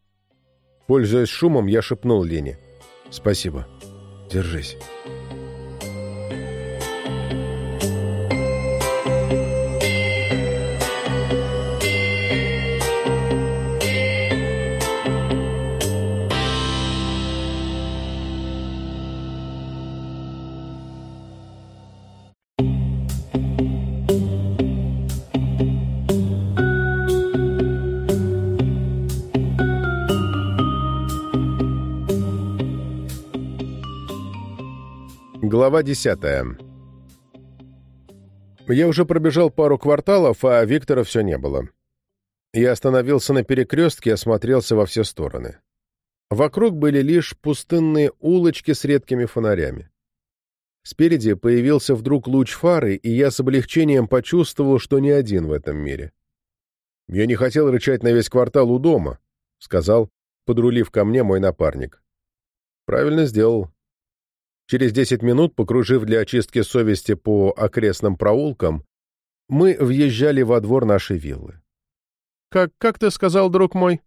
Пользуясь шумом, я шепнул Лене. «Спасибо. Держись». Глава десятая. Я уже пробежал пару кварталов, а Виктора все не было. Я остановился на перекрестке и осмотрелся во все стороны. Вокруг были лишь пустынные улочки с редкими фонарями. Спереди появился вдруг луч фары, и я с облегчением почувствовал, что не один в этом мире. «Я не хотел рычать на весь квартал у дома», — сказал, подрулив ко мне мой напарник. «Правильно сделал. Через десять минут, покружив для очистки совести по окрестным проулкам, мы въезжали во двор нашей виллы. «Как, как ты сказал, друг мой?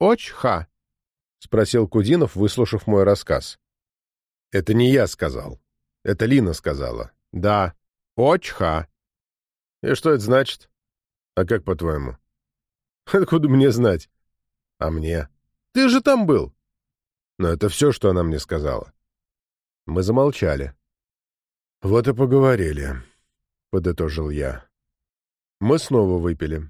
Очха?» — спросил Кудинов, выслушав мой рассказ. «Это не я сказал. Это Лина сказала. Да. Очха. И что это значит? А как по-твоему? Откуда мне знать? А мне? Ты же там был. Но это все, что она мне сказала. Мы замолчали. «Вот и поговорили», — подытожил я. Мы снова выпили.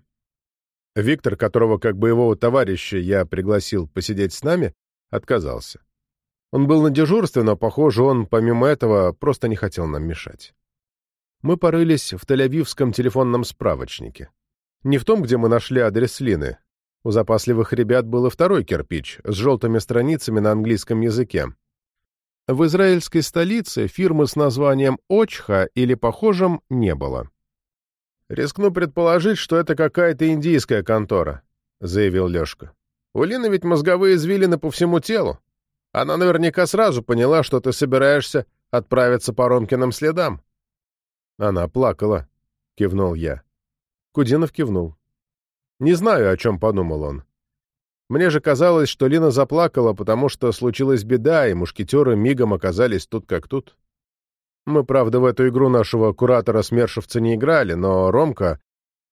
Виктор, которого как боевого товарища я пригласил посидеть с нами, отказался. Он был на дежурстве, но, похоже, он, помимо этого, просто не хотел нам мешать. Мы порылись в Тель-Авивском телефонном справочнике. Не в том, где мы нашли адрес Лины. У запасливых ребят был и второй кирпич с желтыми страницами на английском языке, в израильской столице фирмы с названием «Очха» или похожим не было. «Рискну предположить, что это какая-то индийская контора», — заявил Лешка. «У Лины ведь мозговые извилины по всему телу. Она наверняка сразу поняла, что ты собираешься отправиться по Ромкиным следам». «Она плакала», — кивнул я. Кудинов кивнул. «Не знаю, о чем подумал он. Мне же казалось, что Лина заплакала, потому что случилась беда, и мушкетеры мигом оказались тут как тут. Мы, правда, в эту игру нашего куратора-смершевца не играли, но Ромка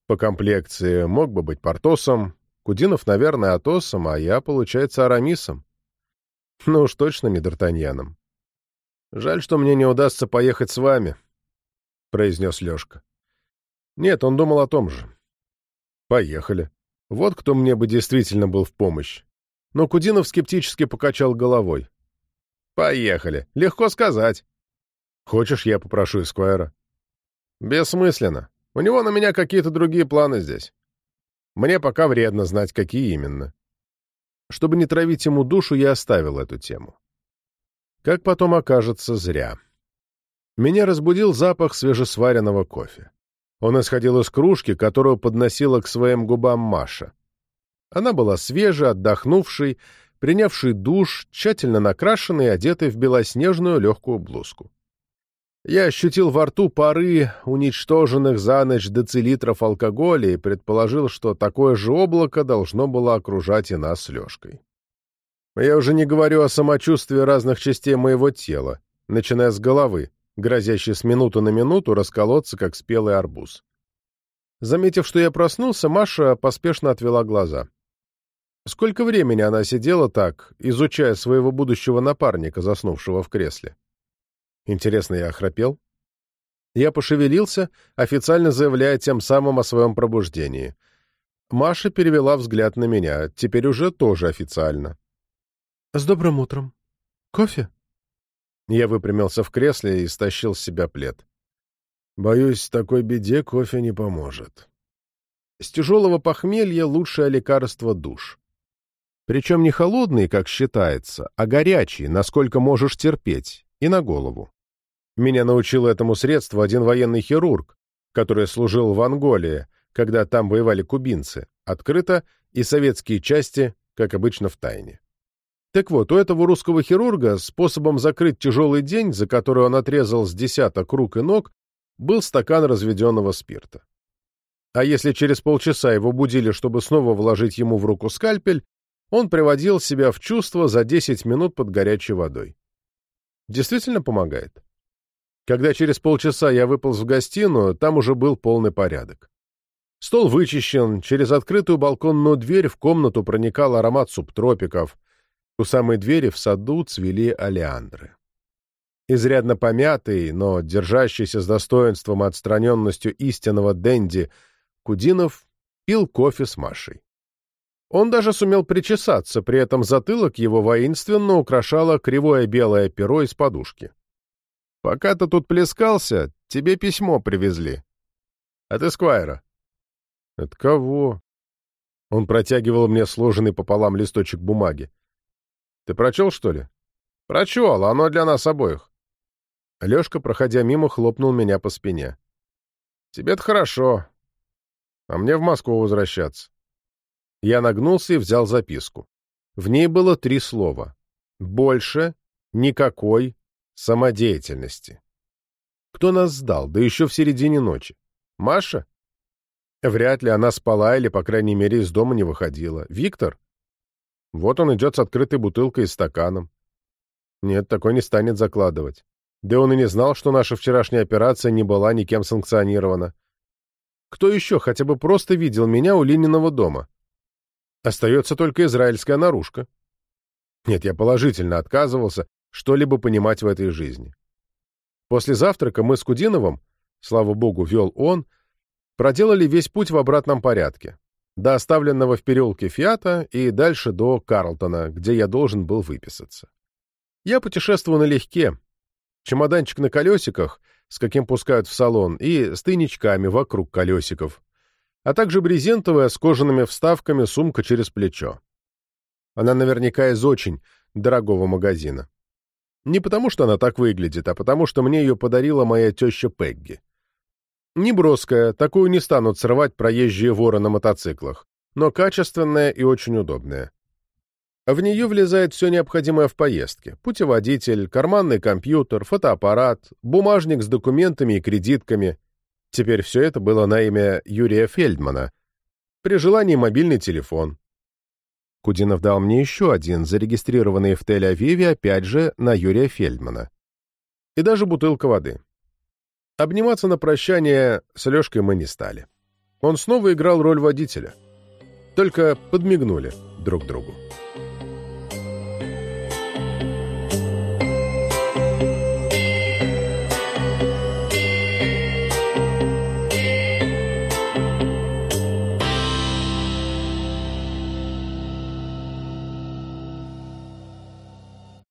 по комплекции мог бы быть Портосом, Кудинов, наверное, Атосом, а я, получается, Арамисом. Ну уж точно не Д'Артаньяном. «Жаль, что мне не удастся поехать с вами», — произнес Лешка. Нет, он думал о том же. «Поехали», вот кто мне бы действительно был в помощь. Но Кудинов скептически покачал головой. «Поехали. Легко сказать». «Хочешь, я попрошу Эсквайра?» «Бессмысленно. У него на меня какие-то другие планы здесь. Мне пока вредно знать, какие именно». Чтобы не травить ему душу, я оставил эту тему. Как потом окажется, зря. Меня разбудил запах свежесваренного кофе. Он исходил из кружки, которую подносила к своим губам Маша. Она была свежей, отдохнувшей, принявшей душ, тщательно накрашенной и одетой в белоснежную легкую блузку. Я ощутил во рту пары уничтоженных за ночь децилитров алкоголя и предположил, что такое же облако должно было окружать и нас с Лешкой. Я уже не говорю о самочувствии разных частей моего тела, начиная с головы, грозящий с минуту на минуту расколоться, как спелый арбуз. Заметив, что я проснулся, Маша поспешно отвела глаза. Сколько времени она сидела так, изучая своего будущего напарника, заснувшего в кресле? Интересно, я охрапел? Я пошевелился, официально заявляя тем самым о своем пробуждении. Маша перевела взгляд на меня, теперь уже тоже официально. «С добрым утром. Кофе?» Я выпрямился в кресле и стащил с себя плед. «Боюсь, такой беде кофе не поможет». С тяжелого похмелья лучшее лекарство — душ. Причем не холодный, как считается, а горячий, насколько можешь терпеть, и на голову. Меня научил этому средству один военный хирург, который служил в Анголе, когда там воевали кубинцы, открыто, и советские части, как обычно, в тайне. Так вот, у этого русского хирурга способом закрыть тяжелый день, за который он отрезал с десяток рук и ног, был стакан разведенного спирта. А если через полчаса его будили, чтобы снова вложить ему в руку скальпель, он приводил себя в чувство за 10 минут под горячей водой. Действительно помогает. Когда через полчаса я выполз в гостиную, там уже был полный порядок. Стол вычищен, через открытую балконную дверь в комнату проникал аромат субтропиков. У самой двери в саду цвели олеандры. Изрядно помятый, но держащийся с достоинством и отстраненностью истинного денди, Кудинов пил кофе с Машей. Он даже сумел причесаться, при этом затылок его воинственно украшало кривое белое перо из подушки. «Пока ты тут плескался, тебе письмо привезли. От Эсквайра». «От кого?» Он протягивал мне сложенный пополам листочек бумаги. «Ты прочел, что ли?» «Прочел, оно для нас обоих». Лешка, проходя мимо, хлопнул меня по спине. «Тебе-то хорошо, а мне в Москву возвращаться». Я нагнулся и взял записку. В ней было три слова. «Больше никакой самодеятельности. Кто нас сдал, да еще в середине ночи? Маша? Вряд ли она спала или, по крайней мере, из дома не выходила. Виктор? Вот он идет с открытой бутылкой и стаканом. Нет, такой не станет закладывать. Да он и не знал, что наша вчерашняя операция не была никем санкционирована. Кто еще хотя бы просто видел меня у Лининого дома? Остается только израильская наружка. Нет, я положительно отказывался что-либо понимать в этой жизни. После завтрака мы с Кудиновым, слава богу, вел он, проделали весь путь в обратном порядке, до оставленного в переулке Фиата и дальше до Карлтона, где я должен был выписаться. Я путешествую налегке, чемоданчик на колесиках, с каким пускают в салон, и с тайничками вокруг колесиков, а также брезентовая с кожаными вставками сумка через плечо. Она наверняка из очень дорогого магазина. Не потому, что она так выглядит, а потому, что мне ее подарила моя теща Пегги. Не броская, такую не станут срывать проезжие воры на мотоциклах, но качественная и очень удобная. В нее влезает все необходимое в поездке. Путеводитель, карманный компьютер, фотоаппарат, бумажник с документами и кредитками. Теперь все это было на имя Юрия Фельдмана. При желании мобильный телефон. Кудинов дал мне еще один, зарегистрированный в Тель-Авиве, опять же, на Юрия Фельдмана. И даже бутылка воды. Обниматься на прощание с Лешкой мы не стали. Он снова играл роль водителя. Только подмигнули друг другу.